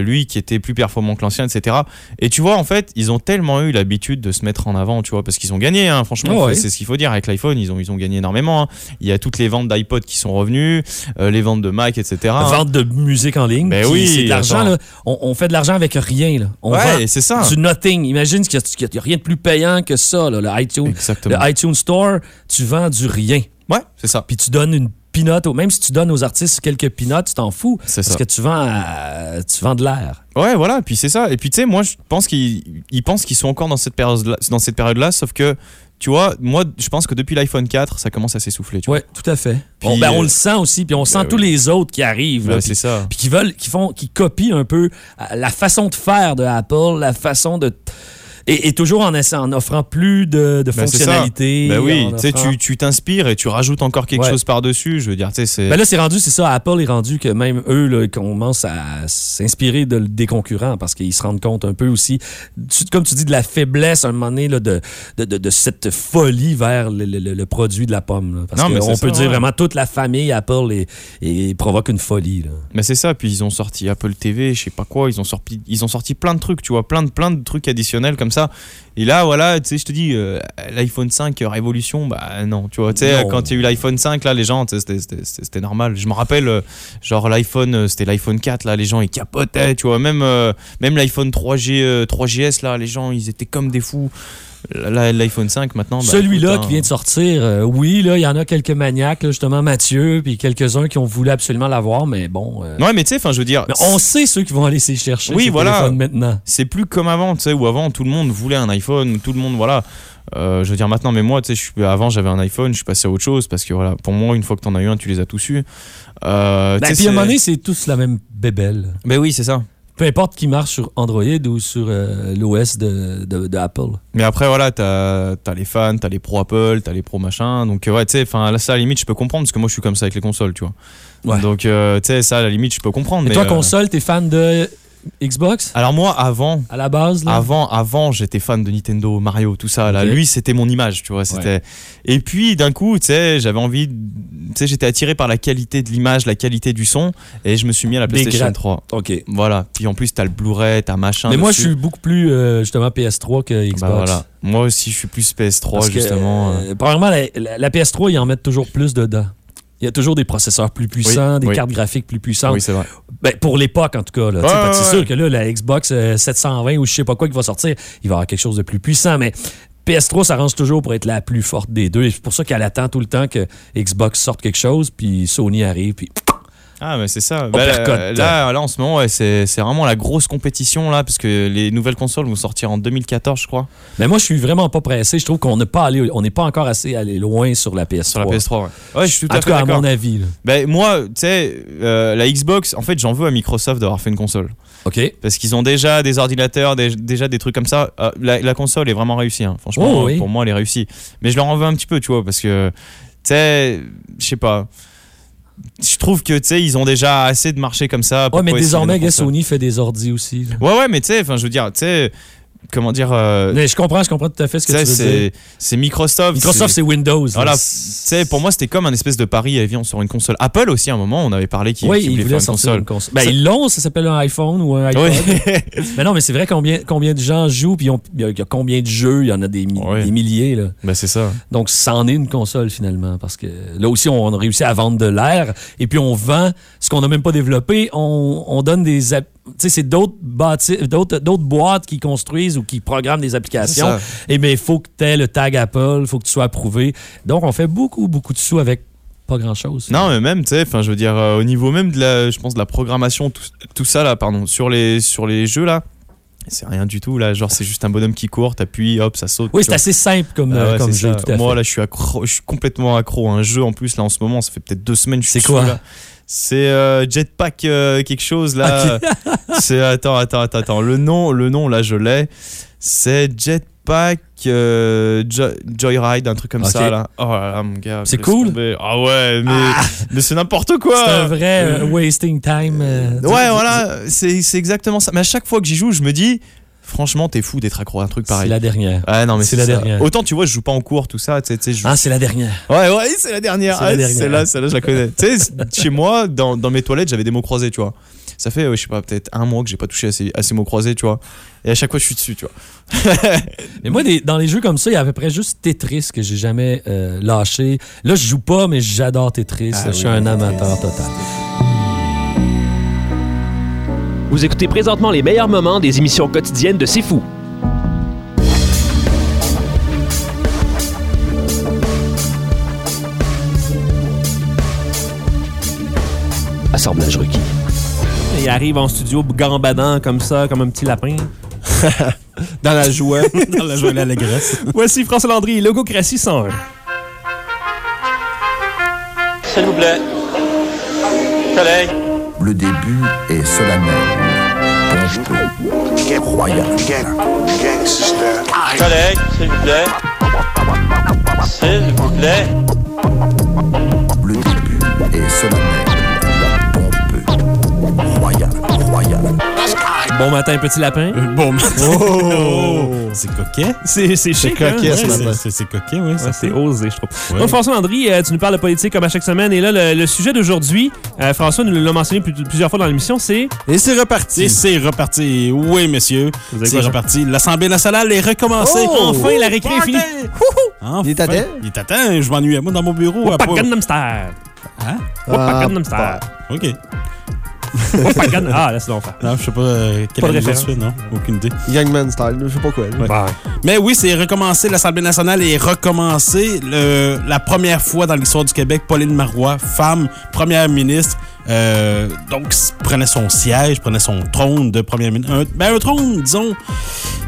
lui, qui était plus performant que l'ancien, etc. Et tu vois, en fait, ils ont tellement eu l'habitude de se mettre en avant, tu vois, parce qu'ils ont gagné, hein, franchement, Oh, ouais. c'est ce qu'il faut dire. Avec l'iPhone, ils ont, ils ont gagné énormément. hein. Il y a toutes les ventes d'iPod qui sont revenues, euh, les ventes de Mac, etc. hein. Vente de musique en ligne. Ben oui, c'est de l'argent. On, on fait de l'argent avec rien. Là. On Ouais, c'est ça. du nothing. Imagine qu'il n'y a, rien de plus payant que ça, là, le, iTunes, Exactement. le iTunes Store. Tu vends du rien. Ouais, c'est ça. Puis tu donnes une pinote. Même si tu donnes aux artistes quelques pinotes, tu t'en fous. C'est Parce ça. que tu vends, à- tu vends de l'air. Ouais, voilà, puis c'est ça. Et puis tu sais, moi, je pense qu'ils ils pensent qu'ils sont encore dans cette période-là, dans cette période-là, sauf que, tu vois, moi, je pense que depuis l'iPhone 4, ça commence à s'essouffler. Oui, tout à fait. Puis, on, ben, on euh, le sent aussi. Puis on sent ben tous oui. les autres qui arrivent. là, puis- c'est ça. puis qui veulent, qui font, qui copient un peu euh, la façon de faire de Apple, la façon de et, et toujours en, offrant plus de, de Ben, fonctionnalités. Ben oui, offrant- tu t'inspires et tu rajoutes encore quelque Ouais. chose par-dessus. Je veux dire. Ben là, c'est rendu, c'est ça. Apple est rendu que même eux là, commencent à s'inspirer de, des concurrents parce qu'ils se rendent compte un peu aussi, tu- comme tu dis, de la faiblesse à un moment donné là, de, de, de- de cette folie vers le, le- le- le produit de la pomme. là. Parce Non, mais c'est peut ça, dire ouais. vraiment toute la famille Apple et, et provoque une folie. là. Mais c'est ça. Puis ils ont sorti Apple TV, je sais pas quoi. Ils ont sorti, ils ont sorti plein de trucs, tu vois, plein de plein de trucs additionnels comme ça. Et là, voilà, tu sais, je te dis, euh, l'iPhone 5 euh, révolution, bah non, tu vois, tu sais, quand il y a eu l'iPhone 5, là, les gens, c'était- normal. Je me rappelle, euh, genre l'iPhone, c'était l'iPhone 4, là, les gens ils capotaient, tu vois, même même l'iPhone 3G, euh, 3GS, là, les gens ils étaient comme des fous. L'iPhone 5 maintenant. bah, Celui-là qui vient de sortir, euh, oui, là, il y en a quelques maniaques, là, justement Mathieu, puis quelques-uns qui ont voulu absolument l'avoir, mais bon. euh, Ouais, mais tu sais, enfin, je veux dire. mais on sait ceux qui vont aller s'y chercher. Oui, voilà. maintenant. c'est plus comme avant, tu sais, où avant tout le monde voulait un iPhone, tout le monde, voilà. Euh, je veux dire maintenant, mais moi, tu sais, avant j'avais un iPhone, je suis passé à autre chose parce que voilà, pour moi, une fois que t'en as eu un, tu les as tous eu. Euh, Ben, puis à un c'est- moment donné, c'est tous la même bébelle. Ben oui, c'est ça. Peu importe qui marche sur Android ou sur euh, l'OS de, de- de Apple. Mais après, voilà, t'as as les fans, t'as les pro Apple, t'as les pro machin. Donc, euh, ouais, tu sais, enfin, là, ça, à la limite, je peux comprendre parce que moi, je suis comme ça avec les consoles, tu vois. Ouais. Donc, euh, tu sais, ça, à la limite, je peux comprendre. Et mais, toi, euh, console, t'es fan de Xbox? Alors, moi, avant, à la base? Là? Avant, avant j'étais fan de Nintendo, Mario, tout ça. Là, lui, c'était mon image, tu vois. C'était. Et puis, d'un coup, tu sais, j'avais envie, tu sais, j'étais attiré par la qualité de l'image, la qualité du son, et je me suis mis à la PlayStation grattes. 3. OK. Voilà. Puis en plus, t'as le Blu-ray, t'as machin. Mais moi, je suis beaucoup plus, euh, justement, PS3 que Xbox. Bah, voilà. Moi aussi, je suis plus PS3, Parce que, justement. euh, premièrement, la, la- la PS3, ils en mettent toujours plus dedans. Il y a toujours des processeurs plus puissants, des oui. cartes graphiques plus puissantes. oui, c'est vrai. Ben, pour l'époque, en tout cas. là. Ouais, c'est ouais, sûr que là, la Xbox euh, 720 ou je sais pas quoi qui va sortir, il va y avoir quelque chose de plus puissant. Mais PS3 s'arrange toujours pour être la plus forte des deux. C'est pour ça qu'elle attend tout le temps que Xbox sorte quelque chose, puis Sony arrive, puis Ah, mais c'est ça. Uppercut. là, là, là, en ce moment, ouais, c'est c'est vraiment la grosse compétition, là, parce que les nouvelles consoles vont sortir en 2014, je crois. Mais moi, je suis vraiment pas pressé. Je trouve qu'on n'est pas allé, on n'est pas encore assez allé loin sur la PS3. Sur la PS3, ouais. Ouais, je suis tout à tout fait cas, à mon avis. là. Ben, moi, tu sais, euh, la Xbox, en fait, j'en veux à Microsoft d'avoir fait une console. OK. Parce qu'ils ont déjà des ordinateurs, des- déjà des trucs comme ça. Euh, la, la console est vraiment réussie. hein. Franchement, Oh, oui. pour moi, elle est réussie. Mais je leur en veux un petit peu, tu vois, parce que, tu sais, je sais pas. Je trouve que, tu sais, ils ont déjà assez de marché comme ça. Ouais, mais désormais. Sony fait des ordis aussi. là. Ouais, ouais, mais tu sais, enfin, je veux dire, tu sais, comment dire. euh, Mais je comprends, je comprends tout à fait ce que tu veux dire. c'est c'est Microsoft. Microsoft, c'est Windows. là. Voilà, sais, pour moi, c'était comme un espèce de pari, eh, viens, on sort une console. Apple aussi, à un moment, on avait parlé qu'ils Oui, voulaient faire une console. une console. Ben, ils l'ont, ça s'appelle un iPhone ou un iPod. Oui. <laughs> mais non, mais c'est vrai combien, combien de gens jouent, puis il y, a- il y a combien de jeux, il y en a des, mi- Ouais. des milliers. Là. ben, c'est ça. Donc, ça en est une console finalement, parce que là aussi, on a réussi à vendre de l'air, et puis on vend ce qu'on n'a même pas développé, on, on donne des... c'est d'autres d'autres d'autres boîtes qui construisent ou qui programment des applications. Et bien, il faut que tu aies le tag Apple, il faut que tu sois approuvé. Donc, on fait beaucoup, beaucoup de sous avec pas grand-chose. Non, mais même, tu sais, enfin, je veux dire, euh, au niveau même de la, je pense, de la programmation, tout, tout ça, là, pardon, sur les, sur les jeux, là, c'est rien du tout, là. Genre, c'est juste un bonhomme qui court, t'appuies, hop, ça saute. Oui, c'est assez simple comme, Ah euh, ouais, comme jeu, ça. tout à Moi, fait. là, je suis accro, je suis complètement accro à un jeu, en plus, là, en ce moment, ça fait peut-être deux semaines, je suis C'est quoi? là. C'est euh, Jetpack euh, quelque chose, là. <laughs> c'est, attends, attends, attends, attends. Le nom, le nom, là, je l'ai. C'est Jetpack euh, Jo- Joyride, un truc comme ça, là. Oh là là, mon gars. C'est cool. Ah ouais, mais, mais c'est n'importe quoi. C'est un vrai wasting time. Ouais, voilà, c'est exactement ça. Mais à chaque fois que j'y joue, je me dis, franchement, t'es fou d'être accro à un truc C'est pareil. la dernière. Ah non, mais c'est c'est la ça. dernière. Autant tu vois, je joue pas en cours, tout ça. Je Ah, c'est la dernière. Ouais, ouais, c'est la dernière. C'est la Ah, dernière. Celle-là, celle-là, je la connais. tu sais, chez moi, dans, dans mes toilettes, j'avais des mots croisés, tu vois. Ça fait, ouais, je sais pas, peut-être un mois que j'ai pas touché à ces, à ces mots croisés, tu vois. Et à chaque fois, je suis dessus, tu vois. <laughs> Mais moi, des- dans les jeux comme ça, il y a à peu près juste Tetris que j'ai jamais euh, lâché. Là, je joue pas, mais j'adore Tetris. Ah je suis un amateur total. Vous écoutez présentement les meilleurs moments des émissions quotidiennes de C'est Fou. Assemblage requis. Il arrive en studio gambadant comme ça, comme un petit lapin. <laughs> Dans la joie. <laughs> Dans la joie et l'allégresse. Voici François Landry, Logocratie 101. S'il vous plaît. Collègue. Le début est solennel, pompeux, royal. Collègue, s'il vous plaît. S'il vous plaît. Le début est solennel, royal, royal. Bon matin, petit lapin. Bon, <laughs> oh, c'est coquet. C'est c'est chic, hein? coquet, ce matin. c'est- c'est c'est coquet, oui. Ouais, c'est osé, je trouve. Ouais. Donc, François Landry, euh, tu nous parles de politique comme à chaque semaine. Et là, le, le sujet d'aujourd'hui, euh, François nous l'a mentionné plus- plusieurs fois dans l'émission, c'est. Et c'est reparti. Et c'est reparti. Oui, messieurs. Vous avez C'est reparti. L'Assemblée nationale est recommencée. Oh, enfin, la récré est finie. Enfin. Il est à temps? Il est à. Je m'ennuyais, moi, dans mon bureau. à Pas pas- Gangnam Style. Hein? Pas Ah, Gangnam Style. OK. Ah, laisse donc faire. Non, je sais pas euh, quelle Pas de référence. fait, non? Aucune idée. Gangman style, je sais pas quoi. Ouais. Mais oui, c'est recommencé. L'Assemblée nationale est recommencée. Le- la première fois dans l'histoire du Québec, Pauline Marois, femme, première ministre, euh, donc prenait son siège, prenait son trône de première ministre. Un, ben, un trône, disons.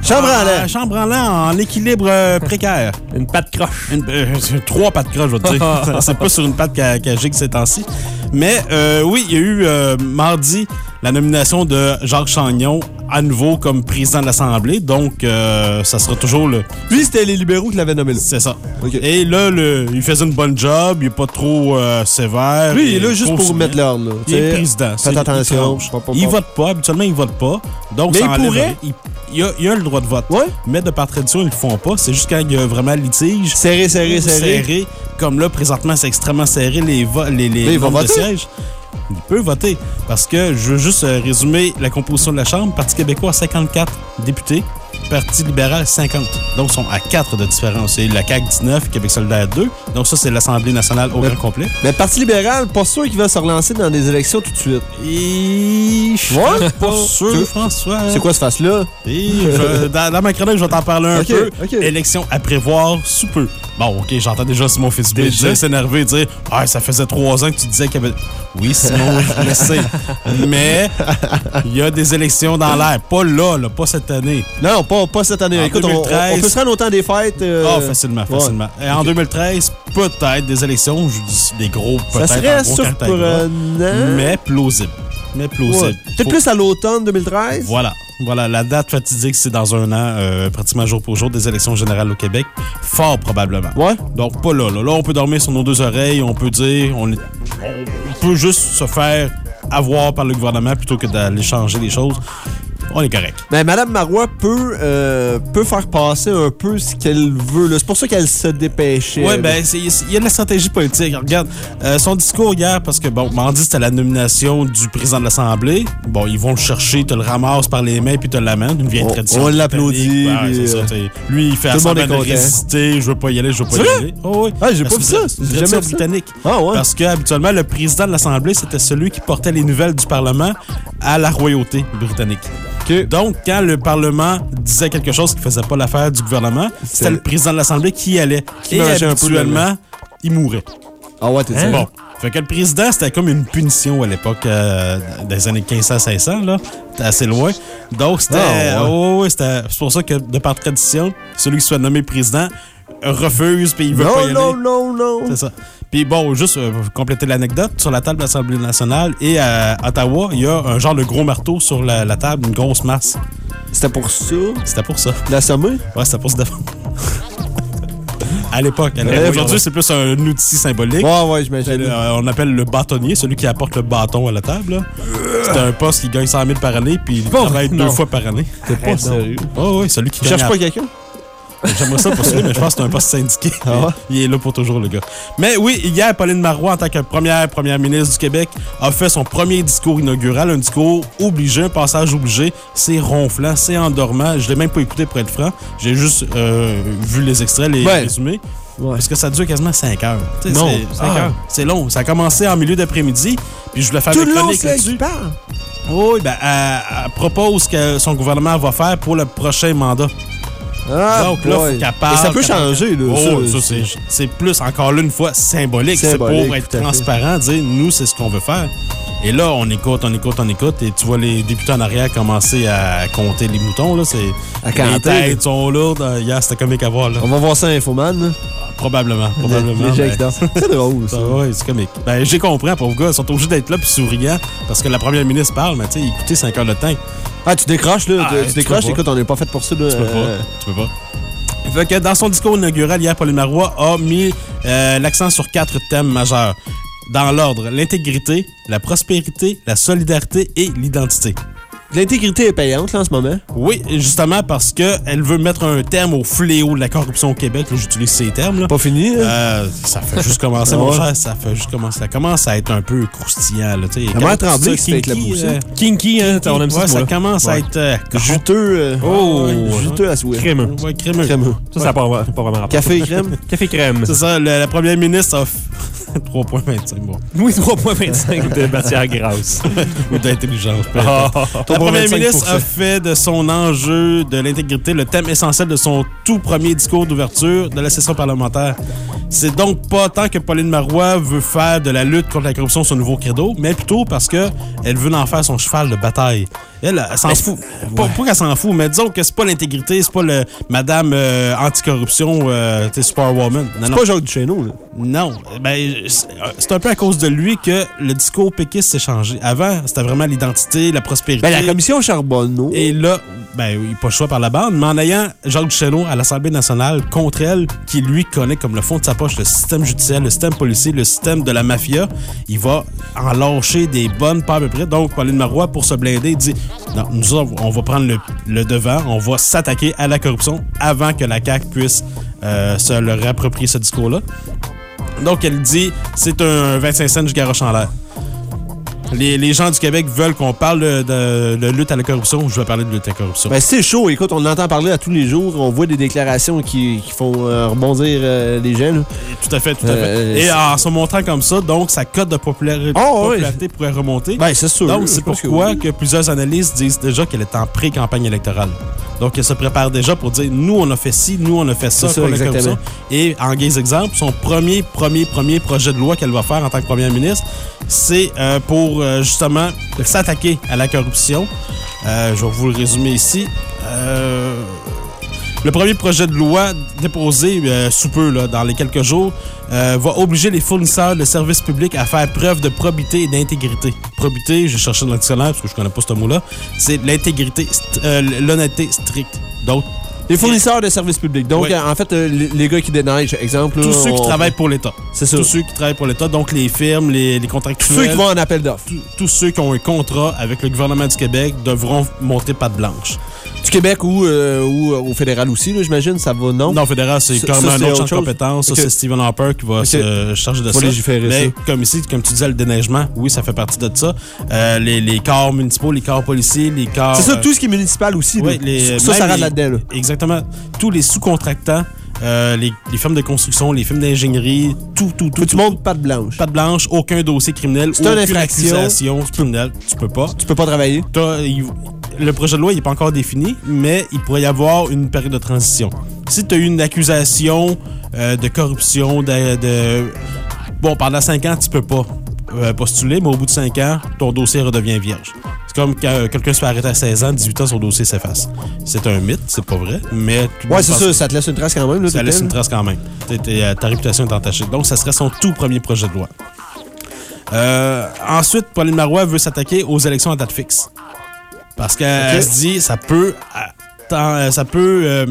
Chambranlant. Ah, chambranlant, en équilibre euh, <laughs> précaire. Une patte croche. Une- euh, <laughs> trois pattes croches, je vais te dire. <laughs> c'est pas sur une patte qu'elle qu'elle gigue ces temps-ci. Mais euh, oui, il y a eu mardi la nomination de Jacques Chagnon à nouveau comme président de l'Assemblée. Donc, euh, ça sera toujours le. Lui, c'était les libéraux qui l'avaient nommé là. C'est ça. Et là, le, il faisait une bonne job, il est pas trop euh, sévère. Lui, il est là juste pour soumis. mettre l'ordre. Il est président. Faites il attention. Pas, pas, Il vote pas, habituellement, il vote pas. Donc, Mais ça il pourrait. Il, il a, il a le droit de vote. Ouais. Mais de par tradition, ils le font pas. C'est juste quand il y a vraiment litige. Serré, serré, serré. serré. Comme là, présentement, c'est extrêmement serré, les, les, les il nombres de sièges. Il peut voter. Parce que je veux juste euh, résumer la composition de la Chambre. Parti québécois, 54 députés. Parti libéral, 50. Donc, ils sont à 4 de différence. C'est la CAQ 19, Québec solidaire 2. Donc, ça, c'est l'Assemblée nationale au Mais- grand complet. Mais le Parti libéral, pas sûr qu'il va se relancer dans des élections tout de suite. Et... Je suis Ouais? pas sûr, François. C'est quoi ce face-là? Dans, dans ma chronique, je vais t'en parler un peu. ok. Élection à prévoir sous peu. Bon, OK, j'entends déjà Simon dire, s'énerver, dire Ah, ça faisait trois ans que tu disais qu'il y avait. Oui, Simon, je le <laughs> sais. Mais il y a des élections dans l'air. Pas là, là, pas cette année. Non, pas, pas cette année. En Écoute, on- on, 2013. on peut se rendre au temps des fêtes. euh, Ah, facilement, ouais. facilement. Et en 2013, peut-être des élections, je dis des gros, Ça peut-être. serait à gras, surprenant. Mais plausible. Mais plausible. Ouais. Peut-être Faut- plus à l'automne 2013. Voilà. Voilà, la date fatidique, c'est dans un an, euh, pratiquement jour pour jour, des élections générales au Québec. Fort probablement. Ouais. Donc, pas là, là. Là, on peut dormir sur nos deux oreilles, on peut dire, on, est- on peut juste se faire avoir par le gouvernement plutôt que d'aller changer les choses. On est correct. Mais Madame Marois peut, euh, peut faire passer un peu ce qu'elle veut. C'est pour ça qu'elle se dépêchait. Là. ben, il y a de la stratégie politique. Regarde, euh, son discours hier, parce que, bon, mardi, c'était la nomination du président de l'Assemblée. Bon, ils vont le chercher, te le ramassent par les mains, puis te l'amènent. Une vieille On- tradition. on l'applaudit, Ouais, euh. Lui, il fait tout le monde de résister. Je veux pas y aller, je veux pas y aller. Oh, oui. Ah, j'ai pas vu ça. J'ai jamais vu britannique. Ah, ouais. Parce que, habituellement, le président de l'Assemblée, c'était celui qui portait les nouvelles du Parlement à la royauté britannique. Donc, quand le Parlement disait quelque chose qui faisait pas l'affaire du gouvernement, c'était le président de l'Assemblée qui allait. Qui Et habituellement, il mourait. Ah ouais, t'es Hein? Bon. Fait que le président, c'était comme une punition à l'époque euh, des années 1500-1600, là. C'était assez loin. Donc, c'était. Ah, ouais. oh, ouais, c'était- c'est pour ça que, de par tradition, celui qui soit nommé président refuse puis il veut non, pas y non, aller. non, non. C'est ça. Puis bon, juste euh, pour compléter l'anecdote, sur la table de l'Assemblée nationale et à Ottawa, il y a un genre de gros marteau sur la, la table, une grosse masse. C'était pour ça? C'était pour ça. L'assommer? Ouais, c'était pour se défendre. <laughs> à l'époque. Ouais, Aujourd'hui, c'est plus un outil symbolique. Ouais, ouais, j'imagine. Euh, on appelle le bâtonnier, celui qui apporte le bâton à la table. C'est un poste qui gagne 100 000 par année, puis il Bon, travaille non. deux fois par année. T'es pas sérieux. Oh, oui, celui qui Tu gagne cherches à- pas quelqu'un? J'aimerais ça poursuivre, mais je pense que c'est un poste syndiqué. Ah ouais? <laughs> Il est là pour toujours, le gars. Mais oui, hier, Pauline Marois, en tant que première première ministre du Québec, a fait son premier discours inaugural, un discours obligé, un passage obligé. C'est ronflant, c'est endormant. Je l'ai même pas écouté pour être franc. J'ai juste euh, vu les extraits, les Ouais. résumés. Ouais. Parce que ça dure quasiment 5 heures. Non, c'est- cinq ah, heures. C'est long. Ça a commencé en milieu d'après-midi, puis je voulais faire Tout c'est elle là-dessus. Oui, ben, elle, elle propose que son gouvernement va faire pour le prochain mandat. Ah, Donc là, boy. faut qu'elle parle. Et ça peut changer, là. Oh, ça, ça, c'est, plus, encore là, une fois, symbolique. C'est pour être transparent, dire, nous, c'est ce qu'on veut faire. Et là, on écoute, on écoute, on écoute, et tu vois les députés en arrière commencer à compter les moutons, là. C'est, À les canter. têtes sont lourdes. Euh, Hier, c'était comique à voir, là. On va voir ça à Infoman. là. Probablement, probablement. Les gens ben, qui dansent. C'est drôle, <laughs> ça. ouais, c'est comique. Ben, j'ai compris, pauvre gars. Ils sont obligés d'être là puis souriants parce que la première ministre parle, mais tu sais, écoutez 5 heures de temps. Ah, tu décroches, là. Ah, tu- décroches. Écoute, on n'est pas fait pour ça, là. Tu peux pas. Euh, Tu peux pas. Fait que dans son discours inaugural hier, Pauline Marois a mis euh, l'accent sur quatre thèmes majeurs. Dans l'ordre, l'intégrité, la prospérité, la solidarité et l'identité. L'intégrité est payante, là, en ce moment? Oui, justement parce qu'elle veut mettre un terme au fléau de la corruption au Québec. Là, J'utilise ces termes. Là. Pas fini, hein? Euh, ça fait juste commencer, mon cher. Ça fait juste commencer. Ça commence à être un peu croustillant. Là, tu sais. La mère Tremblay qui fait kinky, éclabousser. euh, Kinky, hein, on aime ça, ouais, commence à être euh, Juteux. euh, Oh, juteux à souhait. Crémeux. Ouais, crémeux. Crémeux. Ça, ça n'a pas, pas vraiment rapport. Café et crème. <laughs> Café crème. C'est ça, le- la première ministre a f- <laughs> 3,25 bon. Oui, 3,25 de matière grasse. <laughs> ou d'intelligence. La 3,25%. première ministre a fait de son enjeu de l'intégrité le thème essentiel de son tout premier discours d'ouverture de la session parlementaire. C'est donc pas tant que Pauline Marois veut faire de la lutte contre la corruption son nouveau credo, mais plutôt parce que elle veut en faire son cheval de bataille. Elle, elle s'en fout. Pas, pas qu'elle s'en fout, mais disons que c'est pas l'intégrité, c'est pas le Madame euh, anticorruption, euh, sais, Superwoman. C'est pas Jacques Duchesneau, là. Non, ben c'est c'est un peu à cause de lui que le discours péquiste s'est changé. Avant, c'était vraiment l'identité, la prospérité. Ben, la commission Charbonneau. Et là, ben oui, pas le choix par la bande, mais en ayant Jacques Duchesneau à l'Assemblée nationale contre elle, qui lui connaît comme le fond de sa poche le système judiciaire, le système policier, le système de la mafia, il va en lâcher des bonnes pas à peu près. Donc, Pauline Marois, pour se blinder, dit non, nous on va prendre le, le devant, on va s'attaquer à la corruption avant que la CAQ puisse euh, se le réapproprier ce discours-là. Donc, elle dit c'est un 25 cents, je garoche en l'air. Les, les gens du Québec veulent qu'on parle de, de- de lutte à la corruption. Je vais parler de lutte à la corruption? Ben, c'est chaud. Écoute, on l'entend parler à tous les jours. On voit des déclarations qui, qui font euh, rebondir euh, les là. Tout à fait, tout à fait. Euh, Et en se montrant comme ça, donc sa cote de Oh, oui. popularité pourrait remonter. Ben, c'est sûr. donc, c'est que pourquoi oui. que, plusieurs analystes disent déjà qu'elle est en pré-campagne électorale. Donc, elle se prépare déjà pour dire nous, on a fait ci, nous, on a fait ça. Et en guise d'exemple, son premier, premier, premier projet de loi qu'elle va faire en tant que première ministre, c'est euh, pour euh, justement s'attaquer à la corruption. Euh, je vais vous le résumer ici. Euh, le premier projet de loi déposé sous peu, là, dans les quelques jours, va obliger les fournisseurs de services publics à faire preuve de probité et d'intégrité. Probité, j'ai cherché dans le dictionnaire parce que je connais pas ce mot-là, c'est l'intégrité, l'honnêteté stricte. Donc, Les fournisseurs de services publics. Donc, Oui. en fait, euh, les, gars qui déneigent, exemple. tous là, ceux qui travaillent pour l'État. C'est ça. Tous ceux qui travaillent pour l'État, donc les firmes, les, les Tous contractuels. ceux qui vont en appel d'offres. tous- tous ceux qui ont un contrat avec le gouvernement du Québec devront monter patte blanche. Du Québec ou, euh, ou euh, au fédéral aussi, j'imagine. Ça va, non? Non, fédéral, c'est ça, un autre champ de chose. compétence. Ok. Ça, c'est Stephen Harper qui va se charger de ça. légiférer Mais ça. comme ici, comme tu disais, le déneigement, oui, ça fait partie de ça. Euh, les, les corps municipaux, les corps policiers, les corps... C'est ça, euh, tout ce qui est municipal aussi. oui, les- ça, ça rentre là-dedans. là. Exactement. Tous les sous-contractants, euh, les, les firmes de construction, les firmes d'ingénierie, tout, tout, tout. Faut tout, montes patte blanche. Pas de blanche, aucun dossier criminel, C'est une aucune infraction. accusation criminelle. Tu peux pas. Tu peux pas travailler. Il- le projet de loi n'est pas encore défini, mais il pourrait y avoir une période de transition. Si tu as eu une accusation euh, de corruption, de, de- Bon, pendant 5 ans, tu peux pas euh, postuler, mais au bout de 5 ans, ton dossier redevient vierge. C'est comme quand euh, quelqu'un se fait arrêter à 16 ans, 18 ans, son dossier s'efface. C'est un mythe, c'est pas vrai, mais... Ouais, c'est ça, ça te laisse une trace quand même. Là, ça laisse une trace quand même. Euh, ta réputation est entachée. Donc, ça serait son tout premier projet de loi. Euh, ensuite, Pauline Marois veut s'attaquer aux élections à date fixe. Parce qu'elle se dit, ça peut, ça peut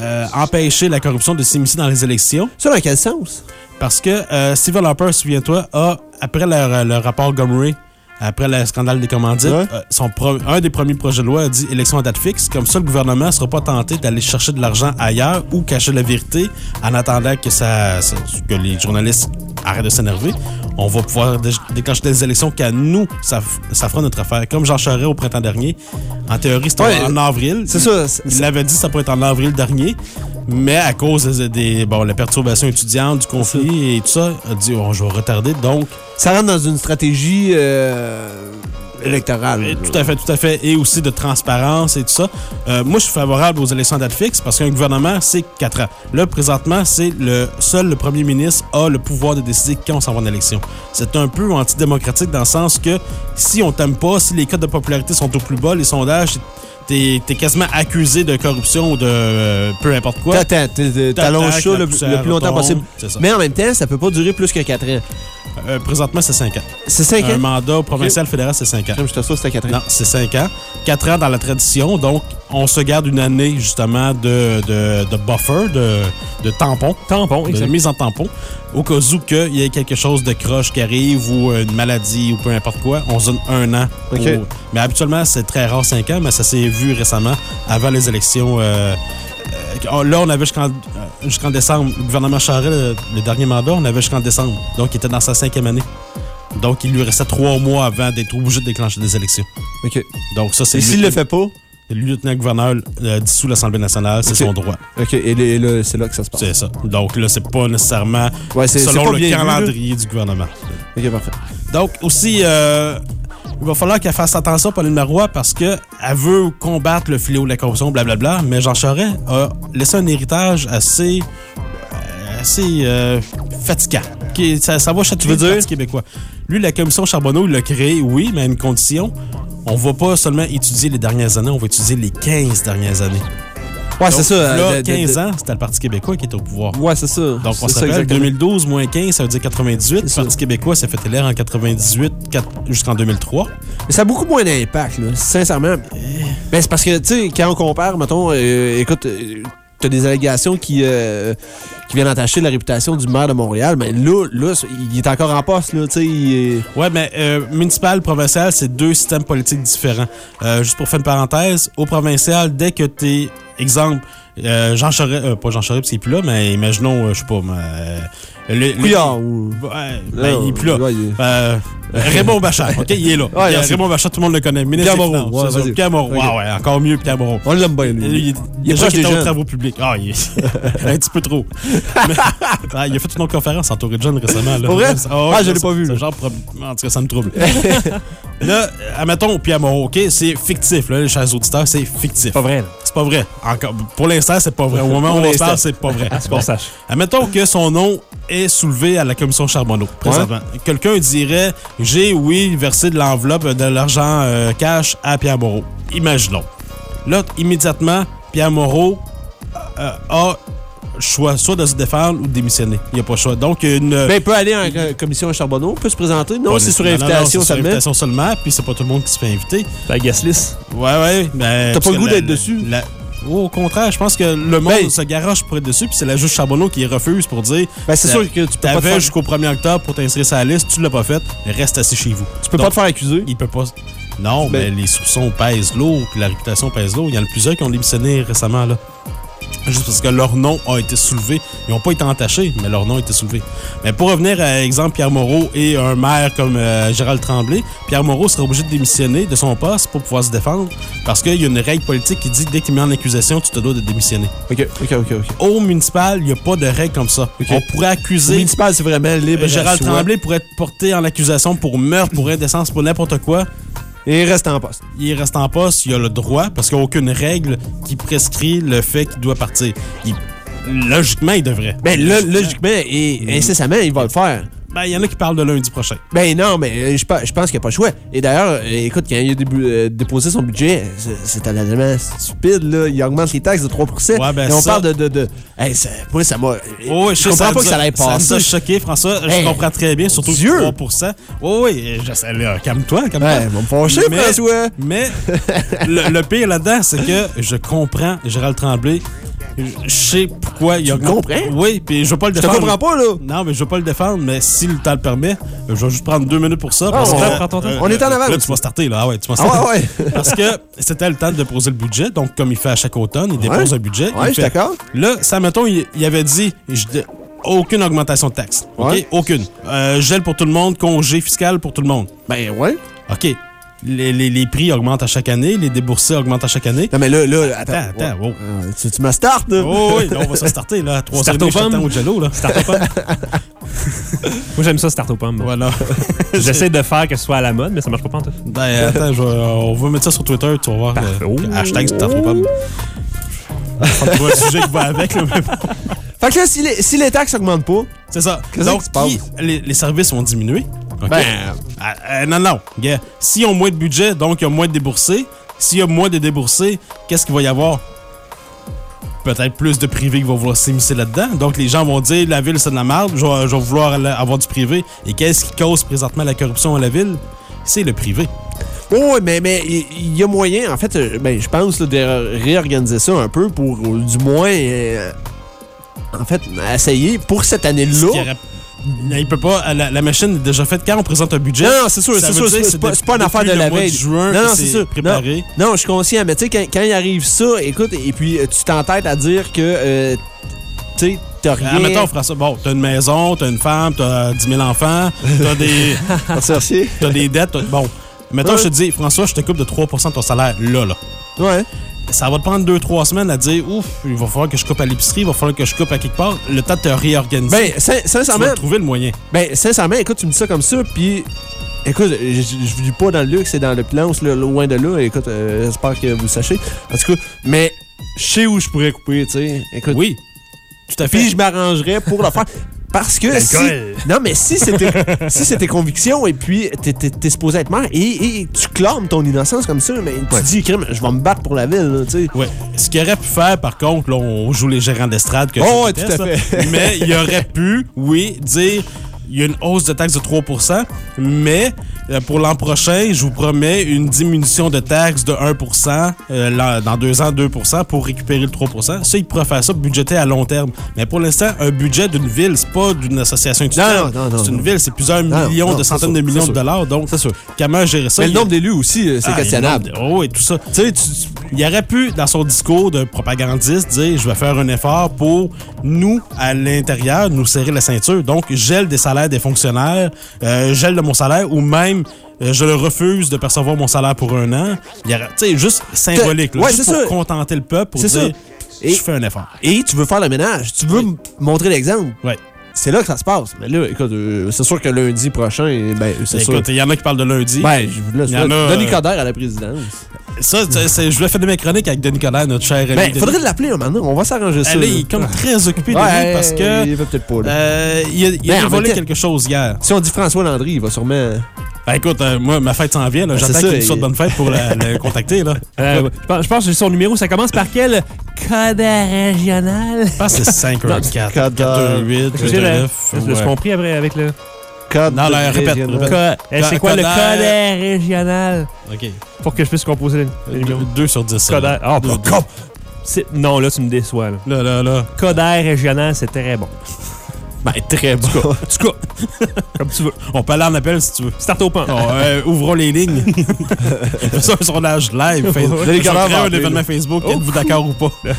euh, empêcher la corruption de s'immiscer dans les élections. Ça, dans quel sens? Parce que euh, Stephen Harper, souviens-toi, a, après le, le rapport Gomery, après le scandale des commandites, Ouais. euh, son un des premiers projets de loi a dit élection à date fixe. Comme ça, le gouvernement ne sera pas tenté d'aller chercher de l'argent ailleurs ou cacher la vérité en attendant que, ça- que les journalistes arrêtent de s'énerver. On va pouvoir dé- déclencher des élections qu'à nous, ça, fera notre affaire. Comme Jean Charest au printemps dernier. En théorie, c'était Ouais, en avril. C'est ça. Il l'avait dit ça pourrait être en avril dernier, mais à cause des, des- bon, la perturbation étudiante, du conflit et tout ça, il a dit oh, je vais retarder. Donc, Ça rentre dans une stratégie euh, électorale. et tout à fait, tout à fait, et aussi de transparence et tout ça. Euh, moi, je suis favorable aux élections date fixe parce qu'un gouvernement, c'est 4 ans. Là, présentement, c'est le seul le premier ministre a le pouvoir de décider quand on s'en va en élection. C'est un peu antidémocratique dans le sens que si on t'aime pas, si les codes de popularité sont au plus bas, les sondages, t'es es quasiment accusé de corruption ou de euh, peu importe quoi. T'allonges ça le, le plus longtemps possible. Mais en même temps, ça peut pas durer plus que 4 ans. Euh, présentement, c'est 5 ans. C'est 5 Un ans? mandat provincial fédéral, c'est 5 ans. Je t'assure, c'était 4 ans. Non, c'est 5 ans. 4 ans dans la tradition, donc on se garde une année, justement, de, de, de buffer, de, de tampon. Tampon, De exact. mise en tampon. Au cas où qu'il y ait quelque chose de croche qui arrive ou une maladie ou peu importe quoi, on se donne un an. Pour- Mais habituellement, c'est très rare, cinq ans, mais ça s'est vu récemment, avant les élections. euh, là, on avait jusqu'en euh, jusqu'en décembre. Le gouvernement Charest, le, le dernier mandat, on avait jusqu'en décembre. Donc, il était dans sa cinquième année. Donc, il lui restait trois mois avant d'être obligé de déclencher des élections. OK. Donc, ça, c'est Et s'il le fait pas, le lieutenant-gouverneur euh, dissout l'Assemblée nationale, c'est son droit. OK, et là, là, c'est là que ça se passe. C'est ça. Donc, là, c'est pas nécessairement Ouais, selon pas le vu, calendrier du gouvernement. OK, parfait. Donc, aussi, euh, il va falloir qu'elle fasse attention, Pauline Marois, parce qu'elle veut combattre le fléau de la corruption, blablabla, mais Jean Charest a laissé un héritage assez. euh, assez euh, fatigant. Qui- ça, ça va veux le québécois. Lui, la commission Charbonneau, il l'a créé, oui, mais à une condition. On va pas seulement étudier les dernières années, on va étudier les 15 dernières années. Ouais, c'est ça. Là, euh, de- de- 15 de- ans, c'était le Parti québécois qui était au pouvoir. Ouais, c'est ça. Donc, on s'appelle exactement. 2012 moins 15, ça veut dire 98. Le Parti québécois s'est fait élire en 98 quatre- jusqu'en 2003. Mais ça a beaucoup moins d'impact, là, sincèrement. Ben, c'est parce que, tu sais, quand on compare, mettons, euh, écoute, euh, t'as des allégations qui, euh, qui viennent entacher la réputation du maire de Montréal, mais là, là, il est encore en poste, là, tu sais. il est- Ouais, mais euh, municipal, provincial, c'est deux systèmes politiques différents. Euh, juste pour faire une parenthèse, au provincial, dès que t'es, exemple, euh, Jean Charest, euh, pas Jean Charest parce qu'il est plus là, mais imaginons, euh, je sais pas, euh, le- le- Couillard ou. Ouais, ben, il est plus là. ouais, il est- Euh, Raymond Bachar, OK, il est là. <laughs> Ouais, a. Raymond Bachar, tout le monde le connaît. Ministre Pierre Moreau, ouais, ça. Pierre Moreau, Ok. ouais, ouais, encore mieux, Pierre Moreau. On l'aime bien, lui. Il, il, il, Il est est proche des aux jeunes. travaux publics. Ah, il est <laughs> un petit peu trop. Mais- <laughs> ah, il a fait une autre conférence entouré de jeunes récemment. Là. Pour vrai? Ah, ouais, Ah, je l'ai pas vu, genre, en tout cas, ça me trouble. là, admettons, Pierre Moreau, OK, c'est fictif, là, les chers auditeurs, c'est fictif. Pas vrai. C'est pas vrai. Encore, pour l'instant, c'est pas vrai. Au moment où on se parle, c'est pas vrai. À ce qu'on sache. Admettons que son nom est soulevé à la commission Charbonneau, présentement. Quelqu'un dirait J'ai, oui, versé de l'enveloppe de l'argent euh, cash à Pierre Moreau. Imaginons. Là, immédiatement, Pierre Moreau euh, a choix soit de se défendre ou de démissionner. Il n'y a pas le choix. Donc, une. Ben, il peut aller en euh, commission Charbonneau, peut se présenter. Non, c'est sur invitation non, c'est sur seulement. invitation seulement, puis c'est pas tout le monde qui se fait inviter. La guest list. Ouais, ouais. Ben, T'as pas le goût d'être dessus? la- au contraire, je pense que le monde Ben- se garoche pour être dessus, puis c'est la juge Charbonneau qui refuse pour dire Ben, c'est sûr que tu peux faire- jusqu'au 1er octobre pour t'inscrire sur la liste, tu l'as pas fait, reste assis chez vous. Tu peux pas te faire accuser. Il peut pas. Non, Ben- mais les soupçons pèsent lourd, puis la réputation pèse lourd. Il y en a plusieurs qui ont démissionné récemment, là. Juste parce que leur nom a été soulevé. Ils n'ont pas été entachés, mais leur nom a été soulevé. Mais pour revenir à exemple Pierre Moreau et un maire comme euh, Gérald Tremblay, Pierre Moreau sera obligé de démissionner de son poste pour pouvoir se défendre parce qu'il y a une règle politique qui dit que dès que tu es mis en accusation, tu te dois de démissionner. Ok, ok, ok. Au municipal, il n'y a pas de règle comme ça. On pourrait accuser. municipal, c'est vraiment libre. Gérald. Tremblay pourrait être porté en accusation pour meurtre, pour indécence, pour n'importe quoi. Et il reste en poste. Il reste en poste, il a le droit, parce qu'il n'y a aucune règle qui prescrit le fait qu'il doit partir. Il- logiquement, il devrait. Ben, là, logiquement et incessamment, il va le faire. Ben, il y en a qui parlent de lundi prochain. Ben non, mais euh, je je pense qu'il n'y a pas le choix. Et d'ailleurs, euh, écoute, quand il a débu- euh, déposé son budget, c'est- tellement stupide, là. Il augmente les taxes de 3 Ouais, ben Et on ça- parle de... de, de... Hey, ça- moi, ça m'a... Oh, oui, je comprends ça pas que ça a- allait Ça nous a passer. choqué, François. Hey, je comprends très bien, surtout Dieu! 3 Oui, oui, je là, calme-toi, calme-toi. Ouais, va me fâcher, Mais- François. Mais <laughs> le, le pire là-dedans, c'est que je comprends Gérald Tremblay. Je je sais pourquoi il Tu augmente. comprends? Oui, puis je veux pas le Je défendre. comprends pas, là. Non, mais je veux pas le défendre, mais si le temps le permet, je vais juste prendre deux minutes pour ça. parce que- ton temps. On est en avance. Là, tu vas starter, là. Ah ouais, tu vas Ah starter. ouais, ouais. <laughs> Parce que c'était le temps de déposer le budget. Donc, comme il fait à chaque automne, il dépose un budget. Ouais, je suis d'accord. Là, ça, mettons, il, il avait dit je aucune augmentation de taxes. OK? Aucune. Euh, gel pour tout le monde, congé fiscal pour tout le monde. Ben ouais. OK. Les, les- les prix augmentent à chaque année, les déboursés augmentent à chaque année. Non, mais là, là, attends. Attends, attends, wow. Euh, tu, tu me start, là? Oh oui, là, on va se starter, là. Trois Start années, aux pommes. j'attends au jello, là. Start aux pommes. <laughs> Moi, j'aime ça, start aux pommes. Voilà. <laughs> J'essaie de faire que ce soit à la mode, mais ça marche pas pas en tout. Ben, attends, je vais- on va mettre ça sur Twitter, tu vas voir. Euh, le hashtag start aux pommes. On va trouver un sujet qui va avec, là, mais bon. Fait que là, si les, si les taxes augmentent pas, C'est ça. Donc, qui- les, les services vont diminuer. Ben- Ah, euh, non, non. S'ils ont moins de budget, donc il y a moins de déboursés. S'il y a moins de déboursés, qu'est-ce qu'il va y avoir? Peut-être plus de privés qui vont vouloir s'immiscer là-dedans. Donc, les gens vont dire la ville, c'est de la merde, je vais, je vais vouloir avoir du privé. Et qu'est-ce qui cause présentement la corruption à la ville? C'est le privé. Oui, mais mais il y, a moyen, en fait, euh, ben, je pense là, de réorganiser ça un peu pour, euh, du moins, euh, en fait, essayer pour cette année-là. Il peut pas. La, la machine est déjà faite quand on présente un budget. Non, non, c'est sûr, c'est sûr, c'est pas, pas une affaire de la veille. juin non, non, c'est. Préparé. Non, non, je suis conscient, mais tu sais, quand, quand il arrive ça, écoute, et puis euh, tu t'entêtes à dire que, euh, tu sais, t'as rien. Ah, mettons, François, bon, t'as une maison, t'as une femme, t'as 10 000 enfants, t'as des. <laughs> <laughs> T'as des dettes. Bon, mettons, Ouais. je te dis, François, je te coupe de 3% de ton salaire, là, là. Ouais. Ça va te prendre 2-3 semaines à dire, ouf, il va falloir que je coupe à l'épicerie, il va falloir que je coupe à quelque part. Le temps de te réorganiser. Ben, sin- tu sincèrement. vas trouver le moyen. Ben, sincèrement, écoute, tu me dis ça comme ça, puis. Écoute, je, je vis pas dans le luxe, c'est dans le plan, là, loin de là. Écoute, euh, j'espère que vous le sachez. En tout cas, mais je sais où je pourrais couper, tu sais. Écoute. Oui. Tout à fait. Puis je m'arrangerais pour le faire. <laughs> Parce que si, non mais si c'était <laughs> si c'est tes convictions et puis t'es, supposé être maire et, et tu clames ton innocence comme ça mais tu dis crime je vais me battre pour la ville tu sais Ouais. Ce qu'il aurait pu faire, par contre, là, on joue les gérants d'estrade que Oh, ouais, tout à là. fait. mais il aurait pu, oui, dire il y a une hausse de taxes de 3 mais euh, pour l'an prochain, je vous promets une diminution de taxes de 1 euh, dans deux ans, 2 pour récupérer le 3 Ça, il pourrait faire ça budgété à long terme. Mais pour l'instant, un budget d'une ville, c'est pas d'une association étudiante. Non, non, non, c'est une ville, c'est plusieurs millions, de centaines de millions de dollars. Donc, sûr comment gérer ça? mais le nombre d'élus aussi euh, c'est ah, questionnable Oh, et tout ça. tu sais Il aurait pu, dans son discours de propagandiste, dire Je vais faire un effort pour nous, à l'intérieur, nous serrer la ceinture. Donc, gel des salaires des fonctionnaires, euh, gel de mon salaire, ou même euh, je le refuse de percevoir mon salaire pour un an. Tu sais, juste symbolique, là, Ouais, juste pour ça. contenter le peuple, pour dire ça. Et- Je fais un effort. et tu veux faire le ménage tu veux montrer l'exemple Ouais. C'est là que ça se passe mais là écoute euh, c'est sûr que lundi prochain ben c'est sûr Écoute, il y en a qui parlent de lundi. ben je- là, il y en a, Denis euh, Coderre à la présidence ça, je voulais faire de mes chroniques avec Denis Coderre, notre cher ami. ben Denis. faudrait l'appeler moment on va s'arranger ça Elle là. est comme très occupé, Ouais, Denis, parce que. il va peut-être pas là euh, il a, il a Ben, temps- quelque chose hier. si on dit François Landry il va sûrement Ben écoute, euh, moi, ma fête s'en vient. là. Ben, J'attends qu'il me il- bonne fête pour la- <laughs> le contacter. Là. Euh, je pense- je pense que j'ai son numéro. Ça commence par quel code régional? Je pense que c'est 5 1 4 Code 4 8 J'ai 8 le- 9. je l'ai compris après avec le. code Non, là, répète, répète. Eh, C'est quoi le Coder. code régional? OK. Pour que je puisse composer le- numéro. 2 sur 10. ça, Code là. Ah, c'est- Non, là, tu me déçois. Là. Là, là, là. Code régional, c'est très bon. Ben, très bon. En tout cas, <laughs> comme tu veux. On peut aller en appel si tu veux. Start au pan. Oh, euh, ouvrons les lignes. <laughs> Fais ça un sondage live. Va un événement. Facebook. Êtes-vous d'accord ou pas? <laughs>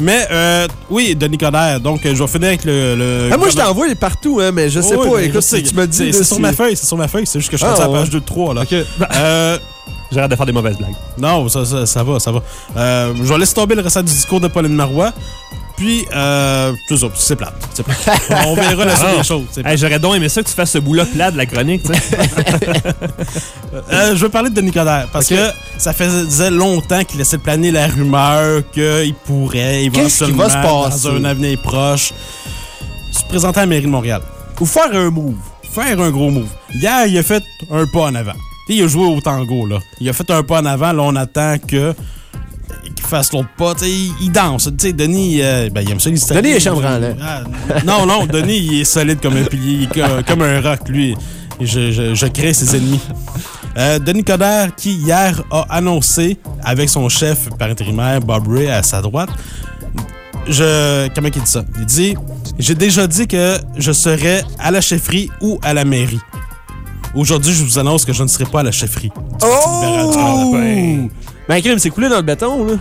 Mais, euh, oui, Denis Coderre. Donc, je vais finir avec le. le Ah, moi, je t'envoie partout, hein, mais je sais Oh, oui, pas. Écoute, sais, tu me dis. C'est sur ma feuille, c'est sur ma feuille. C'est juste que je suis Ah, à la ouais. page 2 de 3. Là. Ok. Euh, J'arrête de faire des mauvaises blagues. Non, ça, ça, ça va, ça va. Euh, je vais laisser tomber le restant du discours de Pauline Marois. Puis, euh, tout ça, c'est plate. C'est plate. <laughs> On verra la suite Ah. des choses. c'est plate. Hey, J'aurais donc aimé ça que tu fasses ce bout-là plat de la chronique. <laughs> Euh, je veux parler de Denis Coderre parce que ça faisait longtemps qu'il laissait planer la rumeur qu'il pourrait Qu'est-ce qui éventuellement, va se passer? dans un avenir proche, se présenter à la mairie de Montréal. Ou faire un move. Faire un gros move. Hier, il a fait un pas en avant. Il a joué au tango, là. Il a fait un pas en avant. Là, on attend que qu'il fasse l'autre pas. Tu sais, il, danse. Tu sais, Denis, euh, ben, il aime ça, les. Denis est chambranlant. Ah, non, non, Denis, il est solide comme un pilier. Il est co- comme un roc, lui. Je, je, je crée ses ennemis. Euh, Denis Coderre, qui hier a annoncé, avec son chef par intérimaire, Bob Ray, à sa droite, je. Comment il dit ça? Il dit J'ai déjà dit que je serais à la chefferie ou à la mairie. Aujourd'hui, je vous annonce que je ne serai pas à la chefferie. du Ben, crime, c'est coulé dans le béton, là.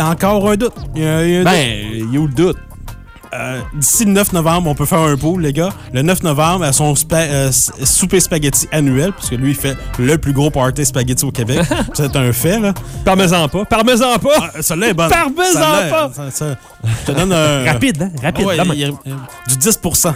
A encore un doute. Il y a- il y a un. Ben, il y a où le doute? Euh, D'ici le 9 novembre, on peut faire un pool, les gars. Le 9 novembre, à son spa- euh, souper spaghetti annuel, puisque lui, il fait le plus gros party spaghetti au Québec. <laughs> C'est un fait, là. Parmesan pas. Parmesan pas. Ah, Celle-là est bonne. Parmesan pas. ça- ça- Je te donne un... <laughs> Rapide, hein? Rapide. Ouais, demain. il y a- euh, du 10%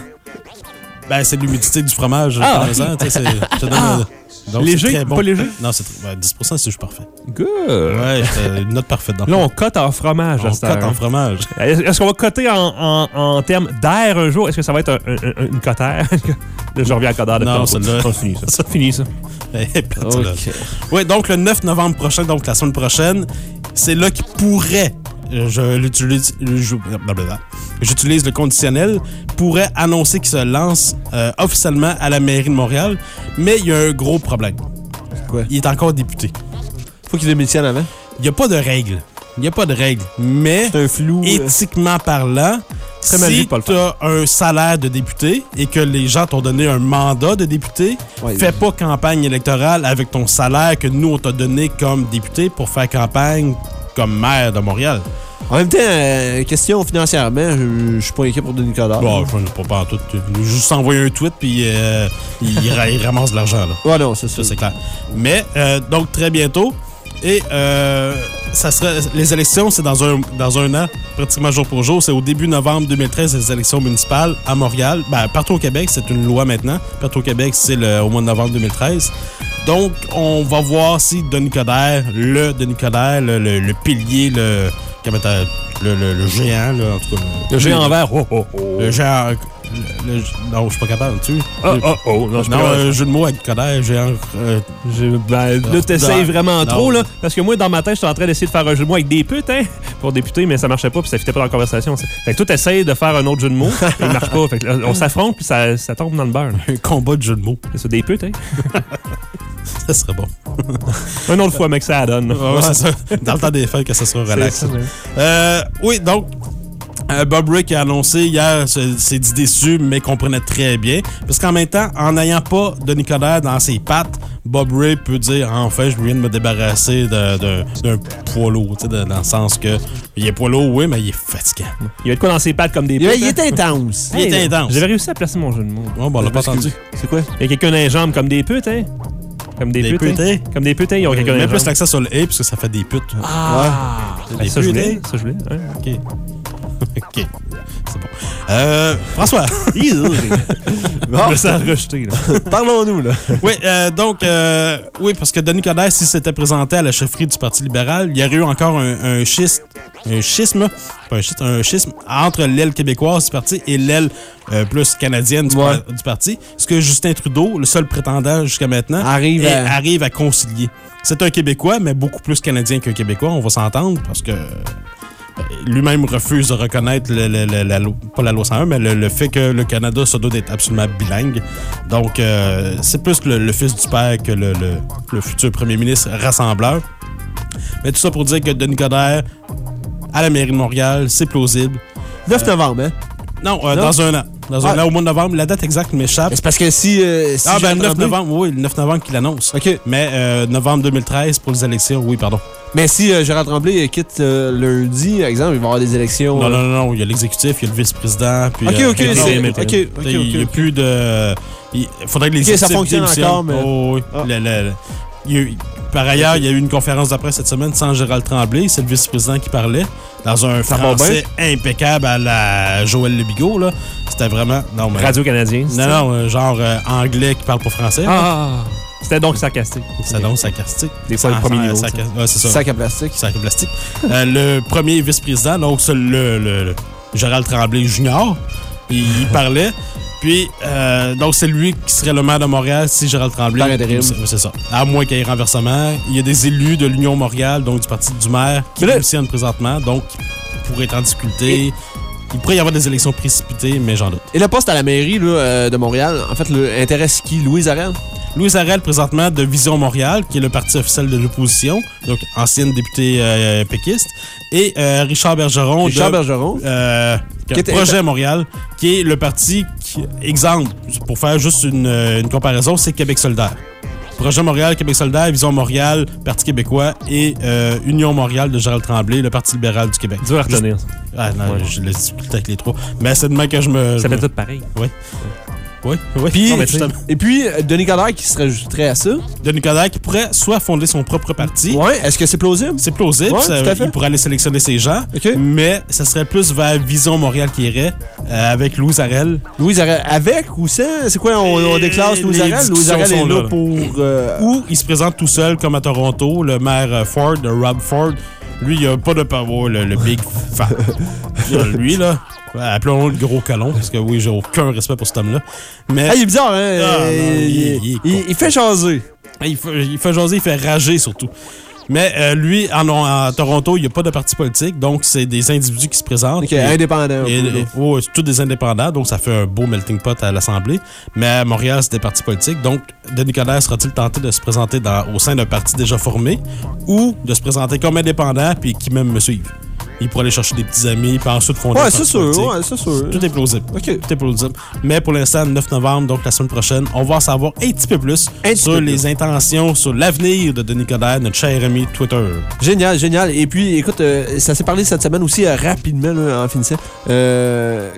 Ben, c'est l'humidité du fromage. Ah. parmesan, je te <laughs> donne, Ah. euh, donc, Léger, bon. pas léger? Non, c'est ben, 10% c'est juste parfait. Good. Ouais, une note parfaite. Dans Là, on cote en fromage. on cote en hein. fromage. Est-ce qu'on va coter en, en, en termes d'air un jour? Est-ce que ça va être un- un- un- une cotère? <laughs> Je reviens à cotère de Non, tantôt. celle-là- C'est fini, ça. Fini, ça. Eh, plate, celle-là. Oui, donc le 9 novembre prochain, donc la semaine prochaine, c'est là qu'il pourrait, je l'utilise, j'utilise le conditionnel, pourrait annoncer qu'il se lance euh, officiellement à la mairie de Montréal, mais il y a un gros problème. Quoi? il est encore député. Faut qu'il démissionne avant. Il n'y a pas de règle. Il n'y a pas de règle. Mais, C'est un flou. euh, éthiquement parlant, Très si tu as un salaire de député et que les gens t'ont donné un mandat de député, Ouais. fais pas campagne électorale avec ton salaire que nous, on t'a donné comme député pour faire campagne comme maire de Montréal. En même temps, euh, question financièrement, je, je suis pas inquiet pour Denis Coderre. Bon, je ne pas, pas en tout. Juste envoyé un tweet puis euh, il, ra- il ramasse de l'argent. là. Ouais, non, c'est ça. c'est clair. Mais, euh, donc, très bientôt. Et euh, ça serait, les élections, c'est dans un, dans un an, pratiquement jour pour jour. C'est au début novembre 2013, les élections municipales à Montréal. Ben, partout au Québec, c'est une loi maintenant. Partout au Québec, c'est le- au mois de novembre 2013. Donc, on va voir si Denis Coderre, le Denis Coderre, le, le- le pilier, le, le, le- le géant, là, en tout cas. Le géant vert. Oh, oh, oh. Le géant. Le- le- non, je suis pas capable, tu. Oh, oh, oh. Non, je un jeu de mots avec Coderre, géant. euh, Je- ben, là, t'essayes vraiment Non. trop, là. Parce que moi, dans ma tête, j'étais en train d'essayer de faire un jeu de mots avec des putes, hein, pour députer, mais ça marchait pas, puis ça fitait pas dans la conversation. Fait que toi, t'essayes de faire un autre jeu de mots, et <laughs> il marche pas. Fait que là, on s'affronte, puis ça, ça tombe dans le beurre. un combat de jeu de mots. C'est des putes, hein. <laughs> Ça serait bon. <laughs> Un autre fois, mec, ça donne. Ouais, c'est ça. Dans le temps des fêtes, que ça sera relax. Ça, ouais. Euh, oui, donc, euh, Bob Rick a annoncé hier s'est dit déçu, mais comprenait très bien. Parce qu'en même temps, en n'ayant pas de Nicodère dans ses pattes, Bob Ray peut dire enfin, je viens de me débarrasser d'un poids lourd, tu sais, de- dans le sens que il est poids lourd, oui, mais il est fatigant. Il y a de quoi dans ses pattes comme des Il, putes. il hein? est intense. Il est intense. J'avais réussi à placer mon jeu de mots. Bon, bon, on l'a pas entendu. C'est quoi? Il y a quelqu'un dans les jambes comme des putes, hein? Comme des, Des putes, putes, hein? hein? Comme des putes, hein, ils ont quelqu'un dans les Même plus jambes. l'accent sur le A, parce que ça fait des putes. Ah, Des ça, je putes, voulais. hein? Ça, je voulais. hein? OK. OK. C'est bon. Euh, François. <laughs> Je me sens rejeté, là. Parlons-nous, là. oui, euh, donc, euh, oui, parce que Denis Coderre, s'il s'était présenté à la chefferie du Parti libéral, il y aurait eu encore un, un schisme, un schisme, pas un schisme, un schisme entre l'aile québécoise du parti et l'aile euh, plus canadienne du, Ouais. par- du parti. Ce que Justin Trudeau, le seul prétendant jusqu'à maintenant, Arrive est- à- arrive à concilier. C'est un Québécois, mais beaucoup plus canadien qu'un Québécois, on va s'entendre, parce que lui-même refuse de reconnaître le- le- le- la loi- pas la loi 101, mais le, fait que le Canada se doit d'être absolument bilingue. Donc, euh, c'est plus le, fils du père que le, futur premier ministre rassembleur. Mais tout ça pour dire que Denis Coderre, à la mairie de Montréal, c'est plausible. 9 novembre, hein? Non, euh, Non? dans un an. Dans un Ah. an, au mois de novembre. La date exacte m'échappe. C'est parce que si. euh, si Ah, ben, le 9 Tremblay- novembre, oui, le 9 novembre qu'il annonce. OK. Mais euh, novembre 2013 pour les élections, oui, pardon. Mais si euh, Gérald Tremblay quitte lundi, par exemple, il va y avoir des élections. Non, non, non, non, il y a l'exécutif, il y a le vice-président. puis, Ok, ok, ok, ok, Il n'y a plus de. Il faudrait que les Ok, ça fonctionne encore, mais- Oh, oui. Ah. Le- le- le- il y a eu- par ailleurs, il y a eu une conférence d'après cette semaine sans Gérald Tremblay. C'est le vice-président qui parlait dans un Ça français impeccable à la Joël Lebigot. là. C'était vraiment. Non, mais. Radio-Canadien. c'est Non, ça? non, euh, genre euh, anglais qui parle pas français. Ah, c'était donc sarcastique. Ça donne sarcastique. Des fois, le Sans- premier sans- niveau, ça. sarca- ouais, c'est ça. Sac à plastique. Sac à plastique. Euh, le premier vice-président, donc c'est le, le- le Gérald Tremblay Junior, il, il parlait. Puis, euh, donc c'est lui qui serait le maire de Montréal si Gérald Tremblay. C'est ça. À moins qu'il y ait renversement. Il y a des élus de l'Union Montréal, donc du parti du maire, qui démissionnent présentement, donc pourraient être en difficulté. Il pourrait y avoir des élections précipitées, mais j'en doute. Et le poste à la mairie là, euh, de Montréal, en fait, le, intéresse qui? Louise Arel? Louise Arel, présentement, de Vision Montréal, qui est le parti officiel de l'opposition, donc ancienne députée euh, péquiste, et euh, Richard Bergeron. Richard de, Bergeron. euh, Qui était- Projet Montréal, qui est le parti qui, exemple, pour faire juste une, une comparaison, c'est Québec solidaire. Projet Montréal, Québec solidaire, Vision Montréal, Parti québécois et euh, Union Montréal de Gérald Tremblay, le Parti libéral du Québec. Dur à retenir. Ah non, Ouais. je l'ai discuté avec les trois. Mais c'est demain que je me... Ça fait tout pareil. Oui. Oui, oui. Puis, Non, mais justement. et puis, euh, Denis Coderre qui se rajouterait à ça. Denis Coderre qui pourrait soit fonder son propre parti. Ouais, est-ce que c'est plausible? C'est plausible. Ouais, ça- tout à fait. il pourrait aller sélectionner ses gens. OK. Mais ça serait plus vers Vision Montréal qui irait euh, avec Louise Arel. Louise Arel, avec ou sans? C'est quoi, on, on déclasse Louise les Arel? Discussions Arel est là, pour... euh, Ou il se présente tout seul comme à Toronto, le maire Ford, Rob Ford. Lui, il a pas de power, le, le big fan. <laughs> Lui, là, appelons-le le gros colon, parce que oui, j'ai aucun respect pour cet homme-là. Mais Ah, il est bizarre, hein? Ah, non, il- il, il est il- il fait jaser. il fait, il fait jaser, il fait rager surtout. Mais euh, lui, en, à Toronto, il n'y a pas de parti politique, donc c'est des individus qui se présentent. Ok, Et- indépendant. et- un peu, là. et- ouais, c'est tous des indépendants, donc ça fait un beau melting pot à l'Assemblée. Mais à Montréal, c'est des partis politiques. Donc, Denis Coderre sera-t-il tenté de se présenter dans- au sein d'un parti déjà formé ou de se présenter comme indépendant puis qui même me suivent? Il pourrait aller chercher des petits amis, puis ensuite fonder Ouais, un c'est sûr, ouais, c'est sûr. Tout est plausible. OK. Tout est plausible. Mais pour l'instant, le 9 novembre, donc la semaine prochaine, on va en savoir un petit peu plus petit sur peu les plus. intentions, sur l'avenir de Denis Coderre, notre cher ami Twitter. Génial, génial. Et puis, écoute, euh, ça s'est parlé cette semaine aussi euh, rapidement, là, en finissant. Euh,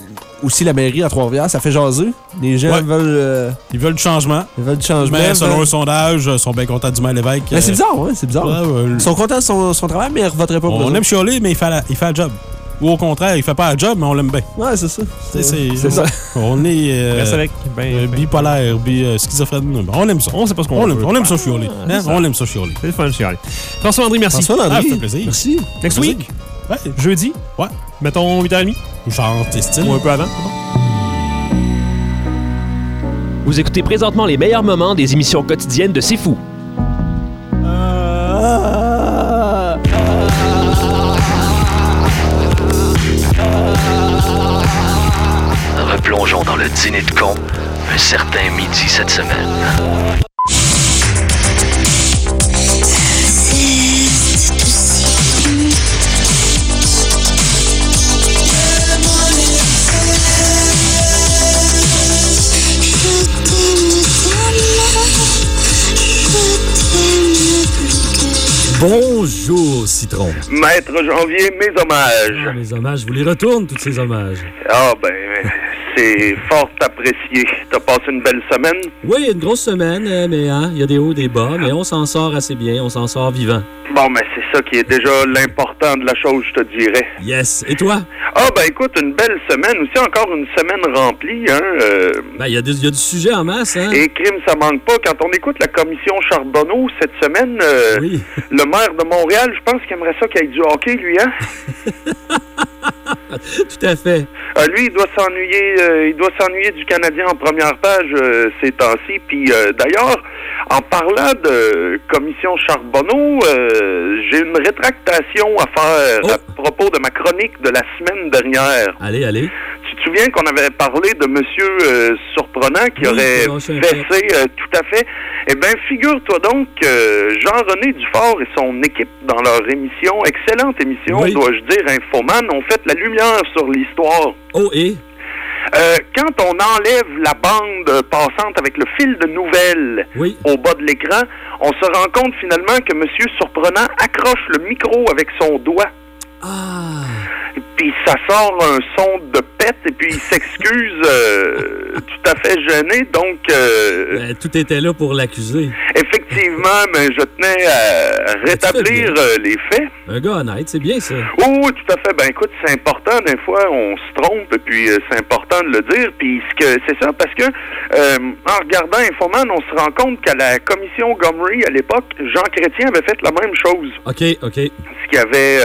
aussi, la mairie à Trois-Rivières, ça fait jaser. Les gens Ouais. veulent, euh, Ils veulent du changement. ils veulent du changement. Mais selon veulent- un sondage, ils sont bien contents du maire Lévesque. Ben, c'est Euh, bizarre, ouais, c'est bizarre. ouais, ouais, Ils sont contents de son, son travail, mais ils ne voteraient pas pour On aime chialer, mais il fait, la- il fait le job. Ou au contraire, il fait pas le job, mais on l'aime bien. Ouais, c'est ça. C'est- C'est c'est ça. <laughs> On est euh, Reste avec. Ben, euh, ben, bipolaire, bi, euh, schizophrène. On aime ça. on sait pas ce qu'on aime, on aime ça chialer. Ah, Hein? On aime ça chialer. C'est le fun, Charlie. François André, merci. François Ah, Landry. ça fait plaisir. Merci. Next week, Ouais. jeudi? Ouais. Mettons 8h30 Genre, tes styles. ou un peu avant. Vous écoutez présentement les meilleurs moments des émissions quotidiennes de C'est Fou. Replongeons dans le dîner de con un certain midi cette semaine. Bonjour, Citron. Maître Janvier, mes Ah, hommages. mes hommages, vous les retourne, tous ces hommages. Ah ben, c'est fort apprécié. T'as passé une belle semaine? Oui, une grosse semaine, euh, mais hein, il y a des hauts, des bas, mais on s'en sort assez bien, on s'en sort vivant. Bon, mais c'est ça qui est déjà l'important de la chose, je te dirais. Yes. Et toi? Ah ben écoute, une belle semaine aussi, encore une semaine remplie, hein. euh, Ben, il y, y a du sujet en masse, hein? et crime, ça manque pas. Quand on écoute la commission Charbonneau cette semaine, euh, Oui. le maire de Montréal, je pense qu'il aimerait ça qu'il y ait du hockey, lui, hein? <laughs> <laughs> Tout à fait. Euh, lui, il doit s'ennuyer, euh, il doit s'ennuyer du Canadien en première page euh, ces temps-ci. Puis d'ailleurs, en parlant de commission Charbonneau, j'ai une rétractation à faire Oh. à propos de ma chronique de la semaine dernière. Allez, allez. Tu te souviens qu'on avait parlé de Monsieur euh, Surprenant qui Oui, aurait versé euh, tout à fait. Eh bien, figure-toi donc que Jean-René Dufort et son équipe, dans leur émission, excellente émission, Oui. dois-je dire, Infoman, ont fait la lumière sur l'histoire. Oh, et? Euh, quand on enlève la bande passante avec le fil de nouvelles Oui. au bas de l'écran, on se rend compte finalement que Monsieur Surprenant accroche le micro avec son doigt. Ah. Puis ça sort un son de pète et puis il s'excuse euh, <laughs> tout à fait gêné. Donc, euh, Ben, tout était là pour l'accuser. effectivement, mais je tenais à rétablir euh, les faits. Un gars honnête, c'est bien ça. Oui, tout à fait. Ben écoute, c'est important. Des fois, on se trompe, et puis euh, c'est important de le dire. Puis ce que c'est ça, parce que en regardant Infoman, on se rend compte qu'à la commission Gomery à l'époque, Jean Chrétien avait fait la même chose, OK, OK. ce qui avait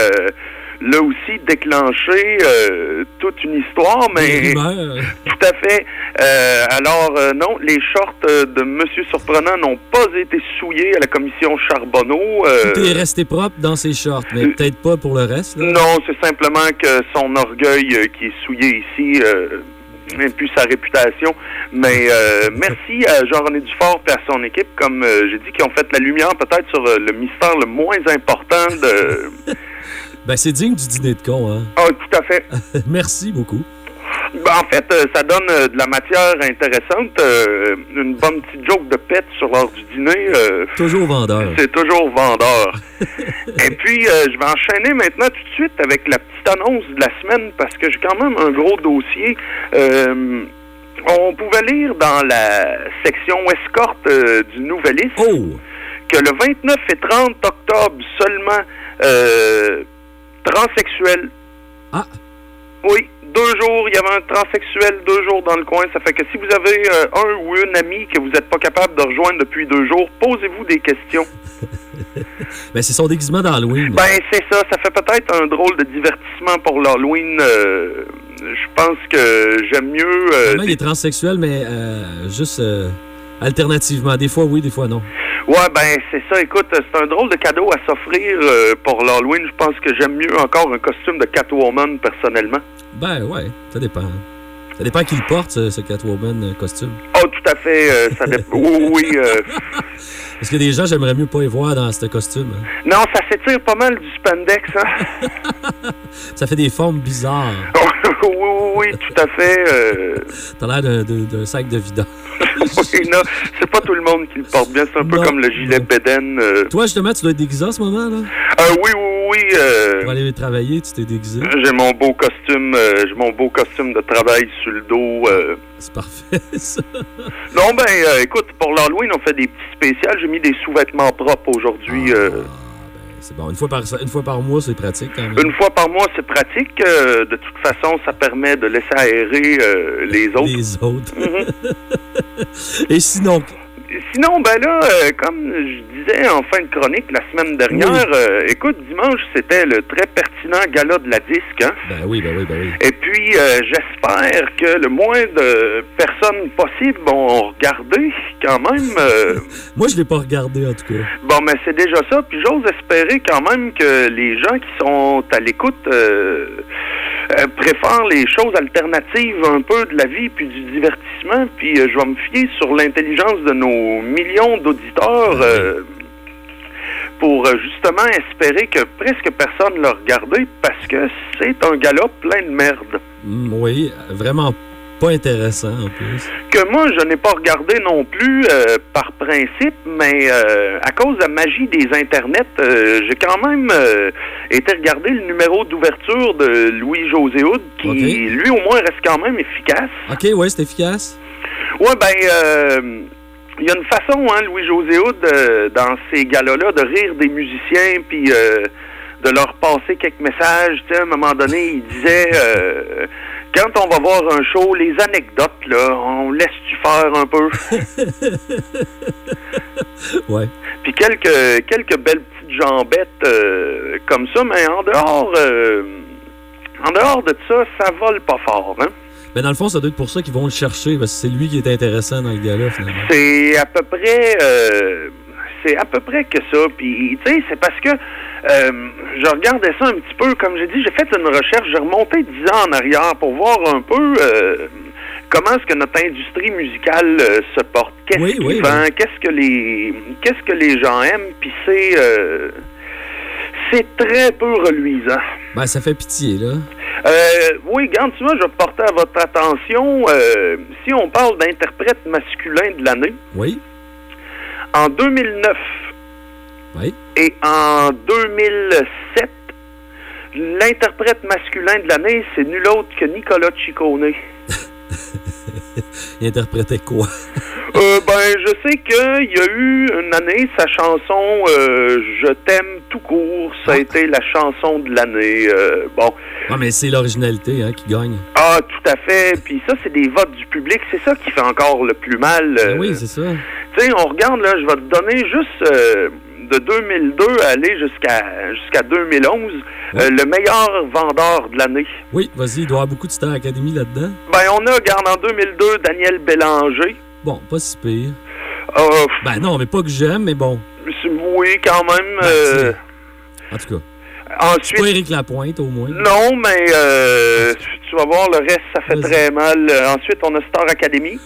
là aussi déclenché euh, toute une histoire, mais <laughs> tout à fait. Euh, alors, euh, non, les shorts de Monsieur Surprenant n'ont pas été souillés à la commission Charbonneau. Tout est resté propre dans ses shorts, mais peut-être pas pour le reste. là. non, c'est simplement que son orgueil qui est souillé ici, et puis sa réputation. Mais euh, merci à Jean-René Dufort et à son équipe, comme euh, j'ai dit, qui ont fait la lumière peut-être sur euh, le mystère le moins important de... <laughs> Ben, c'est digne du dîner de con, hein. Ah, tout à fait. <laughs> Merci beaucoup. Ben, en fait, euh, ça donne euh, de la matière intéressante. euh, une bonne petite joke de pète sur l'heure du dîner. Toujours vendeur. C'est toujours vendeur. <laughs> Et puis, je vais enchaîner maintenant tout de suite avec la petite annonce de la semaine parce que j'ai quand même un gros dossier. On pouvait lire dans la section escorte du Nouvelliste Oh! que le 29 et 30 octobre seulement, transsexuel. Ah. Oui, deux jours, il y avait un transsexuel, deux jours dans le coin. Ça fait que si vous avez euh, un ou une amie que vous n'êtes pas capable de rejoindre depuis deux jours, posez-vous des questions. <laughs> Ben, c'est son déguisement d'Halloween. Ben, c'est ça. Ça fait peut-être un drôle de divertissement pour l'Halloween. euh, je pense que j'aime mieux... euh, il est transsexuel, mais euh, juste Alternativement, des fois oui, des fois non. Ouais, ben c'est ça. Écoute, c'est un drôle de cadeau à s'offrir euh, pour l'Halloween. Je pense que j'aime mieux encore un costume de Catwoman, personnellement. Ben ouais, ça dépend. Ça dépend qui le porte, ce, ce Catwoman euh, costume. Oh, tout à fait. euh, ça dépend. <laughs> oui, oui. euh, Parce que des gens, j'aimerais mieux pas les voir dans ce costume. hein. Non, ça s'étire pas mal du spandex, hein? <laughs> Ça fait des formes bizarres. <laughs> oui, oui, oui, tout à fait. euh, T'as l'air d'un- sac de vidange. <laughs> oui, non, c'est pas tout le monde qui le porte bien. C'est un peu comme le gilet Beden. euh. Toi, justement, tu dois être déguisé en ce moment, là? Euh, oui, oui, oui. euh, Pour aller travailler, tu t'es déguisé. J'ai mon beau costume, euh, j'ai mon beau costume de travail sur le dos. C'est parfait, <laughs> ça. Non, ben, euh, écoute, pour l'Halloween, on fait des petits spécials. J'ai mis des sous-vêtements propres aujourd'hui. euh. C'est bon, une fois par, une fois par mois, c'est pratique quand même. Une fois par mois, c'est pratique. euh, de toute façon, ça permet de laisser aérer les autres. Les autres. <laughs> Et sinon, Sinon, ben là, euh, comme je disais en fin de chronique la semaine dernière, euh, écoute, dimanche, c'était le très pertinent gala de la disque. Hein? ben oui, ben oui, ben oui. Et puis, euh, j'espère que le moins de personnes possible vont regarder quand même. <laughs> Moi, je l'ai pas regardé, en tout cas. Bon, mais c'est déjà ça. Puis j'ose espérer quand même que les gens qui sont à l'écoute euh, préfèrent les choses alternatives un peu de la vie puis du divertissement. Puis euh, je vais me fier sur l'intelligence de nos millions d'auditeurs euh, pour justement espérer que presque personne l'a regardé parce que c'est un galop plein de merde. Mm, oui, vraiment pas intéressant, en plus. que moi, je n'ai pas regardé non plus euh, par principe, mais euh, à cause de la magie des internets, euh, j'ai quand même été regarder le numéro d'ouverture de Louis-José Houd, qui, lui, au moins, reste quand même efficace. OK, ouais, c'est efficace. Ouais, ben, il y a une façon, hein, Louis-José Houd, euh, dans ces galas-là, de rire des musiciens, puis euh, de leur passer quelques messages. Tu sais, à un moment donné, il disait, euh, quand on va voir un show, les anecdotes, là, on laisse-tu faire un peu? <laughs> Ouais. Puis quelques, quelques belles petites jambettes euh, comme ça, mais en dehors, euh, en dehors de ça, ça vole pas fort, hein? Ben, dans le fond, ça doit être pour ça qu'ils vont le chercher, parce que c'est lui qui est intéressant dans le gala, finalement. C'est à peu près, euh, c'est à peu près que ça. Puis, tu sais, c'est parce que euh, je regardais ça un petit peu, comme j'ai dit, j'ai fait une recherche, j'ai remonté dix ans en arrière pour voir un peu euh, comment est-ce que notre industrie musicale euh, se porte, qu'est-ce Oui, oui, vend, oui. qu'est-ce que les, qu'est-ce que les gens aiment, puis c'est, c'est très peu reluisant. Ben, ça fait pitié, là. Euh, oui, quand tu vois, je vais porter à votre attention, euh, si on parle d'interprète masculin de l'année, Oui. En 2009 Oui. et en 2007, l'interprète masculin de l'année, c'est nul autre que Nicolas Ciccone. <laughs> Il interprétait quoi? Euh, ben, je sais qu'il y a eu une année, sa chanson euh, Je t'aime tout court, ça a été la chanson de l'année. Euh, bon, Ah, mais c'est l'originalité hein, qui gagne. ah, tout à fait. Puis ça, c'est des votes du public. C'est ça qui fait encore le plus mal. Ben oui, c'est ça. Tu sais, on regarde, là, je vais te donner juste euh, de 2002 à aller jusqu'à jusqu'à 2011, euh, le meilleur vendeur de l'année. Oui, vas-y, il doit y avoir beaucoup de Star Academy là-dedans. Ben, on a, regarde, en 2002, Daniel Bélanger. Bon, pas si pire. Euh, Ben non, mais pas que j'aime, mais bon. oui, quand même. euh, En tout cas. ensuite, pas Éric Lapointe, au moins. non, mais euh, tu vas voir, le reste, ça fait très mal. Ensuite, on a Star Academy.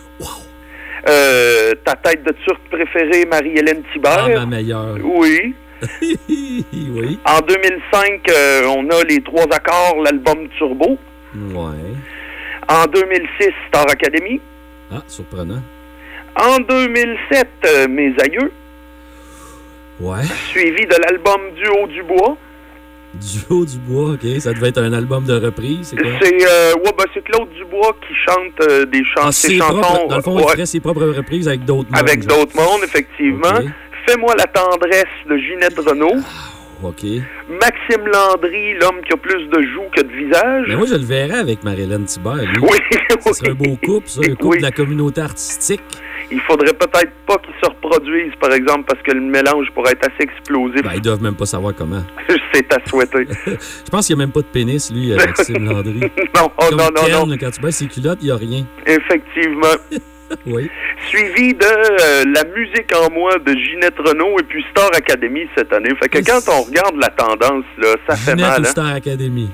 Euh, ta tête de turc préférée, Marie-Hélène Thibert? Ah, ma meilleure. Oui. <laughs> oui. En 2005, euh, on a les trois accords, l'album Turbo. Ouais. En 2006, Star Academy. Ah, surprenant. En 2007, euh, Mes aïeux, Ouais. suivi de l'album Du haut du bois. Du haut du bois, OK. Ça devait être un album de reprise, c'est quoi? C'est euh, ouais, ben, c'est Claude Dubois qui chante euh, des chan- Ah, ses chansons. propres- dans le fond, il ferait ses propres reprises avec d'autres mondes, avec d'autres mondes, effectivement. Fais-moi la tendresse de Ginette Renault. OK. Maxime Landry, l'homme qui a plus de joues que de visage. Mais moi, je le verrais avec Marie-Hélène Thibert, lui. Oui, Ça serait un beau couple, ça. Un couple Oui. de la communauté artistique. Il faudrait peut-être pas qu'ils se reproduisent, par exemple, parce que le mélange pourrait être assez explosif. Ben, ils doivent même pas savoir comment. <laughs> C'est à souhaiter. <laughs> Je pense qu'il n'y a même pas de pénis, lui, euh, Maxime <laughs> Landry. non, oh, Comme non, non, non. quand tu baisses ses culottes, il n'y a rien. Effectivement. Oui. suivi de euh, La musique en moi de Ginette Renault et puis Star Academy cette année. Fait que quand on regarde la tendance, là, ça fait mal. ou hein? Star Academy.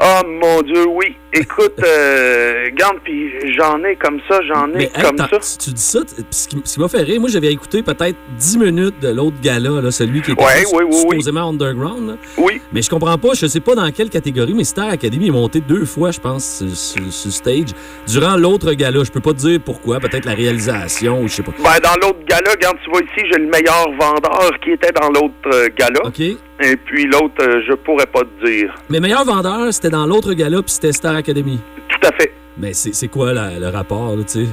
Oh mon Dieu, oui. Écoute, euh, garde, puis j'en ai comme ça, j'en ai hey, comme ça. tu dis ça, ce qui, m'a fait rire, moi j'avais écouté peut-être 10 minutes de l'autre gala, là, celui qui était Ouais, oui, oui. supposément underground. là. Oui. Mais je comprends pas, je sais pas dans quelle catégorie, mais Star Academy est monté deux fois, je pense, sur, sur- sur stage. Durant l'autre gala, je peux pas te dire pourquoi, peut-être la réalisation ou je sais pas. Ben, dans l'autre gala, regarde, tu vois ici, j'ai le meilleur vendeur qui était dans l'autre euh, gala. OK. Et puis l'autre, euh, je pourrais pas te dire. Mais meilleur vendeur, c'était dans l'autre gala, puis c'était Star Academy. Tout à fait. Mais c'est c'est quoi la- le rapport, là, tu sais?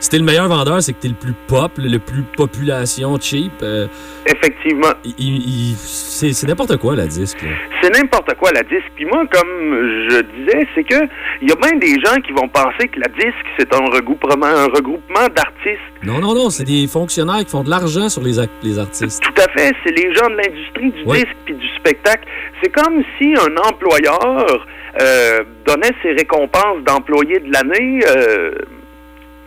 Si t'es le meilleur vendeur, c'est que t'es le plus pop, le, plus population cheap. euh, Effectivement. c'est c'est n'importe quoi, la disque. C'est n'importe quoi la disque. Puis moi, comme je disais, c'est que il y a bien des gens qui vont penser que la disque c'est un regroupement, un regroupement d'artistes. Non, non, non, c'est des fonctionnaires qui font de l'argent sur les, les artistes. Tout à fait, c'est les gens de l'industrie du Ouais. disque puis du spectacle. C'est comme si un employeur euh, donnait ses récompenses d'employé de l'année euh,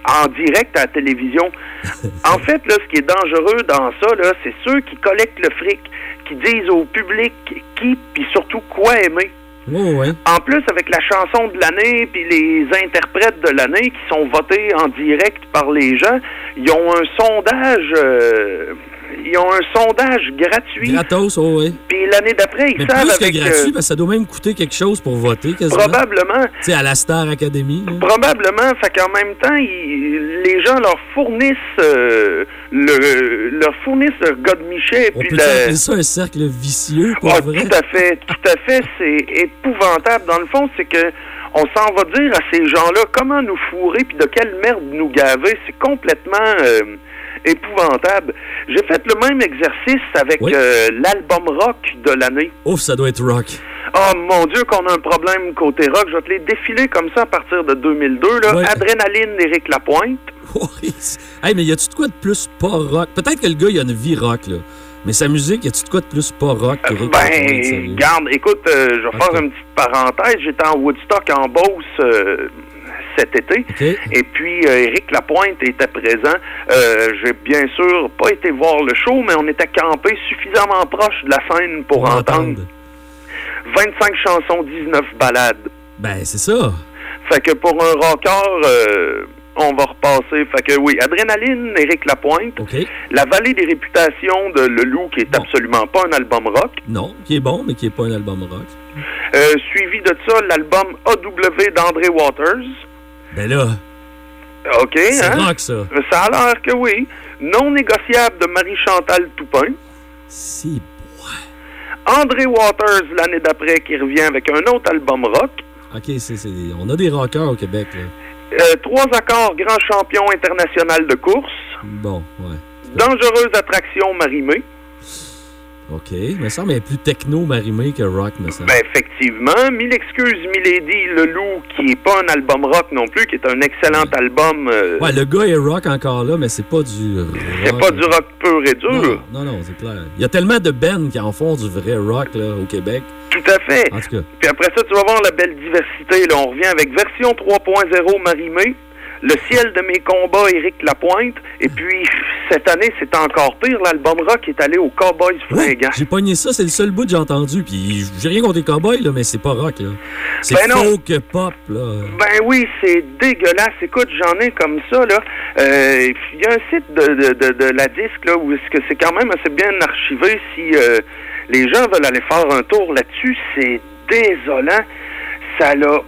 en direct à la télévision. <laughs> en fait, là, ce qui est dangereux dans ça, là, c'est ceux qui collectent le fric, qui disent au public qui puis surtout quoi aimer. Ouais. En plus, avec la chanson de l'année puis les interprètes de l'année qui sont votés en direct par les gens, ils ont un sondage, euh, ils ont un sondage gratuit. Gratos, oh, ouais. Puis l'année d'après, ils Mais savent plus que gratuit, euh, parce que ça doit même coûter quelque chose pour voter, quasiment. probablement, Tu sais, à la Star Academy. là. probablement, fait qu'en même temps, ils- les gens leur fournissent euh, le, leur fournissent le godemichet On puis peut appeler ça un cercle vicieux, pour Ah, vrai? tout à fait, tout à fait, c'est épouvantable. Dans le fond, c'est que on s'en va dire à ces gens-là comment nous fourrer puis de quelle merde nous gaver? C'est complètement euh, épouvantable. J'ai fait le même exercice avec Oui. euh, l'album rock de l'année. Ouf, ça doit être rock. Oh mon Dieu, qu'on a un problème côté rock. Je vais te les défiler comme ça à partir de 2002. Là. Ouais. Adrénaline, Éric Lapointe. <laughs> Oui. hey, mais y a-tu de quoi de plus pas rock? Peut-être que le gars, il a une vie rock, là. Mais sa musique, y a-tu de quoi de plus pas rock que Rick Lapointe, Ben, garde, écoute, euh, je vais faire une petite parenthèse. J'étais en Woodstock en Beauce euh, cet été. Et puis, euh, Éric Lapointe était présent. Euh, J'ai bien sûr pas été voir le show, mais on était campé suffisamment proche de la scène pour, Pour entendre. entendre. 25 chansons, 19 ballades. Ben, c'est ça. Fait que pour un rocker, euh, on va repasser. Fait que oui, Adrénaline, Éric Lapointe. La Vallée des Réputations de Le Loup, qui est absolument pas un album rock. Non, qui est bon, mais qui est pas un album rock. Euh, suivi de ça, l'album AW d'André Waters. Ben là, OK, c'est hein? rock, ça. Ça a l'air que oui. Non négociable de Marie-Chantal Toupin. Si. André Waters, l'année d'après, qui revient avec un autre album rock. OK, c'est, c'est- on a des rockers au Québec, là. Euh, trois accords grand champion international de course. Bon, ouais. Dangereuse attraction Marimé. OK. Mais ça mais plus techno marimé que rock, me semble. Ben, effectivement. Mille excuses, Milady, Le Loup, qui n'est pas un album rock non plus, qui est un excellent album. euh, Ouais, le gars est rock encore là, mais c'est pas du rock. c'est pas du rock pur et dur. Non, non, non, c'est clair. Il y a tellement de bands qui en font du vrai rock, là, au Québec. Tout à fait. En tout cas. Puis après ça, tu vas voir la belle diversité. Là, on revient avec version 3.0 Marimé, Le ciel de mes combats, Éric Lapointe. Et puis, cette année, c'est encore pire. L'album rock est allé aux Cowboys fringants. J'ai pogné ça, c'est le seul bout que j'ai entendu. Puis j'ai rien contre les cowboys, là, mais c'est pas rock, là. C'est Ben folk pop, là. Ben oui, c'est dégueulasse. Écoute, j'en ai comme ça, là. Euh, Il y a un site de, de, de, de la disque, là, où est-ce que c'est quand même assez bien archivé. Si euh, les gens veulent aller faire un tour là-dessus, c'est désolant. Ça n'a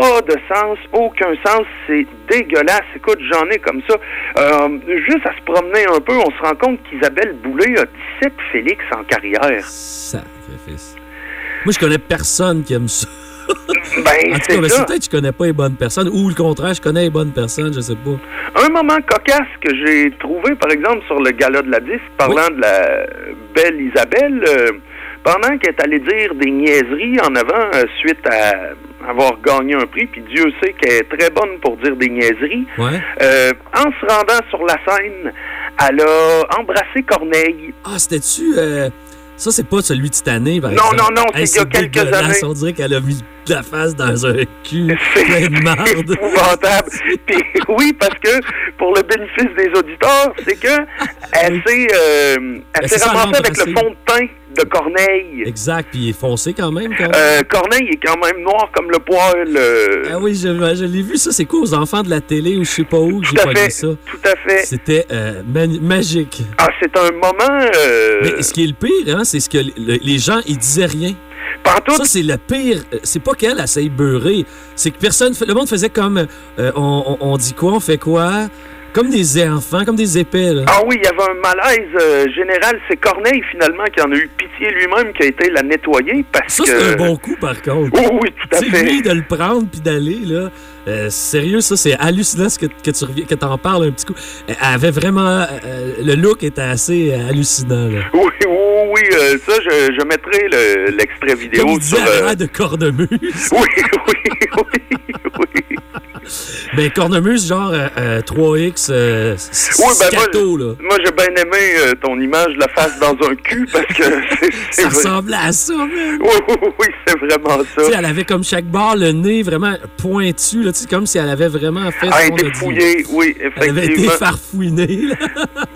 pas de sens, aucun sens. C'est dégueulasse. Écoute, j'en ai comme ça. Euh, juste à se promener un peu, on se rend compte qu'Isabelle Boulay a 17 Félix en carrière. Sacrifice. Moi, je connais personne qui aime ça. Ben, en tout cas, c'est peut-être que je connais pas les bonnes personnes. Ou le contraire, je connais les bonnes personnes, je sais pas. Un moment cocasse que j'ai trouvé, par exemple, sur le gala de la disque, parlant de la belle Isabelle, euh, pendant qu'elle est allée dire des niaiseries en avant euh, suite à avoir gagné un prix, puis Dieu sait qu'elle est très bonne pour dire des niaiseries, Ouais. euh, en se rendant sur la scène, elle a embrassé Corneille. Ah, c'était-tu. euh, Ça, c'est pas celui de cette année, par Non, exemple. non, non, c'est Hey, il y a quelques années. On dirait qu'elle a mis la face dans un cul plein de <laughs> marde. épouvantable. <laughs> Puis oui, parce que pour le bénéfice des auditeurs, c'est que <laughs> elle s'est euh, ramassée avec le fond de teint de Corneille. Exact, puis il est foncé quand même. Quand même. Euh, Corneille est quand même noir comme le poil. euh, Ah oui, je, je l'ai vu, ça. C'est quoi aux enfants de la télé ou je sais pas où j'ai Tout à pogné fait, ça? tout à fait. C'était euh, magique. Ah, c'est un moment. Mais ce qui est le pire, hein, c'est ce que le- les gens, ils disaient rien. Ça, c'est le pire. C'est pas qu'elle, elle s'est beurrée. C'est que personne. Le monde faisait comme. euh, on dit quoi, on fait quoi? Comme des enfants, comme des épais, là. Ah oui, il y avait un malaise euh, général. C'est Corneille, finalement, qui en a eu pitié lui-même, qui a été la nettoyer parce Ça, que... c'est un bon coup, par contre. Oui, oui, tout à fait. lui, de le prendre puis d'aller, là. euh, sérieux, ça, c'est hallucinant ce que, que tu reviens, que t'en parles un petit coup. Elle avait vraiment. euh, le look était assez hallucinant, là. Oui, oui, oui, ça, je, je mettrai le- l'extrait vidéo Comme il sur... l'air de cornemuse. <laughs> Oui, oui, Ben, cornemuse, genre euh, euh, 3X, euh, s- Oui, ben moi, là. moi j'ai bien aimé euh, ton image de la face dans un cul <laughs> parce que c'est... Ça ressemblait à ça, man. Oui, oui, oui, c'est vraiment ça. sais, elle avait comme chaque barre le nez vraiment pointu, là, tu sais, comme si elle avait vraiment fait Ah, elle a dit. fouillée, oui, Elle avait été farfouinée, là.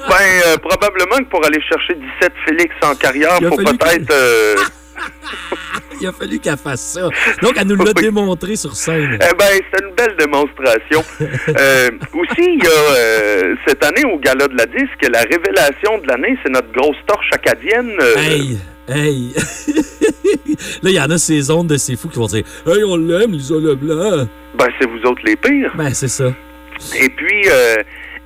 Ben, euh, probablement que pour aller chercher 17 Félix en carrière, Il faut peut-être... euh, <laughs> Il a fallu qu'elle fasse ça. Donc, elle nous l'a démontré sur scène. Eh ben, c'était une belle démonstration. <laughs> Euh, aussi, il y a euh, cette année au Gala de la Disque, la révélation de l'année, c'est notre grosse torche acadienne. euh, Hey, hey. <laughs> là, il y en a ces ondes de ces fous qui vont dire Hey, on l'aime, Lisa Leblanc. Ben, c'est vous autres les pires. Ben, c'est ça. Et puis,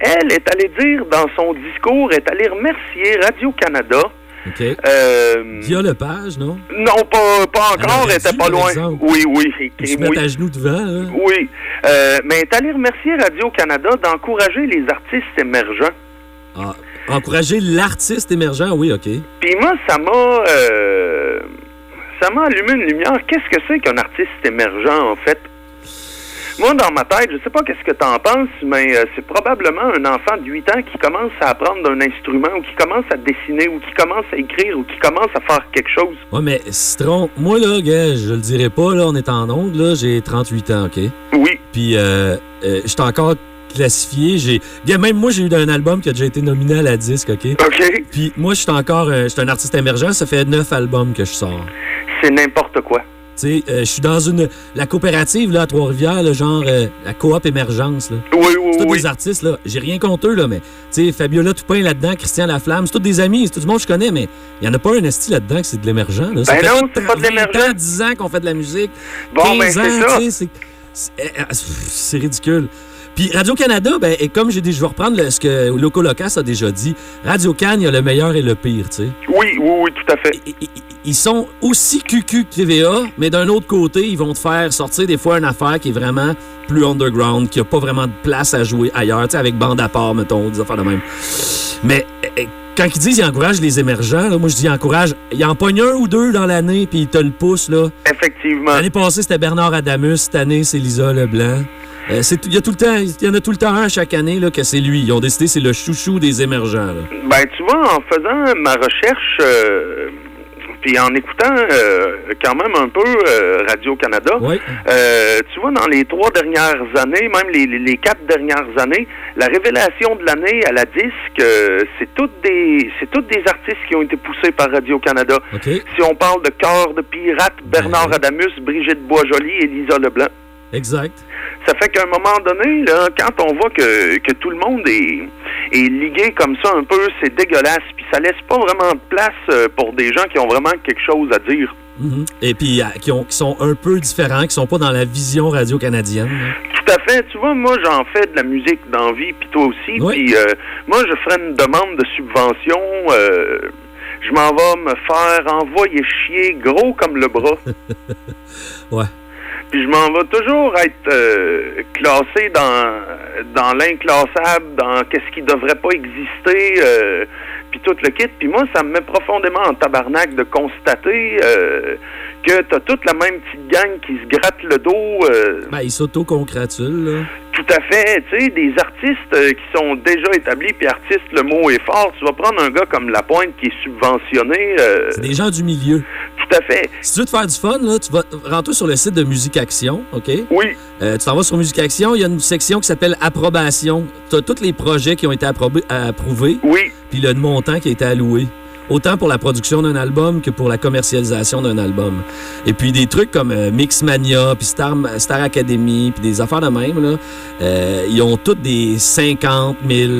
elle est allée dire dans son discours, est allée remercier Radio-Canada. OK. Euh, Via Lepage, non? non, pas, encore, elle était pas loin. exemple? Oui, oui. Ils se oui. à genoux devant, là. Oui, euh, mais elle est allée remercier Radio-Canada d'encourager les artistes émergents. Ah, encourager l'artiste émergent, oui, OK. Puis moi, ça m'a euh, ça m'a allumé une lumière. Qu'est-ce que c'est qu'un artiste émergent, en fait? Moi, dans ma tête, je sais pas qu'est-ce que tu en penses, mais euh, c'est probablement un enfant de 8 ans qui commence à apprendre un instrument ou qui commence à dessiner ou qui commence à écrire ou qui commence à faire quelque chose. Ouais, mais Citron, moi, là, gars, je le dirai pas, là, on est en onde, là, j'ai 38 ans, OK? Oui. Puis, euh, euh, je suis encore classifié. J'ai, même moi, j'ai eu un album qui a déjà été nominé à la disque, OK? OK. Puis, moi, je suis encore, euh, je suis un artiste émergent, ça fait neuf albums que je sors. C'est n'importe quoi. Tu sais, euh, je suis dans une, la coopérative, là, à Trois-Rivières, genre, euh, la coop émergence, là. Oui, oui, C'est tous oui. des artistes, là. J'ai rien contre eux, là, mais, tu sais, Fabiola Toupin là-dedans, Christian Laflamme, c'est tous des amis, c'est tout le monde que je connais, mais il y en a pas un esti là-dedans que c'est de l'émergent, là. Ça Ben fait non, c'est pas de 20 l'émergent. ans, 10 ans qu'on fait de la musique. Bon, 15 ben, c'est ça. c'est- euh, c'est ridicule. Puis Radio-Canada, ben, et comme j'ai dit, je vais reprendre le- ce que Loco Locas a déjà dit. Radio-Can, il y a le meilleur et le pire, tu sais. Oui, oui, oui, tout à fait. Ils sont aussi cucu que TVA, mais d'un autre côté, ils vont te faire sortir des fois une affaire qui est vraiment plus underground, qui a pas vraiment de place à jouer ailleurs, tu sais, avec bande à part, mettons, des affaires de même. Mais euh, quand ils disent qu'ils encouragent les émergents, là, moi je dis ils encouragent. Ils en pognent un ou deux dans l'année, puis ils te le poussent, là. Effectivement. L'année passée, c'était Bernard Adamus. Cette année, c'est Lisa Leblanc. Euh, Il y, a tout le temps- il y en a tout le temps un chaque année là, que c'est lui. Ils ont décidé c'est le chouchou des émergents. là. Ben, tu vois, en faisant ma recherche, euh, puis en écoutant euh, quand même un peu Radio-Canada, euh, tu vois, dans les trois dernières années, même les, quatre dernières années, la révélation de l'année à la disque, c'est toutes des c'est toutes des artistes qui ont été poussés par Radio-Canada. Si on parle de Cœur de Pirate, Bernard Adamus, Brigitte Boisjoli et Lisa Leblanc. Exact. Ça fait qu'à un moment donné, là, quand on voit que, que tout le monde est, est ligué comme ça un peu, c'est dégueulasse. Puis ça laisse pas vraiment de place euh, pour des gens qui ont vraiment quelque chose à dire. Mhm. Et puis qui, ont- qui sont un peu différents, qui sont pas dans la vision radio-canadienne. là. Tout à fait. Tu vois, moi, j'en fais de la musique d'envie, puis toi aussi. Puis euh, moi, je ferais une demande de subvention. euh, je m'en vais me faire envoyer chier gros comme le bras. <laughs> Ouais. Puis je m'en vais toujours être euh, classé dans, dans l'inclassable, dans qu'est-ce qui devrait pas exister, euh, puis tout le kit. Puis moi, ça me met profondément en tabarnak de constater euh, que t'as toute la même petite gang qui se gratte le dos. euh, Ben, ils s'auto-congratulent. là. tout à fait, tu sais, des artistes qui sont déjà établis, puis artistes, le mot est fort. Tu vas prendre un gars comme Lapointe qui est subventionné. C'est des gens du milieu. Tout Tout à fait. Si tu veux te faire du fun, là, tu vas rentrer sur le site de Musique Action, OK? Oui. Euh, tu t'en vas sur Musique Action, il y a une section qui s'appelle Approbation. Tu as tous les projets qui ont été approuvés. Oui. Puis le montant qui a été alloué. Autant pour la production d'un album que pour la commercialisation d'un album. Et puis des trucs comme euh, Mixmania, puis Star, Star Academy, puis des affaires de même, là, euh, ils ont toutes des 50 000,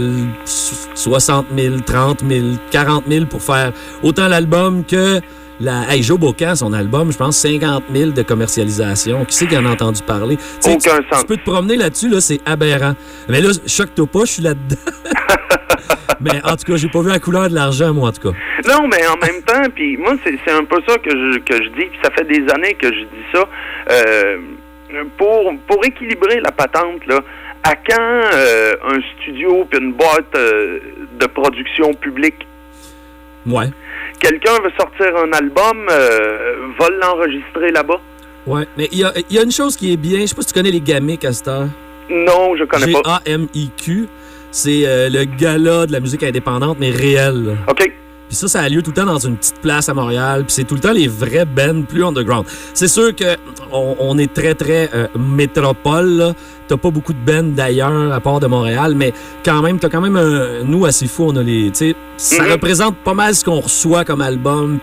60 000, 30 000, 40 000 pour faire autant l'album que la... Hey, Joe Bocan, son album, je pense 50 000 de commercialisation. Qui c'est qui en a entendu parler? Aucun tu, tu peux te promener là-dessus, là, c'est aberrant. Mais là, choque-toi pas, je suis là-dedans. <laughs> Mais en tout cas, j'ai pas vu la couleur de l'argent, moi, en tout cas. Non, mais en même temps, puis moi, c'est c'est un peu ça que je, que je dis, puis ça fait des années que je dis ça. Euh, pour, pour équilibrer la patente, là, à quand euh, un studio puis une boîte euh, de production publique? Ouais. Quelqu'un veut sortir un album, euh, va l'enregistrer là-bas? Ouais. Mais il y a, il y a une chose qui est bien. Je sais pas si tu connais les gamiques à cette heure. Non, je connais pas. G-A-M-I-Q. C'est euh, le gala de la musique indépendante, mais réel. OK. Puis ça, ça a lieu tout le temps dans une petite place à Montréal. Puis c'est tout le temps les vrais bands plus underground. C'est sûr que on, on est très, très euh, métropole. là. T'as pas beaucoup de bands d'ailleurs, à part de Montréal. Mais quand même, t'as quand même un... Nous, assez fou, on a les... Ça Mhm. représente pas mal ce qu'on reçoit comme album.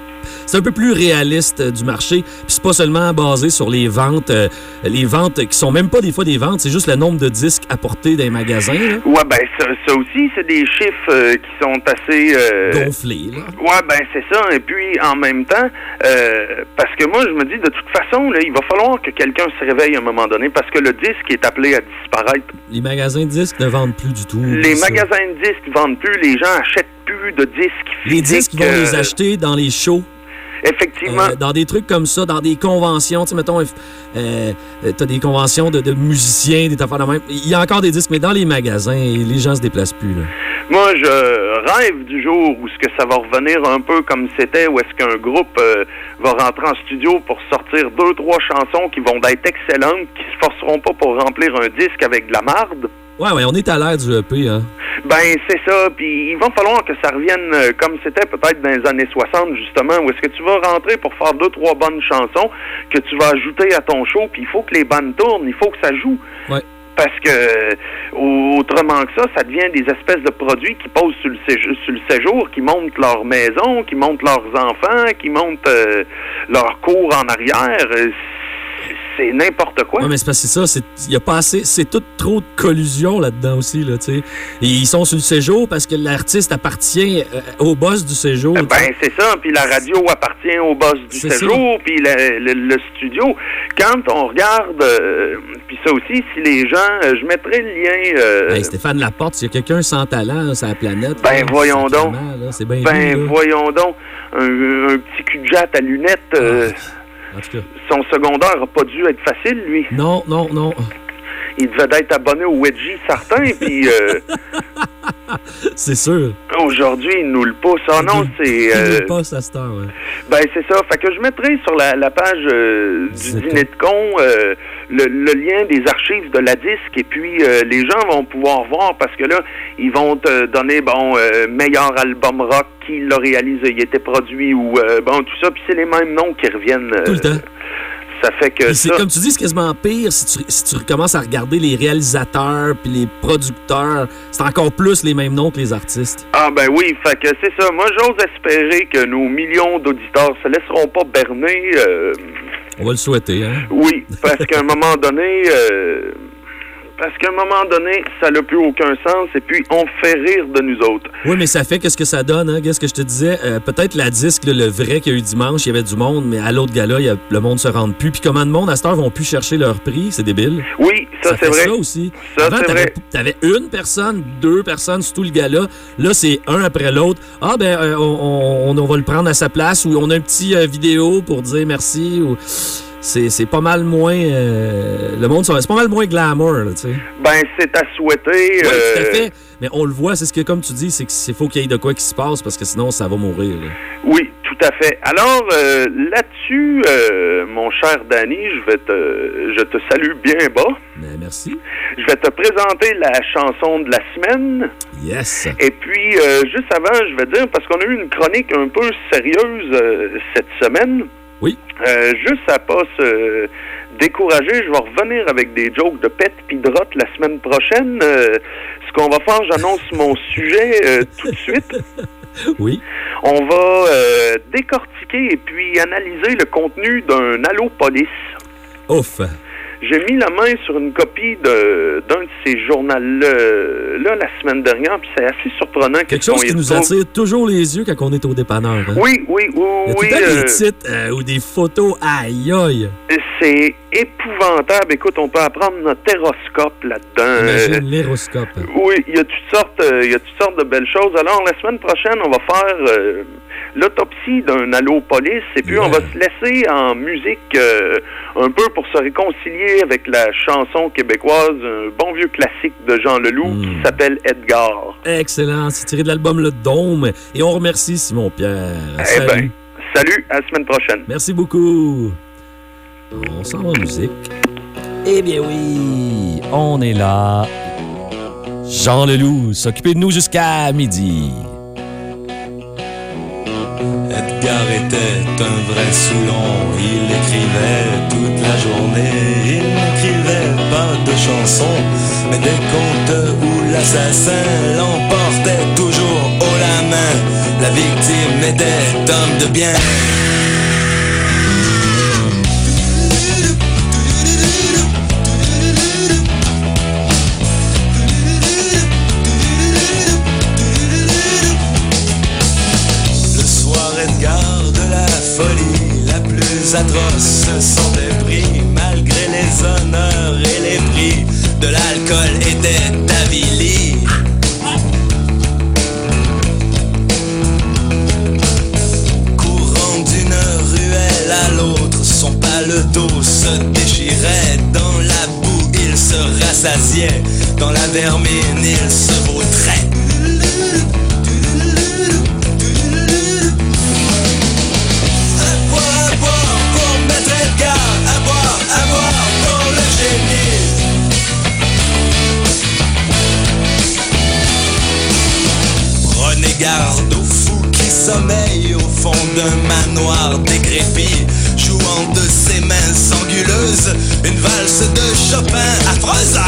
C'est un peu plus réaliste euh, du marché. Puis c'est pas seulement basé sur les ventes. euh, les ventes qui sont même pas des fois des ventes. C'est juste le nombre de disques apportés dans les magasins. là. Ouais, ben ça, ça aussi, c'est des chiffres euh, qui sont assez... Gonflés, là. Ouais, ben c'est ça. Et puis, en même temps, parce que moi, je me dis, de toute façon, là, il va falloir que quelqu'un se réveille à un moment donné, parce que le disque est appelé à disparaître. Les magasins de disques ne vendent plus du tout. Les magasins de disques vendent plus, les gens achètent plus de disques. Les disques, ils vont physiques, les euh, acheter dans les shows. Effectivement. Euh, dans des trucs comme ça, dans des conventions. Tu sais, mettons, euh, euh, t'as des conventions de, de musiciens, des affaires de même. Il y a encore des disques, mais dans les magasins, les gens se déplacent plus. Là. Moi, je rêve du jour où ce que ça va revenir un peu comme c'était, où est-ce qu'un groupe euh, va rentrer en studio pour sortir deux, trois chansons qui vont être excellentes, qui se forceront pas pour remplir un disque avec de la marde. Ouais, ouais, on est à l'ère du EP. Hein. Ben, c'est ça. Puis il va falloir que ça revienne euh, comme c'était peut-être dans les années 60, justement, où est-ce que tu vas rentrer pour faire deux, trois bonnes chansons que tu vas ajouter à ton show, puis il faut que les bandes tournent, il faut que ça joue. Ouais. Parce que, euh, autrement que ça, ça devient des espèces de produits qui posent sur le, séjour, sur le séjour, qui montent leur maison, qui montent leurs enfants, qui montent euh, leur cours en arrière. C'est n'importe quoi. Ouais, mais c'est parce que c'est ça, c'est- il y a pas assez, c'est tout trop de collusion là-dedans aussi, là, tu sais. Ils sont sur le séjour parce que l'artiste appartient euh, au boss du séjour. sais. Ben, c'est ça. Puis la radio appartient au boss du C'est séjour, puis le, le- le studio. Quand on regarde, euh, puis ça aussi, si les gens, euh, je mettrai le lien. Hey, Stéphane Laporte, s'il y a quelqu'un sans talent sur la planète. Ben, là, voyons donc. là, C'est bien ben, là. voyons donc, un, un petit cul de jatte à lunettes, En tout cas. son secondaire n'a pas dû être facile, lui. Non, non, non. Il devait être abonné au Wedgie certain, puis euh, <laughs> <laughs> C'est sûr. aujourd'hui, il nous le pousse. Ah non, c'est... Il euh, nous passe à cette heure, ouais. Ben, c'est ça. Fait que je mettrai sur la, la page euh, du dîner de con euh, le, le lien des archives de la disque et puis euh, les gens vont pouvoir voir parce que là, ils vont te donner, bon, euh, meilleur album rock, qui l'a réalisé, il était produit ou, euh, bon, tout ça. Puis c'est les mêmes noms qui reviennent. euh, Tout le temps. Ça fait que c'est comme tu dis, c'est quasiment pire si tu, si tu recommences à regarder les réalisateurs puis les producteurs. C'est encore plus les mêmes noms que les artistes. Ah ben oui, fait que c'est ça. Moi, j'ose espérer que nos millions d'auditeurs se laisseront pas berner. euh, On va le souhaiter, hein? Oui, parce qu'à un moment donné, euh, parce qu'à un moment donné, ça n'a plus aucun sens et puis on fait rire de nous autres. Oui, mais ça fait qu'est-ce que ça donne, hein? Qu'est-ce que je te disais? Euh, Peut-être la disque, là, le vrai qu'il y a eu dimanche, il y avait du monde, mais à l'autre gala, il y a- le monde se rend plus. Puis comment de monde à cette heure vont plus chercher leur prix? C'est débile. Oui, ça, c'est vrai. ça aussi. Ça, Avant, t'avais- vrai. T'avais une personne, deux personnes sur tout le gala. Là, c'est un après l'autre. Ah, ben, euh, on, on- on va le prendre à sa place ou on a un petit euh, vidéo pour dire merci. Ou... C'est pas mal moins. euh, le monde, c'est pas mal moins glamour, là, tu sais. Ben, c'est à souhaiter. Oui, tout euh, à fait. Mais on le voit, c'est ce que, comme tu dis, c'est qu'il faut qu'il y ait de quoi qui se passe parce que sinon, ça va mourir. là. Oui, tout à fait. Alors, euh, là-dessus, euh, mon cher Danny, je vais te, je te salue bien bas. Ben, merci. Je vais te présenter la chanson de la semaine. Yes. Et puis, euh, juste avant, je vais dire, parce qu'on a eu une chronique un peu sérieuse euh, cette semaine. Euh, juste à pas se décourager, je vais revenir avec des jokes de pète pis de rotte la semaine prochaine. Euh, ce qu'on va faire, j'annonce mon sujet euh, tout de suite. <laughs> Oui. On va décortiquer et puis analyser le contenu d'un Allo Police. Ouf. J'ai mis la main sur une copie de- d'un de ces journaux-là la semaine dernière, puis c'est assez surprenant. Quelque chose qui nous trouve. attire toujours les yeux quand on est au dépanneur. hein? Oui, oui, oui, Il y a tout oui. le temps euh, des titres euh, ou des photos? Aïe, aïe. c'est épouvantable. Écoute, on peut apprendre notre téroscope là-dedans. Imagine Euh, l'héroscope. Oui, il y a toutes sortes, euh, il y a toutes sortes de belles choses? Alors la semaine prochaine, on va faire euh, l'autopsie d'un allo police et puis on va se laisser en musique euh, un peu pour se réconcilier avec la chanson québécoise, un bon vieux classique de Jean Leloup Hmm. qui s'appelle Edgar. Excellent. C'est tiré de l'album Le Dôme. Et on remercie Simon Pierre. Eh Salut. ben, salut, à la semaine prochaine. Merci beaucoup. On s'en va en musique. Eh bien oui, on est là. Jean Leloup s'occuper de nous jusqu'à midi. Edgar était un vrai Soulon, il écrivait toute la journée, il n'écrivait pas de chansons, mais des contes où l'assassin l'emportait toujours haut la main, la victime était homme de bien. Plus atroce se sentait pris malgré les honneurs et les prix de l'alcool était avili. Courant d'une ruelle à l'autre, son paletot se déchirait dans la boue, il se rassasiait dans la vermine, il se vautrait. Garde aux fous qui sommeillent au fond d'un manoir décrépit, jouant de ses mains anguleuses une valse de Chopin affreuse.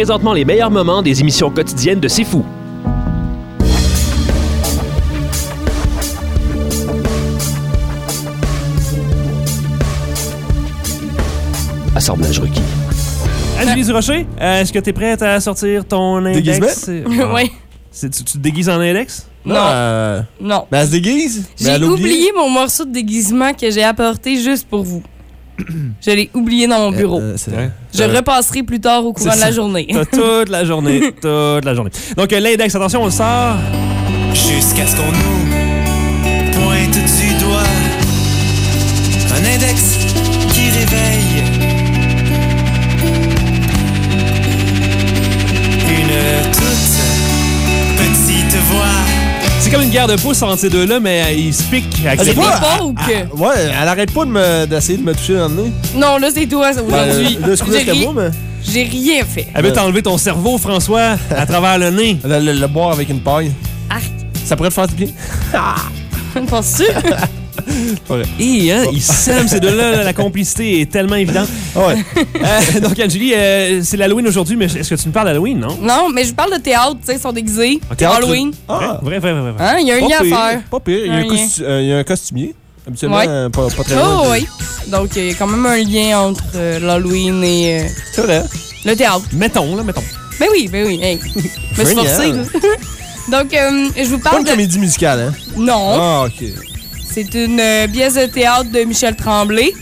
Présentement les meilleurs moments des émissions quotidiennes de C'est Fou. Assemblage requis. Anne-Louise Durocher, euh, est-ce que tu es prête à sortir ton index? Déguisement? <laughs> Oui. C'est- Tu, tu te déguises en index? Non. Euh, Non. Mais elle se déguise. mais J'ai elle oublié mon morceau de déguisement que j'ai apporté juste pour vous. Je l'ai oublié dans mon bureau. Euh, c'est vrai. Je repasserai plus tard au courant de la journée. <laughs> Toute la journée. toute la journée. Donc, euh, l'index, attention, on le sort. Jusqu'à ce qu'on nous pointe du doigt un index qui réveille C'est comme une guerre de pouces entre ces deux-là, mais euh, ils se piquent. avec Ah, les des pouces. elle- elle- ouais, elle arrête pas de me- d'essayer de, me toucher dans le nez. Non, là, c'est toi ça, aujourd'hui. Ben, là, ce coup-là, J'ai ri- moi, mais. J'ai rien fait. Elle veut t'enlever ton cerveau, François, à travers le nez. <laughs> Le, le- le boire avec une paille. Arc. Ça pourrait te faire du bien. <laughs> Penses-tu? <laughs> Et hein, ils s'aiment ces deux-là. là, La complicité est tellement évidente. Ouais. Euh, donc, Angélie, euh, c'est l'Halloween aujourd'hui, mais est-ce que tu me parles d'Halloween, non? non, mais je parle de théâtre, tu sais, ils sont déguisés. théâtre, Halloween. Ah, Vrai, vrai, vrai, vrai. Hein, il y a un pas lien à faire. Pas pire. Il y a Un costu- euh, il y a un costumier. Habituellement, Ouais. euh, pas, pas très Oh, loin. oui. Donc, il y a quand même un lien entre euh, l'Halloween et euh, C'est vrai. le théâtre. Mettons, là, mettons. Ben oui, ben oui. Hey. Je me suis forcée. <laughs> Donc, euh, je vous Pas parle une de... comédie musicale, hein? Non. Ah, ok. C'est une euh, pièce de théâtre de Michel Tremblay.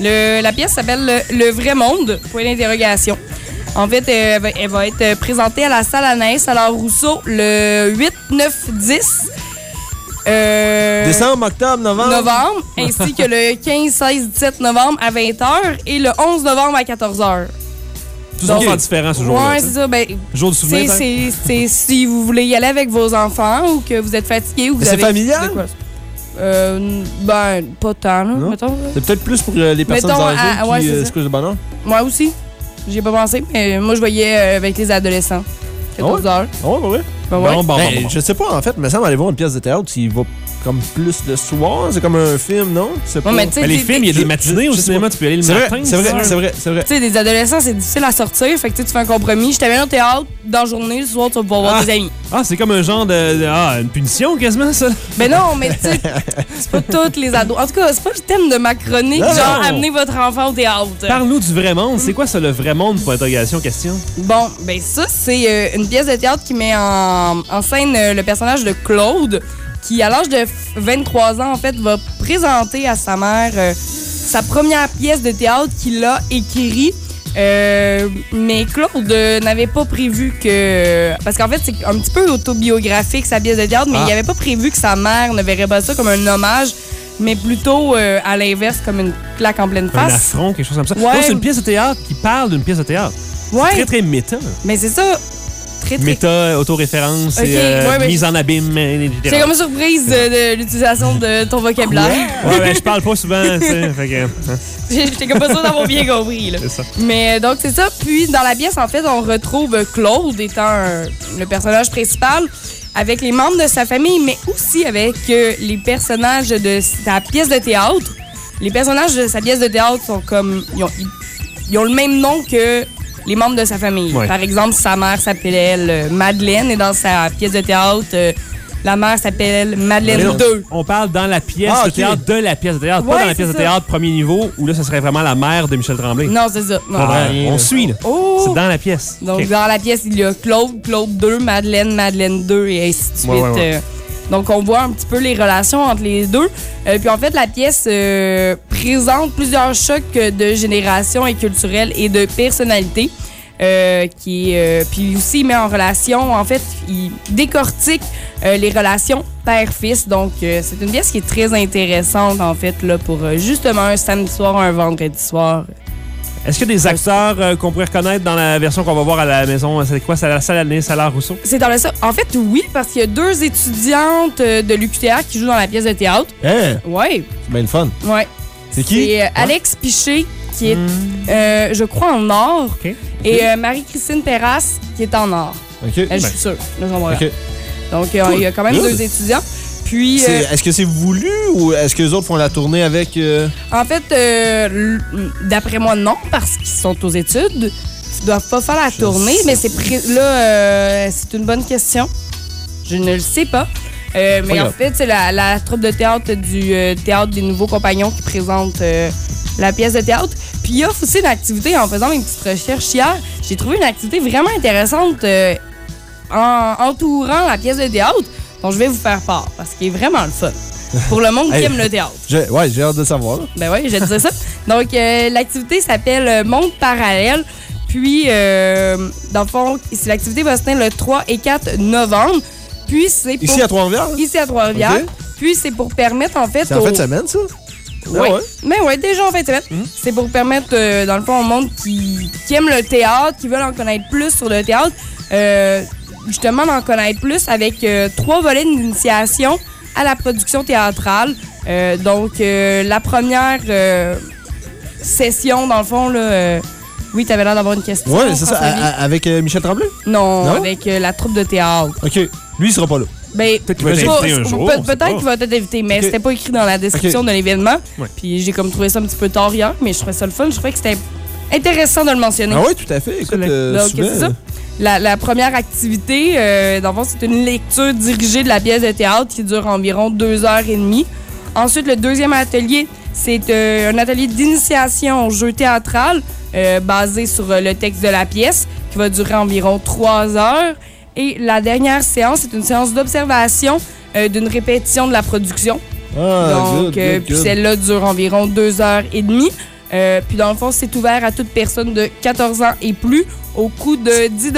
Le- la pièce s'appelle le, Le vrai monde, point d'interrogation. En fait, elle va, elle va être présentée à la salle Anaïs à la Rousseau le 8, 9, 10 euh, Décembre, octobre, novembre. novembre, <laughs> ainsi que le 15, 16, 17 novembre à 20h et le 11 novembre à 14h. Tout ça Donc- faire différent ce jour-là. Ouais, c'est ça. Ben, Jour c'est, souvenir. hein? c'est, si vous voulez y aller avec vos enfants ou que vous êtes fatigué ou vous Mais c'est avez... familial? Euh, ben, pas tant, là, Non? mettons. C'est peut-être plus pour euh, les personnes Mettons, âgées à- ouais, qui c'est euh, ça. se couchent de bonheur. Moi aussi. J'y ai pas pensé, mais moi, je voyais euh, avec les adolescents. 14 heures. Ah ouais, bah ouais. Ben ouais. Bon, bon, Ben, bon, bon. Je sais pas, en fait, mais ça m'allait voir une pièce de théâtre qui va comme plus le soir. C'est comme un film, non? C'est pas... mais Ben, les films, il y a des matinées au cinéma, tu peux aller le matin. c'est vrai, c'est vrai, c'est vrai. Tu sais, des adolescents, c'est difficile à sortir. Fait que tu sais, tu fais un compromis. Je t'amène au théâtre dans la journée, le soir, tu vas pouvoir voir Ah. tes amis. Ah, c'est comme un genre de, de- Ah, une punition quasiment, ça. Ben non, mais tu sais, <laughs> c'est pas toutes les ados. En tout cas, c'est pas le thème de ma chronique, Non, genre non. amener votre enfant au théâtre. Parle-nous du vrai monde. C'est quoi ça, le vrai monde pour interrogation question? Bon, ben ça, c'est euh, une pièce de théâtre qui met en, en scène euh, le personnage de Claude, qui, à l'âge de f- 23 ans, en fait, va présenter à sa mère euh, sa première pièce de théâtre qu'il a écrite. Euh, mais Claude n'avait pas prévu que... Parce qu'en fait, c'est un petit peu autobiographique, sa pièce de théâtre, mais Ah. il n'avait pas prévu que sa mère ne verrait pas ça comme un hommage, mais plutôt, euh, à l'inverse, comme une claque en pleine Un face. affront, quelque chose comme ça. Ouais. C'est une pièce de théâtre qui parle d'une pièce de théâtre. Ouais. C'est très, très méta. Mais c'est ça. Très, très Méta, autoréférence, et, euh, ouais, mais- mise en abîme, etc. C'est comme une surprise de, de l'utilisation de ton vocabulaire. Ouais, ben, je parle pas souvent, tu sais. hein, <laughs> J'étais comme pas sûre d'avoir bien compris. Là. c'est ça. Mais euh, donc, c'est ça. Puis, dans la pièce, en fait, on retrouve Claude étant un- le personnage principal avec les membres de sa famille, mais aussi avec euh, les personnages de sa pièce de théâtre. Les personnages de sa pièce de théâtre sont comme. Ils ont, ils- ils ont le même nom que les membres de sa famille. Ouais. Par exemple, sa mère s'appelait euh, Madeleine et dans sa pièce de théâtre, euh, la mère s'appelle Madeleine 2. On parle dans la pièce Ah, de théâtre de la pièce de théâtre, Ouais, pas dans la pièce de ça. théâtre premier niveau, où là, ce serait vraiment la mère de Michel Tremblay. Non, c'est ça. Non. On Ah, on suit, là. Oh! C'est dans la pièce. Donc, dans la pièce, il y a Claude, Claude 2, Madeleine, Madeleine 2 et ainsi de suite. Ouais, ouais, ouais. Euh, donc, on voit un petit peu les relations entre les deux. Euh, puis, en fait, la pièce euh, présente plusieurs chocs de génération et culturelle et de personnalité. euh, qui euh, puis aussi met en relation en fait il décortique euh, les relations père-fils donc euh, c'est une pièce qui est très intéressante en fait là pour euh, justement un samedi soir un vendredi soir Est-ce qu'il y a des acteurs euh, qu'on pourrait reconnaître dans la version qu'on va voir à la maison? C'est quoi? C'est à la salle Année Salaire Rousseau? C'est dans le ça. En fait, oui, parce qu'il y a deux étudiantes euh, de l'UQTR qui jouent dans la pièce de théâtre. Hein? Ouais, C'est bien le fun. ouais. C'est qui? C'est euh, Alex Piché, qui est, euh, je crois, en or. OK. Et euh, Marie-Christine Terrasse, qui est en or. OK. Elle, je Ben. suis sûre. Là, j'en vois OK. Donc, euh, il y a quand même deux étudiants. Puis, euh, Est-ce que c'est voulu ou est-ce que les autres font la tournée avec. euh, en fait, euh, d'après moi, non, parce qu'ils sont aux études. qui doivent pas faire la tournée, mais c'est là, c'est une bonne question. Je ne le sais pas. Mais en fait, c'est la, la troupe de théâtre du Théâtre des Nouveaux Compagnons qui présente la pièce de théâtre. Puis il y a aussi une activité, en faisant mes petites recherches hier, j'ai trouvé une activité vraiment intéressante en entourant la pièce de théâtre dont je vais vous faire part parce qu'il est vraiment le fun. Pour le monde <laughs> qui aime le théâtre. J'ai- Ouais, j'ai hâte de savoir. Ben oui, je disais ça. <laughs> Donc, euh, l'activité s'appelle euh, Monde parallèle. Puis, euh, dans le fond, l'activité va se tenir le 3 et 4 novembre. Puis, c'est pour... Ici à Trois-Rivières? Ici à Trois-Rivières. Puis, c'est pour permettre, en fait... C'est en aux- fin de semaine, ça? oui. Ah ouais? Mais ouais, déjà en fin de semaine. C'est pour permettre, euh, dans le fond, au monde qui, qui aime le théâtre, qui veulent en connaître plus sur le théâtre, euh, justement d'en connaître plus avec euh, trois volets d'initiation à la production théâtrale. Euh, donc, euh, la première euh, session, dans le fond, là, euh, oui, t'avais l'air d'avoir une question. Ouais, c'est ça. À- avec euh, Michel Tremblay? Non, Non? avec euh, la troupe de théâtre. OK. Lui, il sera pas là. Ben, Peut-être qu'il va t'inviter un jour, Peut-être qu'il va être invité, mais Ok. c'était pas écrit dans la description de l'événement. Ouais. Puis j'ai comme trouvé ça un petit peu tard hier, mais je trouvais ça le fun. Je trouvais que c'était intéressant de le mentionner. Ah oui, tout à fait. Écoute, euh, Donc, souvent, c'est ça. La, la première activité, euh, dans le fond, c'est une lecture dirigée de la pièce de théâtre qui dure environ deux heures et demie. Ensuite, le deuxième atelier, c'est euh, un atelier d'initiation au jeu théâtral euh, basé sur le texte de la pièce qui va durer environ trois heures. Et la dernière séance, c'est une séance d'observation d'une répétition de la production. Ah, Donc, good, good, puis celle-là dure environ deux heures et demie. Euh, puis dans le fond, c'est ouvert à toute personne de 14 ans et plus au coût de 10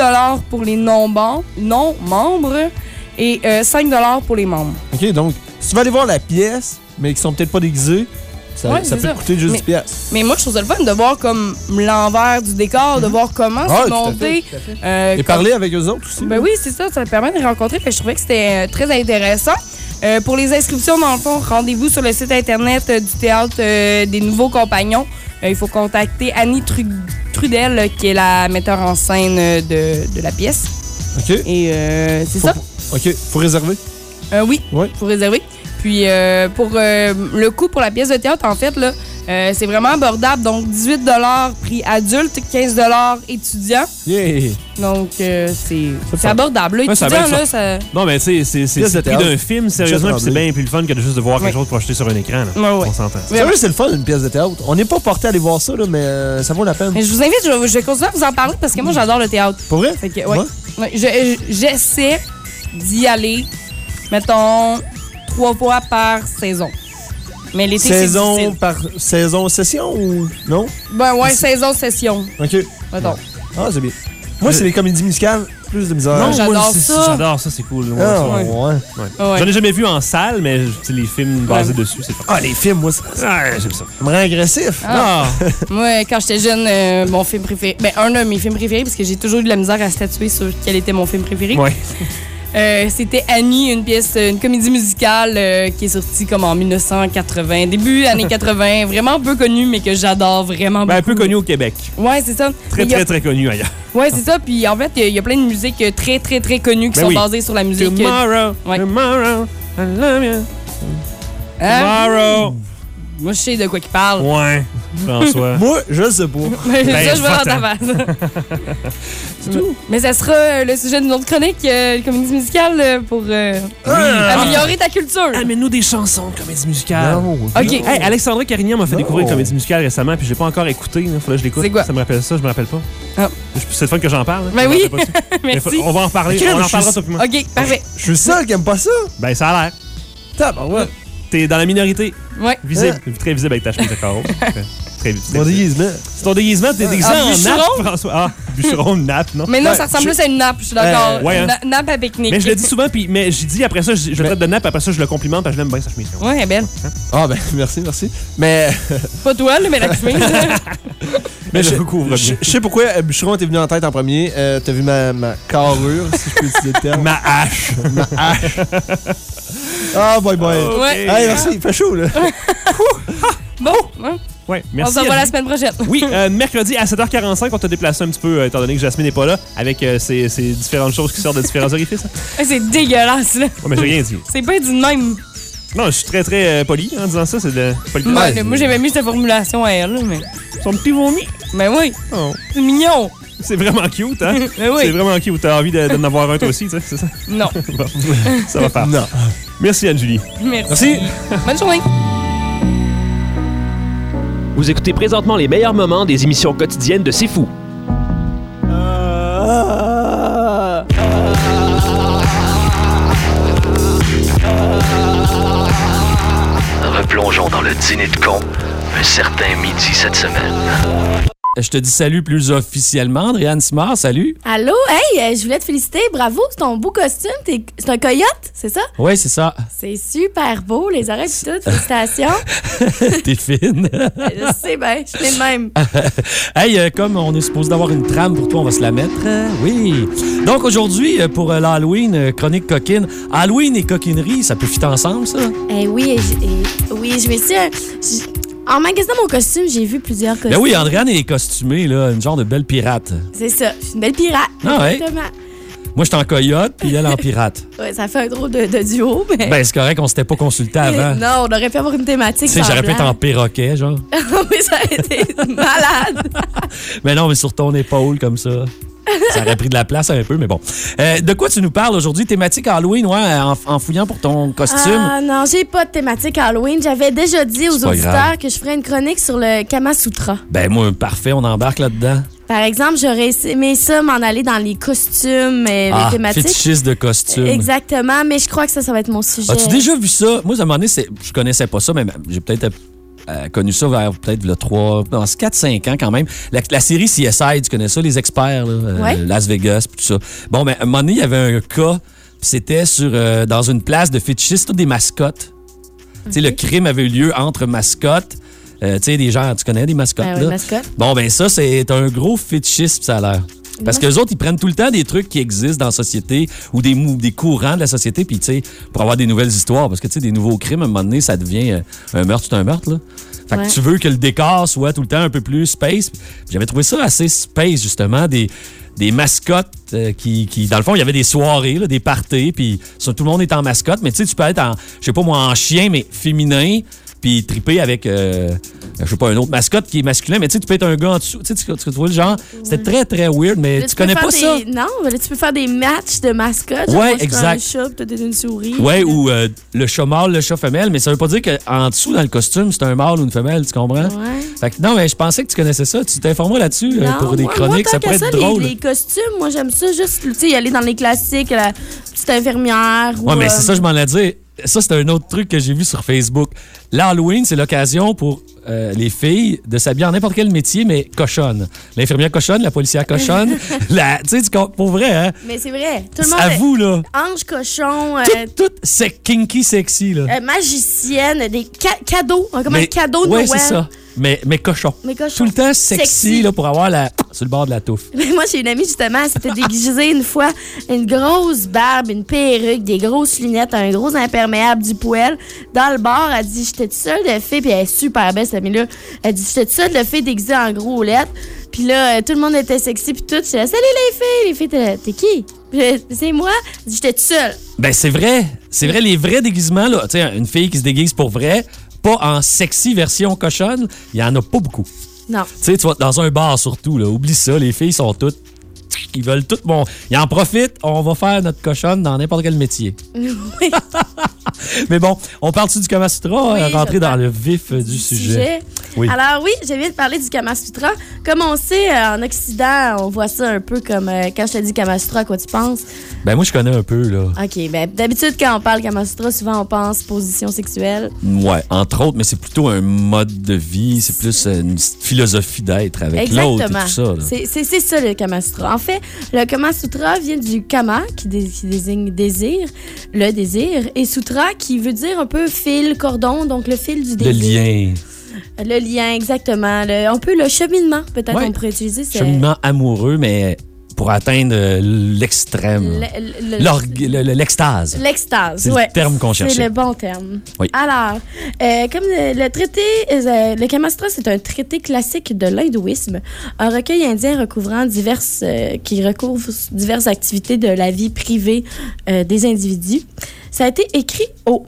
pour les non-membres non membres et euh, 5 pour les membres. OK, donc, si tu vas aller voir la pièce, mais qui sont peut-être pas déguisés, ça, Ouais, ça c'est peut ça. coûter juste Mais- 10 piastres. Mais moi, je trouve ça le fun de voir comme l'envers du décor, de voir comment Ah, c'est monté. fait, euh, Et comme- parler avec eux autres aussi. Ben oui, c'est ça, ça permet de les rencontrer. Fait que je trouvais que c'était euh, très intéressant. Euh, pour les inscriptions, dans le fond, rendez-vous sur le site internet euh, du Théâtre euh, des Nouveaux Compagnons. Il faut contacter Annie Tru- Trudel, qui est la metteur en scène de, de la pièce. OK. Et euh, c'est ça. OK, faut réserver. Oui, Ouais. faut réserver. Puis euh, pour le coût pour la pièce de théâtre, en fait, là, euh, c'est vraiment abordable. Donc 18 prix adulte, 15 étudiant. Yeah! Donc euh, c'est abordable. Là, Ouais, ça a étudiant, là, ça. Non, mais tu sais, c'est- le prix d'un film, sérieusement, puis c'est bien plus le fun que de juste de voir quelque Ouais. chose projeté sur un écran. Là. Ouais, ouais. On s'entend. Sérieux, c'est le fun, une pièce de théâtre. On n'est pas porté à aller voir ça, là, mais euh, ça vaut la peine. Mais je vous invite, je, vais- je vais continuer à vous en parler parce que moi, j'adore le théâtre. Pour vrai? Fait que, ouais. Ouais, je- je- J'essaie d'y aller, mettons, trois fois par saison. Mais l'été, c'est Saison par saison session ou non? Ben ouais, saison, session. OK. Mettons. Ah, c'est bien. Moi, c'est les comédies musicales, plus de misère. Non, j'adore moi, c'est- ça. J'adore ça, c'est cool. Ouais, Ah, ça, ouais. ouais. Ouais. J'en ai jamais vu en salle, mais tu sais, les films basés dessus, c'est pas. Ah, les films, moi, ça, Ah, j'aime ça. ça me rend agressif. Ah. <laughs> Moi, quand j'étais jeune, euh, mon film préféré, ben un de mes films préférés, parce que j'ai toujours eu de la misère à statuer sur quel était mon film préféré. Ouais. <laughs> Euh, C'était Annie, une pièce, une comédie musicale euh, qui est sortie comme en 1980, début années <laughs> 80, vraiment peu connue, mais que j'adore vraiment Ben, un beaucoup. peu connu au Québec. Ouais, c'est ça. Très, a- très, très connu ailleurs. Ouais, c'est ça. Puis en fait, il y a- il y, a plein de musiques euh, très, très, très connues qui Ben sont oui. basées sur la musique. Tomorrow, Ouais. tomorrow, I love you. Hein? Tomorrow. Moi, je sais de quoi il parle. Ouais, François. <laughs> Moi, je sais pas. Mais <laughs> Ben, ça, je vais dans ta face. c'est tout. Mais ça sera euh, le sujet d'une autre chronique, euh, comédie musicale, euh, pour euh, améliorer ta culture. Amène-nous des chansons de comédie musicale. Non. OK. Hey, Alexandra Carignan m'a fait Non. découvrir une comédie musicale récemment, puis j'ai pas encore écouté. Il faudrait que je l'écoute. C'est quoi? Ça me rappelle ça, je me rappelle pas. Ah. C'est le fun que j'en parle. hein. Ben Je oui. <laughs> Mais faut- Merci. On va en parler. Ok, on en je parlera, suis- toi. OK, parfait. Je suis le seul qui aime pas ça. Ben, ça a l'air. Tabarouette. T'es dans la minorité. Ouais. Visible. Très visible avec ta chemise de carreau. <laughs> Très- visible. Mon déguisement. C'est ton déguisement, t'es déguisé Ah, en nappe, bûcheron? François. Ah, bûcheron, nappe, non? Mais non, Ouais, ça ressemble je- plus à une nappe, je suis d'accord. Euh, ouais, hein. Na- nappe à pique-nique. Mais je le dis souvent, puis mais j'ai dit après ça, je, je le traite de nappe, après ça, je le complimente, parce que je l'aime bien sa chemise. Ouais, elle est belle. Ah, ben, <laughs> merci, merci. Mais, <laughs> Pas toi, là, mais la chemise. <laughs> mais je je, recouvre je, bien. je sais pourquoi euh, Bûcheron t'es venu en tête en premier. Euh, T'as vu ma, ma carrure, si je peux utiliser le terme? Ma hache. ma hache. Ah, boy, boy. Ouais. Hey, merci, il fait chaud, là. Bon, hein, Ouais, on merci. se revoit la semaine prochaine. Oui, euh, <laughs> mercredi à 7h45, on t'a déplacé un petit peu, euh, étant donné que Jasmine n'est pas là, avec euh, ces, ces différentes choses qui sortent de différents <laughs> orifices. hein. C'est dégueulasse, là. Ouais, mais j'ai rien dit. C'est pas de même. Non, je suis très, très euh, poli en disant ça, c'est de poli. Ouais, là, moi, j'aimais mieux cette formulation à elle, là, mais. Son petit vomi. Ben oui, Oh. c'est mignon. C'est vraiment cute, hein? Mais <laughs> oui. C'est vraiment cute. T'as envie de- d'en avoir un toi aussi, tu sais, c'est ça? Non. Bon, ça va faire. Non. Merci, Anne-Julie. Merci. Bonne journée. Vous écoutez présentement les meilleurs moments des émissions quotidiennes de C'est Fou. Replongeons dans le dîner de con un certain midi cette semaine. Je te dis salut plus officiellement, Andréane Simard, salut. Allô? Hey, euh, je voulais te féliciter. Bravo, c'est ton beau costume. T'es- C'est un coyote, c'est ça? Oui, c'est ça. C'est super beau, les oreilles pis tout. Félicitations. <laughs> T'es fine. <laughs> je sais bien, je suis de même. <laughs> hey, euh, comme on est supposé d'avoir une trame pour toi, on va se la mettre. Euh, oui. Donc aujourd'hui, euh, pour euh, l'Halloween, euh, chronique coquine. Halloween et coquinerie, ça peut fitter ensemble, ça? Eh oui, et j- et- oui, je me suis. j- En magasinant mon costume, j'ai vu plusieurs costumes. Ben oui, Andréane est costumée, là, une genre de belle pirate. C'est ça, je suis une belle pirate. Ah ouais? Exactement. Moi, j'étais en coyote, puis elle en pirate. <laughs> Ouais, ça fait un drôle de, de duo, mais. Ben, c'est correct, on s'était pas consulté avant. Non, on aurait pu avoir une thématique. Tu sais, j'aurais pu être en perroquet, genre. <laughs> oui, ça aurait été <laughs> malade. Mais non, mais sur ton épaule, comme ça. Ça aurait pris de la place un peu, mais bon. Euh, de quoi tu nous parles aujourd'hui? Thématique Halloween, ouais, en, en fouillant pour ton costume. Ah non, j'ai pas de thématique Halloween. J'avais déjà dit aux auditeurs grave. que je ferais une chronique sur le Kama Sutra. Ben, moi, parfait, on embarque là-dedans. Par exemple, j'aurais aimé ça m'en aller dans les costumes, et ah, les thématiques. fétichiste de costume. Exactement, mais je crois que ça, ça va être mon sujet. As-tu déjà vu ça? Moi, à un moment donné, je connaissais pas ça, mais j'ai peut-être euh, connu ça vers peut-être le 3, non, c'est 4-5 ans quand même. La, la série CSI, tu connais ça, les experts, là, euh. Las Vegas, tout ça. Bon, mais à un moment donné, il y avait un cas, c'était sur euh, dans une place de fétichistes, des mascottes. Tu sais, le crime avait eu lieu entre mascottes. Tu sais, des gens, tu connais des mascottes, Ben oui, là? mascotte. Bon, ben ça, c'est un gros fétichisme, ça a l'air. Parce que les autres, ils prennent tout le temps des trucs qui existent dans la société ou des, mou- des courants de la société, puis tu sais, pour avoir des nouvelles histoires. Parce que tu sais, des nouveaux crimes, à un moment donné, ça devient euh, un meurtre, c'est un meurtre, là. Fait Ouais. que tu veux que le décor soit tout le temps un peu plus space. J'avais trouvé ça assez space, justement, des, des mascottes euh, qui, qui, dans le fond, il y avait des soirées, là, des parties, puis tout le monde est en mascotte. Mais tu sais, tu peux être en, je sais pas moi, en chien, mais féminin, puis triper avec, euh, je sais pas, un autre mascotte qui est masculin, mais tu sais, tu peux être un gars en dessous. Tu sais, tu, tu vois le genre? C'était très, très weird, mais Là, tu peux connais pas ça. Non, mais là, tu peux faire des matchs de mascottes. Ouais, moi, exact. un chat, une souris. Ouais, ou euh, le chat mâle, le chat femelle, mais ça veut pas dire qu'en dessous, dans le costume, c'est un mâle ou une femelle, tu comprends? Ouais. Fait que non, mais je pensais que tu connaissais ça. Tu t'informes là-dessus euh, pour des moi- chroniques, moi, ça pourrait être les- drôle. Les, costumes, moi, j'aime ça juste, tu sais, aller dans les classiques, la petite infirmière. Ouais, ou, mais euh, c'est ça, je m'en ai dit. Ça, c'est un autre truc que j'ai vu sur Facebook. L'Halloween, c'est l'occasion pour euh, les filles de s'habiller en n'importe quel métier, mais cochonne. L'infirmière cochonne, la policière cochonne. <laughs> la, tu sais, pour vrai, hein? Mais c'est vrai. Tout le monde. Avoue, là. Ange cochon, euh, Tout, tout c'est kinky sexy, là. euh, magicienne, des ca- cadeaux. Comme un Mais- cadeau de ouais, Noël. c'est ça. Mais, mais cochon. Mais cochon. Tout le temps sexy, Sexy. là, pour avoir la sur le bord de la touffe. Mais <laughs> moi, j'ai une amie, justement, elle s'était déguisée une fois, une grosse barbe, une perruque, des grosses lunettes, un gros imperméable du poêle. Dans le bar, elle dit J'étais toute seule de fille, puis elle est super belle, cette amie-là. Elle dit J'étais toute seule de fille déguisée en gros lettres. Puis là, euh, tout le monde était sexy, puis tout. J'étais là, Salut les filles Les filles, t'es là, T'es qui? C'est moi. Elle dit J'étais toute seule. Ben, c'est vrai. C'est vrai, les vrais déguisements, là. Tu sais, une fille qui se déguise pour vrai, pas en sexy version cochonne, il y en a pas beaucoup. Non. Tu sais, tu vas dans un bar surtout, là. Oublie ça, les filles sont toutes. Ils veulent tout. Bon, ils en profitent, on va faire notre cochonne dans n'importe quel métier. <laughs> Oui. Mais bon, on parle-tu du Kama Sutra, Oui, euh, rentrer dans le vif euh, du sujet? sujet. Oui. Alors oui, je viens de parler du Kama Sutra. Comme on sait, euh, en Occident, on voit ça un peu comme euh, quand je te dis Kama Sutra, à quoi tu penses? Ben, moi, je connais un peu, là. OK, ben d'habitude, quand on parle Kama Sutra, souvent on pense position sexuelle. Ouais, entre autres, mais c'est plutôt un mode de vie, c'est plus euh, une philosophie d'être avec l'autre et Exactement. tout ça. C'est- ça le Kama Sutra. En fait, le Kama Sutra vient du Kama, qui, dé- qui désigne désir, le désir, et Sutra, qui veut dire un peu fil, cordon, donc le fil du Le désir. lien, Le lien, exactement. Le- un peu le cheminement, peut-être Ouais. on pourrait utiliser. cheminement amoureux, mais pour atteindre l'extrême. L'extase. L'extase, C'est le terme qu'on cherchait. C'est le bon terme. Oui. Alors, euh, comme le, le traité, euh, le Kama Sutra, c'est un traité classique de l'hindouisme, un recueil indien recouvrant diverses, euh, qui recouvre diverses activités de la vie privée des individus. Ça a été écrit au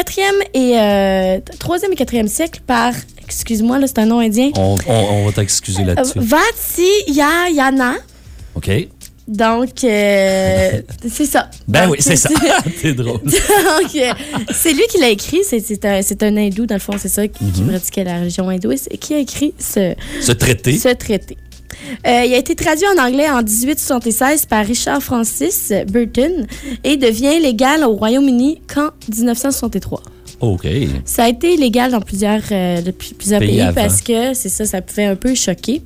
4e et euh, 3e et 4e siècle par excuse-moi, là, c'est un nom indien. On, on- on va t'excuser Euh, là-dessus. Vatsyayana. OK? Donc, euh, <laughs> c'est ça. Ben Donc, oui, c'est ça. <laughs> <laughs> c'est drôle. Donc, euh, c'est lui qui l'a écrit. C'est un, un hindou, dans le fond, c'est ça, qui, qui Mhm. pratiquait la religion hindouiste, et qui a écrit ce, Ce traité. ce traité. Euh, il a été traduit en anglais en 1876 par Richard Francis Burton et devient légal au Royaume-Uni qu'en 1963. OK. Ça a été illégal dans plusieurs, euh, depuis plusieurs Pays parce que c'est ça, ça pouvait un peu choquer.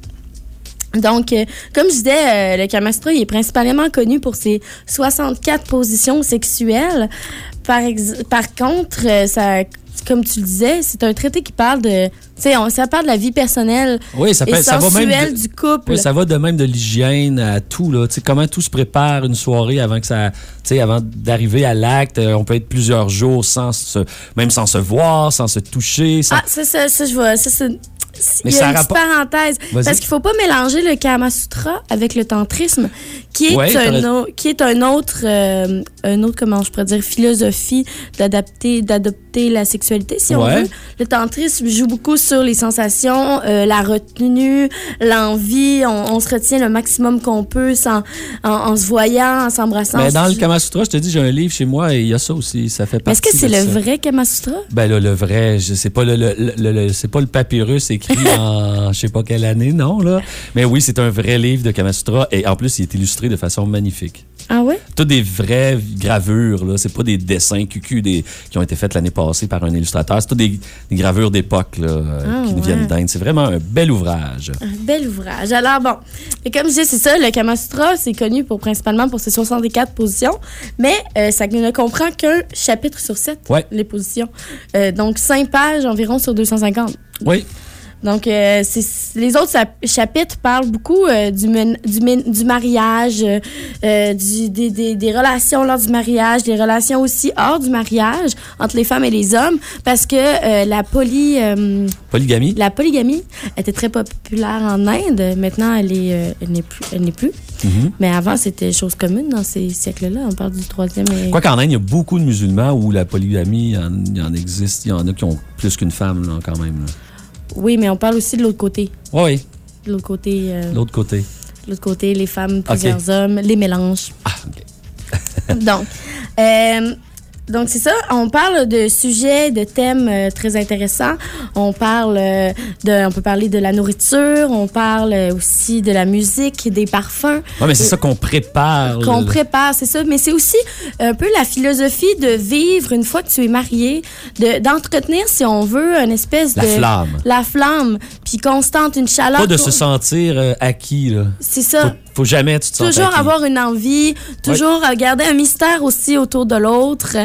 Donc, euh, comme je disais, euh, le Kamastra, il est principalement connu pour ses 64 positions sexuelles. Par, contre, euh, ça, comme tu le disais, c'est un traité qui parle de... Tu sais, ça parle de la vie personnelle Oui, ça, et peut- ça va même sensuelle de- du couple. Oui, ça va de même de l'hygiène à tout là. Tu sais, comment tout se prépare une soirée avant que ça, tu sais, avant d'arriver à l'acte. Euh, On peut être plusieurs jours sans se, même sans se voir, sans se toucher. Sans... Ah, ça, ça, ça, je vois. Ça, c'est- il y a une petite parenthèse. Parce qu'il faut pas mélanger le Kama Sutra avec le tantrisme, qui est, Ouais, un, qui est un autre, euh, un autre, comment je pourrais dire, philosophie d'adapter, d'adopter la sexualité, si on veut. Le tantrisme joue beaucoup sur les sensations, euh, la retenue, l'envie. On, on se retient le maximum qu'on peut sans, en, en se voyant, en s'embrassant. Mais dans le Kama Sutra, je te dis, j'ai un livre chez moi et il y a ça aussi. Ça fait partie. Est-ce que c'est le ça. vrai Kama Sutra? Ben là, le vrai, sais pas le, le- le- le- c'est pas le papyrus écrit en je sais pas quelle année, non là. Mais oui, c'est un vrai livre de Kama Sutra et en plus, il est illustré de façon magnifique. Ah ouais? Tout des vraies gravures, là. C'est pas des dessins cucu des, qui ont été faits l'année passée par un illustrateur. C'est tout des, des gravures d'époque, là, euh, Ah, qui nous ouais. viennent d'Inde. C'est vraiment un bel ouvrage. Un bel ouvrage. Alors bon, et comme je disais, c'est ça, le Kama Sutra, c'est connu pour, principalement pour ses 64 positions, mais euh, ça ne comprend qu'un chapitre sur sept, Ouais. les positions. Euh, donc 5 pages environ sur 250. Oui. Donc, euh, c'est- les autres chapitres parlent beaucoup euh, du, men- du, mariage, euh, du- des, des- des relations lors du mariage, des relations aussi hors du mariage entre les femmes et les hommes, parce que la poly... Polygamie. la polygamie était très populaire en Inde. Maintenant, elle est, elle n'est plus, elle n'est plus. Mhm. Mais avant, c'était chose commune dans ces siècles-là. On parle du troisième. Et... Quoi qu'en Inde, il y a beaucoup de musulmans où la polygamie, il y en, il y en existe. Il y en a qui ont plus qu'une femme, là, quand même. là. Oui, mais on parle aussi de l'autre côté. Oui, De l'autre côté, euh, l'autre côté. de l'autre côté, les femmes, plusieurs hommes, les mélanges. <laughs> donc, euh, donc c'est ça. On parle de sujets, de thèmes euh, très intéressants. On parle euh, de, on peut parler de la nourriture. On parle euh, aussi de la musique, des parfums. Oui, mais c'est ça qu'on prépare. qu'on prépare, c'est ça. Mais c'est aussi un peu la philosophie de vivre une fois que tu es marié, de- d'entretenir, si on veut, une espèce La de... flamme. La flamme, puis constante, une chaleur. Pas de se sentir acquis, là. C'est ça. Faut, faut jamais tu te Toujours avoir une envie, toujours euh, garder un mystère aussi autour de l'autre,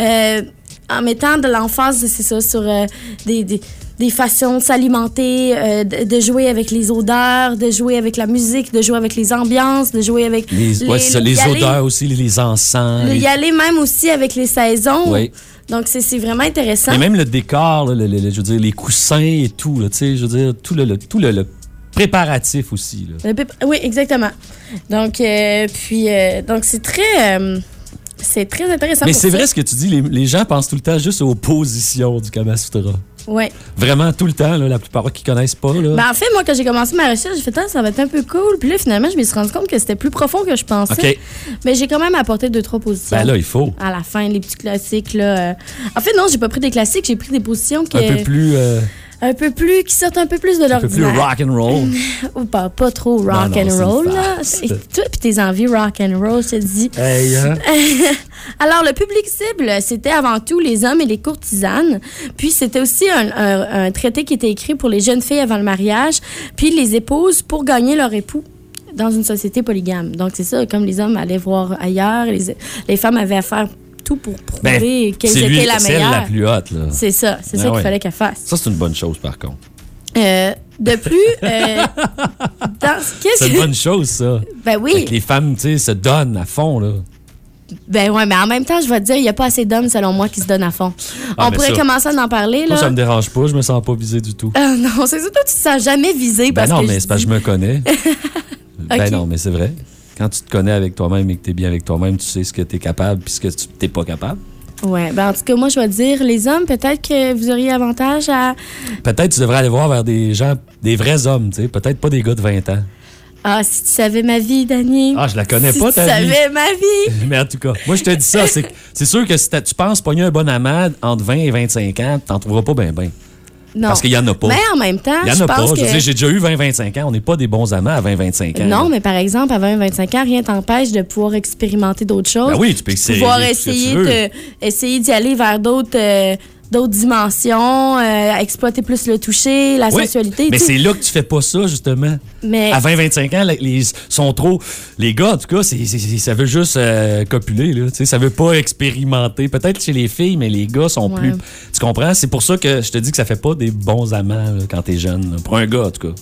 euh, en mettant de l'emphase, c'est ça, sur euh, des, des, des façons de s'alimenter, euh, de, de jouer avec les odeurs, de jouer avec la musique, de jouer avec les ambiances, de jouer avec Les, ouais, c'est ça, les aller- odeurs aussi, les, les encens. le- les- y aller même aussi avec les saisons. Oui. Donc, c'est vraiment intéressant. Et même le décor, là, le- je veux dire, les coussins et tout, là, tu sais, je veux dire, tout le, tout le préparatif aussi. Là. Oui, exactement. Donc, euh, puis, euh, donc c'est très, euh, c'est très intéressant. Mais c'est vrai ce que tu dis, les, les gens pensent tout le temps juste aux positions du Kama Sutra. Ouais. Vraiment tout le temps, là, la plupart qui connaissent pas. Là. Ben, en fait, moi, quand j'ai commencé ma recherche, j'ai fait, ah, ça va être un peu cool. Puis là, finalement, je me suis rendu compte que c'était plus profond que je pensais. Mais j'ai quand même apporté deux, trois positions. Ben là, il faut. À la fin, les petits classiques, là. En fait, non, j'ai pas pris des classiques, j'ai pris des positions qui. Un peu plus, Un peu plus, qui sortent un peu plus de un peu plus rock and roll. <laughs> Ou pas, pas trop rock non, and roll, là. Et toi, puis tes envies rock and roll, je te dis. Hey, hein? <laughs> Alors, le public cible, c'était avant tout les hommes et les courtisanes. Puis, c'était aussi un, un- un traité qui était écrit pour les jeunes filles avant le mariage, puis les épouses pour gagner leur époux dans une société polygame. Donc, c'est ça, comme les hommes allaient voir ailleurs, les, les femmes avaient à faire tout pour prouver Ben, étaient lui, la c'est meilleure. la plus haute. là. C'est ça, c'est Ah ça qu'il ouais. fallait qu'elle fasse. Ça, c'est une bonne chose, par contre. Euh, de plus, euh, <laughs> C'est une que... bonne chose, ça. Ben oui. Fait que les femmes, tu sais, se donnent à fond, là. Ben ouais, mais en même temps, je vais te dire, il n'y a pas assez d'hommes, selon moi, qui se donnent à fond. Ah, On mais pourrait ça- commencer à en parler, là. Moi, ça me dérange pas, je me sens pas visé du tout. Euh, non, c'est ça, toi, tu te sens jamais visé Ben parce non, que mais je c'est parce que je me connais. <laughs> Ben non, mais c'est vrai. Quand tu te connais avec toi-même et que tu es bien avec toi-même, tu sais ce que tu es capable puis ce que tu t'es pas capable. Ouais, ben en tout cas, moi, je vais dire, les hommes, peut-être que vous auriez avantage à. Peut-être tu devrais aller voir vers des gens, des vrais hommes, tu sais. Peut-être pas des gars de 20 ans. Ah, si tu savais ma vie, Dani. Ah, je la connais si pas, tu ta vie. savais ma vie. <laughs> Mais en tout cas, moi, je te dis ça. C'est sûr que si tu penses pogner un bon amant entre 20 et 25 ans, t'en trouveras pas bien, bien. Non. Parce qu'il y en a pas. Mais en même temps, Il y en a pas. pense Je que. veux dire, j'ai déjà eu 20-25 ans. On n'est pas des bons amants à 20-25 ans. Non, là. mais par exemple, à 20-25 ans, rien t'empêche de pouvoir expérimenter d'autres choses. Ben oui, tu peux essayer pouvoir essayer d'y aller vers d'autres euh, d'autres dimensions, euh, exploiter plus le toucher, la Oui, sensualité. Mais c'est là que tu fais pas ça, justement. Mais- À 20-25 ans, les, sont trop. Les gars, en tout cas, c'est- c'est- c'est- ça veut juste euh, copuler. Là, ça veut pas expérimenter. Peut-être chez les filles, mais les gars sont Ouais. plus. Tu comprends? C'est pour ça que je te dis que ça fait pas des bons amants là, quand t'es jeune. là. Pour un gars, en tout cas.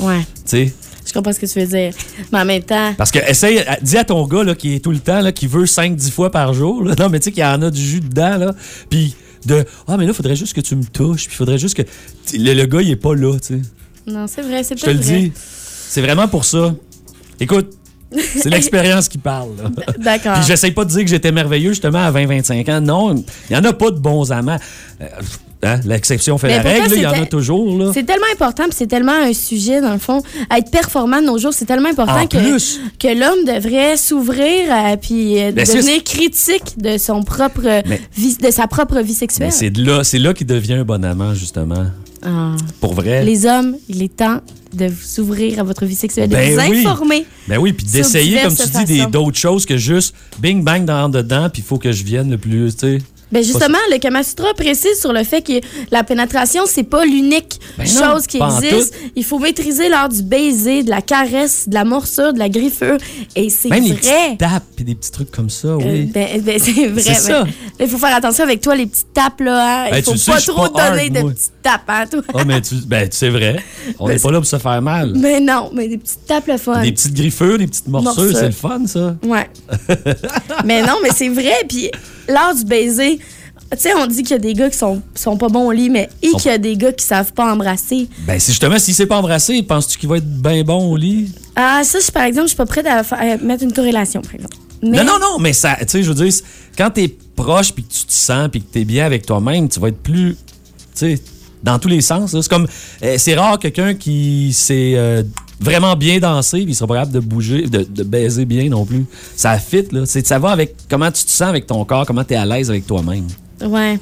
Ouais, Tu sais? je comprends ce que tu veux dire. Mais en même temps, Parce que, essaye, dis à ton gars là, qui est tout le temps, là, qui veut 5-10 fois par jour, là, non, mais tu sais qu'il y en a du jus dedans, là, puis de Ah, mais là, il faudrait juste que tu me touches, puis il faudrait juste que. Le, le gars, il est pas là, tu sais. non, c'est vrai, c'est Je te le dis. C'est vraiment pour ça. Écoute, c'est <laughs> l'expérience qui parle. D'accord. Puis j'essaye pas de dire que j'étais merveilleux justement à 20-25 ans. Non, il y en a pas de bons amants. Euh, hein, L'exception fait Mais la règle, il y en a toujours. C'est tellement important, puis c'est tellement un sujet, dans le fond. Être performant de nos jours, c'est tellement important En que, plus. que l'homme devrait s'ouvrir euh, puis euh, Ben, devenir critique de son propre Mais- vie, de sa propre vie sexuelle. C'est là, là qu'il devient un bon amant, justement. Ah. Pour vrai. Les hommes, il est temps de vous ouvrir à votre vie sexuelle, de Ben vous oui. informer. Ben oui, puis d'essayer, comme tu dis, d'autres choses que juste bing bang dans dedans, puis il faut que je vienne le plus, tu sais. Ben justement, le Kama Sutra précise sur le fait que la pénétration, c'est pas l'unique Ben chose qui existe. Il faut maîtriser l'art du baiser, de la caresse, de la morsure, de la griffure. Et c'est Même vrai. petites tapes, puis des petits trucs comme ça, Euh, oui. ben, ben, c'est vrai. Ça. ben, Il faut faire attention avec toi, les petites tapes, là. Hein? Ben, Il tu faut sais, pas trop pas donner hard, de moi. petites tapes, hein, toi. Ah, mais tu, ben, c'est vrai. On Ben, n'est pas là pour se faire mal. Mais non, mais des petites tapes, le fun. Des petites griffures, des petites morsures, Morsures. c'est le fun, ça. Ouais. <laughs> mais non, mais c'est vrai. Puis l'art du baiser, tu sais, on dit qu'il y a des gars qui sont, sont pas bons au lit, mais et qu'il y a des gars qui savent pas embrasser. Ben, c'est justement, s'il s'est pas embrassé, penses-tu qu'il va être bien bon au lit? Ah, ça, je- par exemple, je suis pas prête à, mettre une corrélation, par exemple. Mais- Non, non, non, mais ça, tu sais, je veux dire, quand t'es proche, puis que tu te sens, puis que t'es bien avec toi-même, tu vas être plus, tu sais, dans tous les sens. C'est comme, euh, c'est rare quelqu'un qui sait euh, vraiment bien danser, puis il sera pas capable de bouger, de, baiser bien non plus. Ça fit, là. Ça va avec comment tu te sens avec ton corps, comment t'es à l'aise avec toi-même. Ouais.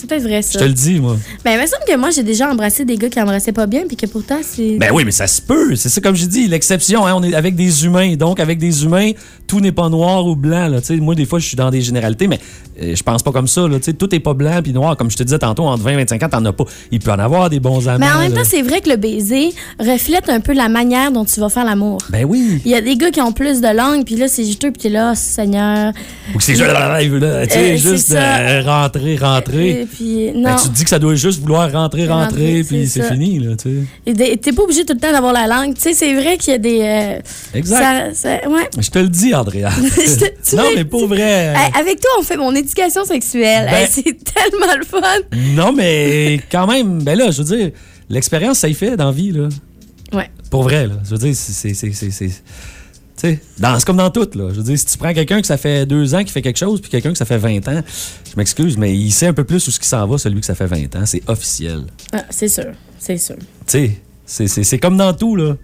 C'est peut-être vrai, ça. Je te le dis, moi. Ben, il me semble que moi, j'ai déjà embrassé des gars qui embrassaient pas bien, puis que pourtant, c'est. Ben oui, mais ça se peut. C'est ça, comme j'ai dit, l'exception. hein, on est avec des humains. Donc, avec des humains, tout n'est pas noir ou blanc. Là. Moi, des fois, je suis dans des généralités, mais euh, je pense pas comme ça. Là. Tout n'est pas blanc puis noir. Comme je te disais tantôt, entre 20 et 25 ans, t'en as pas. Il peut en avoir des bons amants. Mais en même temps, c'est vrai que le baiser reflète un peu la manière dont tu vas faire l'amour. Ben oui. Il y a des gars qui ont plus de langue, puis là, c'est juteux, puis t'es là, oh, Seigneur. Ou que c'est juste, Euh, juste ça. euh, rentrer, rentrer. Et puis, Ben, tu te dis que ça doit juste vouloir rentrer, rentrer, Rentrer, puis c'est fini. Là, tu sais. T'es pas obligé tout le temps d'avoir la langue. Tu sais, c'est vrai qu'il y a des. euh, Exact. ça- ça- ouais. Je te le dis, Andrea. <laughs> Te- non, mais pour vrai. Avec toi, on fait mon éducation sexuelle. Ben- Hey, c'est <laughs> tellement le fun. Non, mais quand même, ben là, je veux dire, l'expérience, ça y fait dans la vie, là. Ouais. Pour vrai, là. Je veux dire, c'est. C'est- comme dans tout, là. Je veux dire, si tu prends quelqu'un que ça fait deux ans qui fait quelque chose, puis quelqu'un que ça fait 20 ans, je m'excuse, mais il sait un peu plus où ce qui s'en va, celui que ça fait 20 ans. C'est officiel. Ah, c'est sûr. C'est sûr. Tu sais, c'est comme dans tout, là.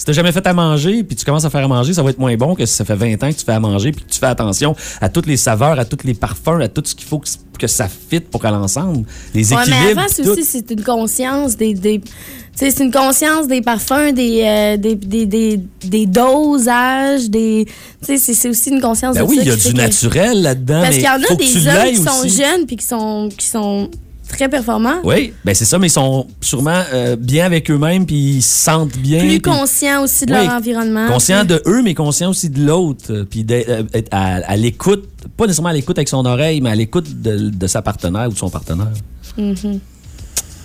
Si t'as jamais fait à manger, puis tu commences à faire à manger, ça va être moins bon que si ça fait 20 ans que tu fais à manger, puis que tu fais attention à toutes les saveurs, à tous les parfums, à tout ce qu'il faut que, que ça fitte pour aller ensemble. Les Ouais, mais équilibres. avant, c'est aussi c'est une conscience des. des tu sais, c'est une conscience des parfums, des, euh, des, des, des, des dosages, des. Tu sais, c'est- aussi une conscience Ben de oui, il y a du naturel là-dedans. Parce qu'il y en a des hommes qui sont jeunes puis qui sont, qui sont très performants. Oui, ben c'est ça, mais ils sont sûrement euh, bien avec eux-mêmes, puis ils se sentent bien. Plus puis conscients aussi de Oui, leur environnement. Conscients de eux, mais conscients aussi de l'autre. euh, Puis d'être euh, à, à l'écoute, pas nécessairement à l'écoute avec son oreille, mais à l'écoute de, de sa partenaire ou de son partenaire. Mhm.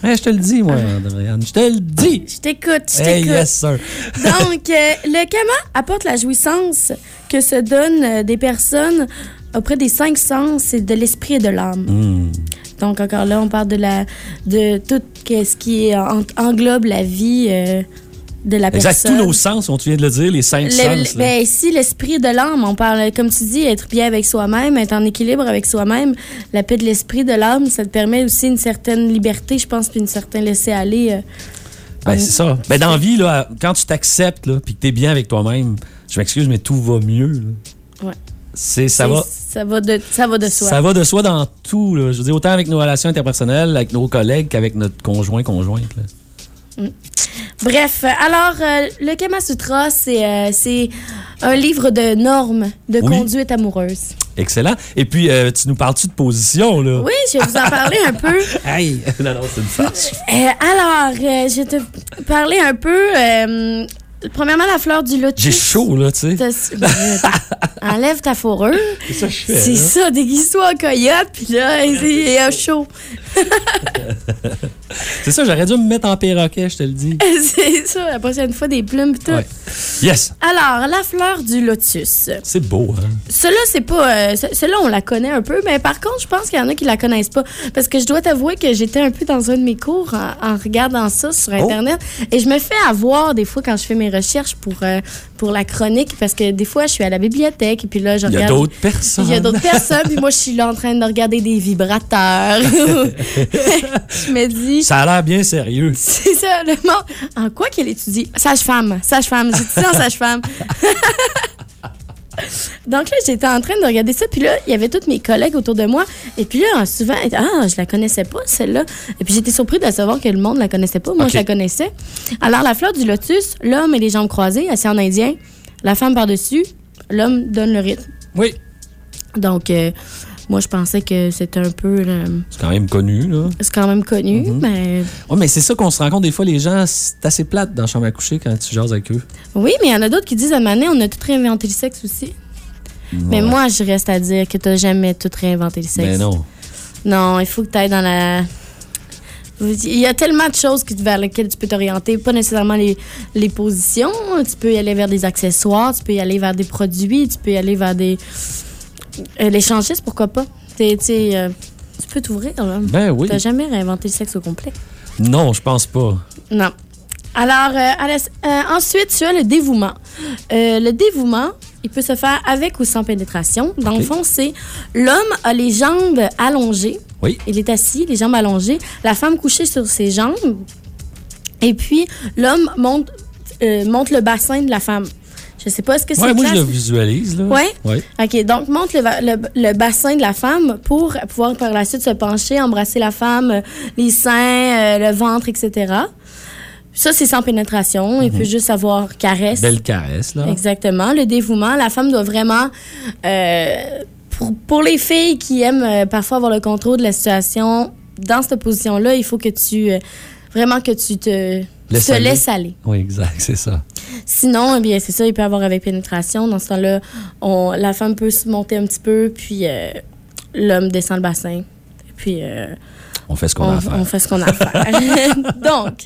Ouais, je te le dis, moi, Andréane. Je te le dis. Je t'écoute, je Hey, t'écoute. yes, sir. Donc, euh, le kama apporte la jouissance que se donnent des personnes auprès des cinq sens et de l'esprit et de l'âme. Hmm. Donc, encore là, on parle de, la, de tout ce qui englobe la vie euh, de la Exact, personne. tous nos sens, on tu viens de le dire, les cinq Le- sens. ben, ici, l'esprit de l'âme, on parle, comme tu dis, être bien avec soi-même, être en équilibre avec soi-même. La paix de l'esprit, de l'âme, ça te permet aussi une certaine liberté, je pense, puis une certaine laisser-aller. euh, Ben, c'est ça. Ben, dans la vie, là, quand tu t'acceptes, puis que t'es bien avec toi-même, je m'excuse, mais tout va mieux. là. C'est, ça va. Ça va de, ça va de soi. Ça va de soi dans tout. Là. Je veux dire, autant avec nos relations interpersonnelles, avec nos collègues qu'avec notre conjoint, conjointe. Mm. Bref, alors, euh, le Kama Sutra, c'est euh, c'est un livre de normes de Oui. conduite amoureuse. Excellent. Et puis, euh, tu nous parles-tu de position, là? Oui, je vais vous en parler un peu. <laughs> Hey! non, non, c'est une farce. Alors, je vais te parler un peu. Premièrement, la fleur du lotus. J'ai chaud, là, tu sais. T'as- Enlève ta fourrure. C'est ça que je fais. C'est ça, déguise-toi en coyote, puis là, il est euh, chaud. <laughs> C'est ça, j'aurais dû me mettre en perroquet, je te le dis. <laughs> c'est ça, la prochaine fois, des plumes, pis tout. Ouais. Yes! Alors, la fleur du lotus. C'est beau, hein? Cela, c'est pas. euh, ce- Cela, on la connaît un peu, mais par contre, je pense qu'il y en a qui la connaissent pas. Parce que je dois t'avouer que j'étais un peu dans un de mes cours en, en regardant ça sur Oh. Internet. Et je me fais avoir des fois quand je fais mes recherches pour, euh, pour la chronique, parce que des fois, je suis à la bibliothèque et puis là, je Il y a regarde. d'autres personnes. Il y a d'autres personnes, puis moi, je suis là en train de regarder des vibrateurs. <laughs> <laughs> je me dis. Ça a l'air bien sérieux. <laughs> C'est ça, le monde. En quoi qu'elle étudie? Sage-femme. Sage-femme. J'étudie en <laughs> sage-femme. <laughs> Donc là, j'étais en train de regarder ça, puis là, il y avait tous mes collègues autour de moi, et puis là, souvent, ah, je la connaissais pas, celle-là. Et puis j'étais surpris de savoir que le monde la connaissait pas. Moi, je la connaissais. Alors, la fleur du lotus, l'homme et les jambes croisées, assis en indien, la femme par-dessus, l'homme donne le rythme. Oui. Donc, euh, moi, je pensais que c'était un peu. euh, C'est quand même connu, là. c'est quand même connu, Mhm. mais. Ouais, mais c'est ça qu'on se rend compte des fois, les gens, c'est assez plate dans la chambre à coucher quand tu jases avec eux. Oui, mais il y en a d'autres qui disent à Manet, on a tout réinventé le sexe aussi. Mais moi, je reste à dire que tu n'as jamais tout réinventé le sexe. Ben non. Non, il faut que tu ailles dans la. Il y a tellement de choses vers lesquelles tu peux t'orienter. Pas nécessairement les, les positions. Tu peux y aller vers des accessoires, tu peux y aller vers des produits, tu peux y aller vers des. Euh, L'échangiste, pourquoi pas? T'sais, euh, tu peux t'ouvrir, là. Ben oui. Tu jamais réinventé le sexe au complet? Non, je pense pas. Non. Alors, euh, Alès- euh, ensuite, tu as le dévouement. Euh, le dévouement, il peut se faire avec ou sans pénétration. Dans le fond, c'est l'homme a les jambes allongées. Oui. Il est assis, les jambes allongées. La femme couchée sur ses jambes. Et puis, l'homme monte, monte le bassin de la femme. Je sais pas, est-ce que c'est moi, je le visualise, là. Ouais? Ouais. OK, donc monte le, le- le bassin de la femme pour pouvoir par la suite se pencher, embrasser la femme, euh, les seins, euh, le ventre, etc. Ça, c'est sans pénétration. Il Mhm. peut juste avoir caresse. Belle caresse, là. Exactement. Le dévouement, la femme doit vraiment... euh, pour, pour les filles qui aiment euh, parfois avoir le contrôle de la situation, dans cette position-là, il faut que tu... euh, vraiment que tu te, Laisse te aller. Oui, exact, c'est ça. Sinon, eh bien, c'est ça, il peut avoir avec pénétration. Dans ce temps-là, on- la femme peut se monter un petit peu, puis euh, l'homme descend le bassin. Puis euh, On fait ce qu'on on, a à faire. on fait ce qu'on a à faire. <laughs> <laughs> Donc,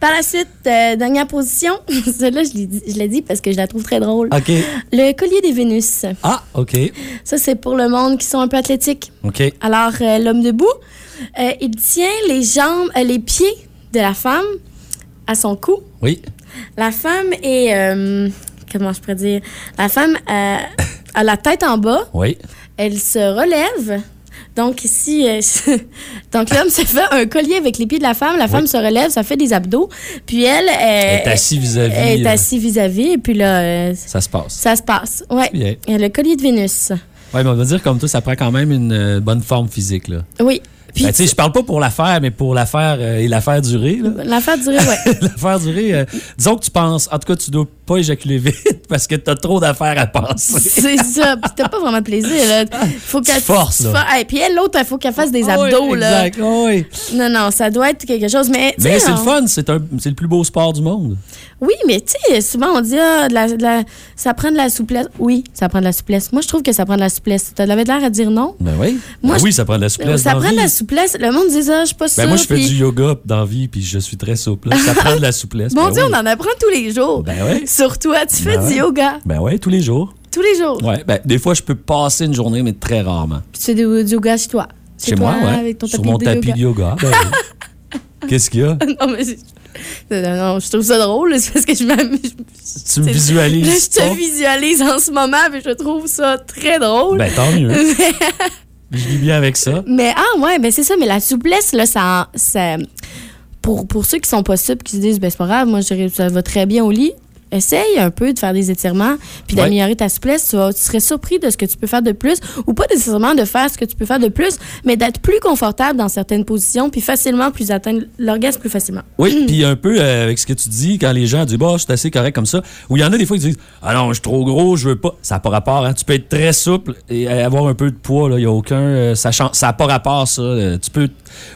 par la suite, euh, dernière position. <laughs> Celle-là, je l'ai dit- je l'ai dit parce que je la trouve très drôle. OK. Le collier des Vénus. Ah, OK. Ça, c'est pour le monde qui sont un peu athlétiques. OK. Alors, l'homme debout, il tient les jambes, les pieds de la femme à son cou. Oui. La femme est. euh, comment je pourrais dire? La femme euh, a la tête en bas. Oui. Elle se relève. Donc, ici, euh, <laughs> donc l'homme se fait un collier avec les pieds de la femme. La femme se relève, ça fait des abdos. Puis elle. euh, Elle est assise vis-à-vis, Elle est assise vis-à-vis. Et puis là, Ça se passe. ça se passe. Ouais. Bien. Et le collier de Vénus. Ouais, mais on va dire comme toi, ça prend quand même une bonne forme physique, là. Oui. Puis, Ben, tu sais, je parle pas pour la faire, mais pour la faire euh, et la faire durer, là. <laughs> l'affaire durer, ouais. <laughs> la faire durer, euh, disons que tu penses, en tout cas, tu dois pas éjaculer vite <laughs> parce que t'as trop d'affaires à penser. C'est ça. Puis t'as pas vraiment de plaisir, là. Faut qu'elle. forces, là. Hey, puis elle, l'autre, il faut qu'elle fasse des Ah oui, abdos, là. exact, ah oui. Non, non, ça doit être quelque chose. Mais, tu Mais c'est le fun, c'est un- c'est le plus beau sport du monde. Oui, mais tu sais, souvent on dit, ah, de la- de la- ça prend de la souplesse. Oui, ça prend de la souplesse. Moi, je trouve que ça prend de la souplesse. Tu avais l'air à dire non? Ben oui. Moi, Ben je- oui, ça prend de la souplesse. ça prend de la souplesse. Le monde dit ça, je suis pas Ben sûre. moi, je fais puis- du yoga dans la vie, puis je suis très souple. Ça <laughs> prend de la souplesse. Mon ben Dieu, oui. on en apprend tous les jours. Ben oui. Sur toi, tu fais Ben du yoga Ben ouais, tous les jours. tous les jours. Ouais, ben des fois, je peux passer une journée, mais très rarement. Puis tu fais du, du yoga chez toi. Chez toi, moi, ouais. Avec ton Sur tapis mon de tapis yoga. de yoga. ben oui. <laughs> Qu'est-ce qu'il y a? non, mais Non, je trouve ça drôle, c'est parce que je m'amuse. Tu me visualises Là, je pas? te visualise en ce moment, mais je trouve ça très drôle. Ben, tant mieux. <laughs> Je vis bien avec ça. Mais ah ouais, ben c'est ça, mais la souplesse, là, ça. ça pour, pour ceux qui sont pas souples, qui se disent, ben c'est pas grave, moi, je- ça va très bien au lit. Essaye un peu de faire des étirements puis d'améliorer ta souplesse. Tu, vas- tu serais surpris de ce que tu peux faire de plus ou pas nécessairement de faire ce que tu peux faire de plus, mais d'être plus confortable dans certaines positions puis facilement plus atteindre l'orgasme plus facilement. Oui, <clears throat> puis un peu euh, avec ce que tu dis, quand les gens disent, bah, je suis assez correct comme ça, ou il y en a des fois qui disent, ah non, je suis trop gros, je veux pas. Ça n'a pas rapport, hein. Tu peux être très souple et avoir un peu de poids, là. Il n'y a aucun. euh, ça n'a pas rapport, ça. Euh, Tu peux.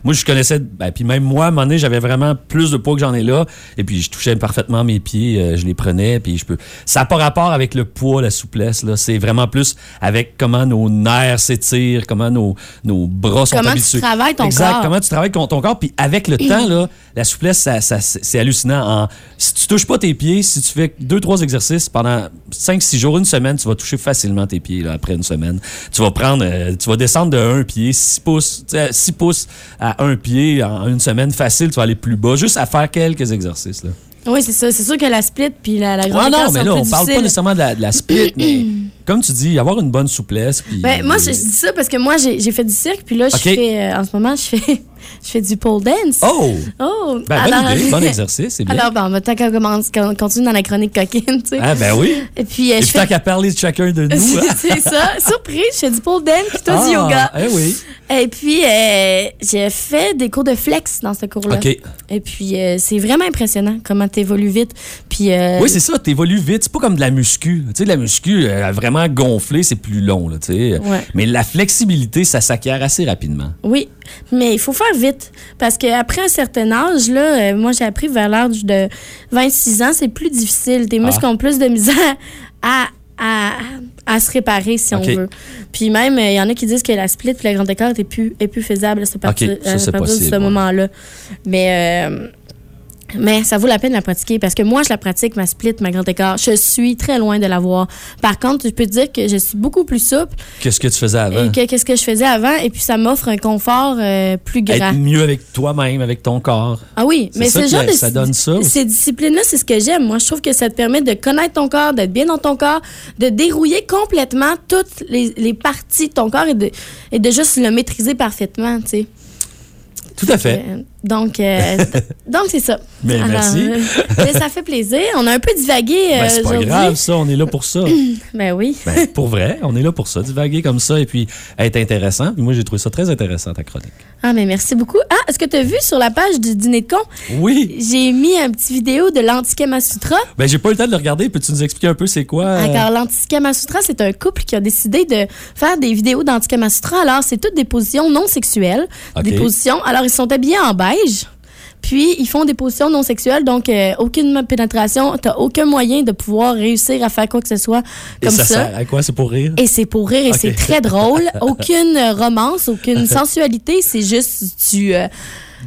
Moi, je connaissais. Ben, puis même moi, à un moment donné, j'avais vraiment plus de poids que j'en ai là. Et puis, je touchais parfaitement mes pieds, je les prenais, puis je peux. Ça n'a pas rapport avec le poids, la souplesse, là. C'est vraiment plus avec comment nos nerfs s'étirent, comment nos, nos bras sont Comment tu habitués. travailles ton exact, corps. Comment tu travailles ton, ton corps, puis avec le temps, <laughs> là, la souplesse, ça, ça- c'est hallucinant. En- si tu touches pas tes pieds, si tu fais deux, trois exercices pendant 5-6 jours, une semaine, tu vas toucher facilement tes pieds là, après une semaine. Tu vas prendre, euh, tu vas descendre de un pied, 6 pouces, tu sais, 6 pouces à un pied en une semaine facile, tu vas aller plus bas, juste à faire quelques exercices. Là. Oui, c'est ça. C'est sûr que la split puis la, la grande Ah non, mais là, on parle pas nécessairement de la, de la split, mais <clears throat> comme tu dis, avoir une bonne souplesse. Puis, Ben, moi, je, je dis ça parce que moi, j'ai fait du cirque, puis là, je fais, euh, en ce moment, je fais, je fais du pole dance. Oh! Oh! Ben, bonne idée, bon <laughs> exercice, c'est bien. Alors, ben, tant qu'on commence- qu'on continue dans la chronique coquine, tu sais. Ah, ben oui. Et puis, euh, Et je puis, tant fais. qu'à parler de chacun de nous. <laughs> hein. c'est ça, surprise, je fais du pole dance, puis toi du Ah, yoga. Eh oui. Et puis, euh, j'ai fait des cours de flex dans ce cours-là. OK. Et puis, euh, c'est vraiment impressionnant comment tu évolues vite. Puis, euh, Oui, c'est ça, t'évolues vite. C'est pas comme de la muscu. Tu sais, de la muscu, vraiment gonflée, c'est plus long, là, tu sais. Ouais. Mais la flexibilité, ça s'acquiert assez rapidement. Oui, mais il faut faire vite. Parce qu'après un certain âge, là, euh, moi, j'ai appris vers l'âge de 26 ans, c'est plus difficile. Tes muscles Ah. ont plus de misère à, à, à se réparer, si on veut. Puis même, il y en a qui disent que la split puis la grande écart est plus, est plus faisable à ce partir, OK, ça, à c'est partir de ce ouais. moment-là. Mais... euh, mais ça vaut la peine de la pratiquer parce que moi, je la pratique, ma split, ma grande écart. Je suis très loin de l'avoir. Par contre, je peux te dire que je suis beaucoup plus souple Qu'est-ce que tu faisais avant? que qu'est-ce que je faisais avant? Et puis, ça m'offre un confort euh, plus grand. Être mieux avec toi-même, avec ton corps. Ah oui, C'est mais ça ce que genre de ça donne ça. Ces disciplines-là, c'est ce que j'aime. Moi, je trouve que ça te permet de connaître ton corps, d'être bien dans ton corps, de dérouiller complètement toutes les, les parties de ton corps et de, et de juste le maîtriser parfaitement, tu sais. Tout à fait. Euh, donc, euh, <laughs> donc c'est ça. Ben, merci. euh, ben, ça fait plaisir. On a un peu divagué euh, Ben, c'est pas grave, ça, on est là pour ça. <clears throat> Ben oui. Ben, pour vrai, on est là pour ça, divaguer comme ça et puis être intéressant. Puis moi, j'ai trouvé ça très intéressant, ta chronique. Ah, mais merci beaucoup. Ah, est-ce que tu as vu sur la page du Dîner de con? Oui. J'ai mis un petit vidéo de l'Antikama Sutra. Ben, j'ai pas eu le temps de le regarder. Peux-tu nous expliquer un peu c'est quoi? euh, Alors, l'Antikama Sutra, c'est un couple qui a décidé de faire des vidéos d'Antikama Sutra. Alors, c'est toutes des positions non sexuelles. Des positions. Alors, ils sont habillés en Puis, ils font des positions non sexuelles. Donc, euh, aucune pénétration. T'as aucun moyen de pouvoir réussir à faire quoi que ce soit et comme ça, ça. sert à quoi? C'est pour rire? Et c'est pour rire et c'est très drôle. <laughs> Aucune euh, romance, aucune <laughs> sensualité. C'est juste du, euh,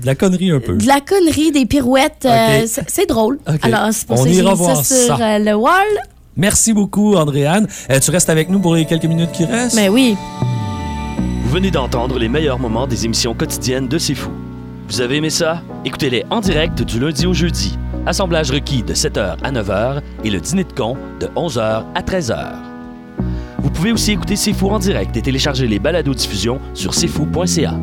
De la connerie un peu. de la connerie, des pirouettes. euh, c'est- drôle. Alors, c'est pour On ça que j'ai ça sur ça. euh, le wall. Merci beaucoup, Andréane. Euh, tu restes avec nous pour les quelques minutes qui restent? Mais oui. Vous venez d'entendre les meilleurs moments des émissions quotidiennes de C'est Fou. Vous avez aimé ça? Écoutez-les en direct du lundi au jeudi. Assemblage requis de 7h à 9h et le dîner de con de 11h à 13h. Vous pouvez aussi écouter C'est en direct et télécharger les balados diffusion sur cfou.ca.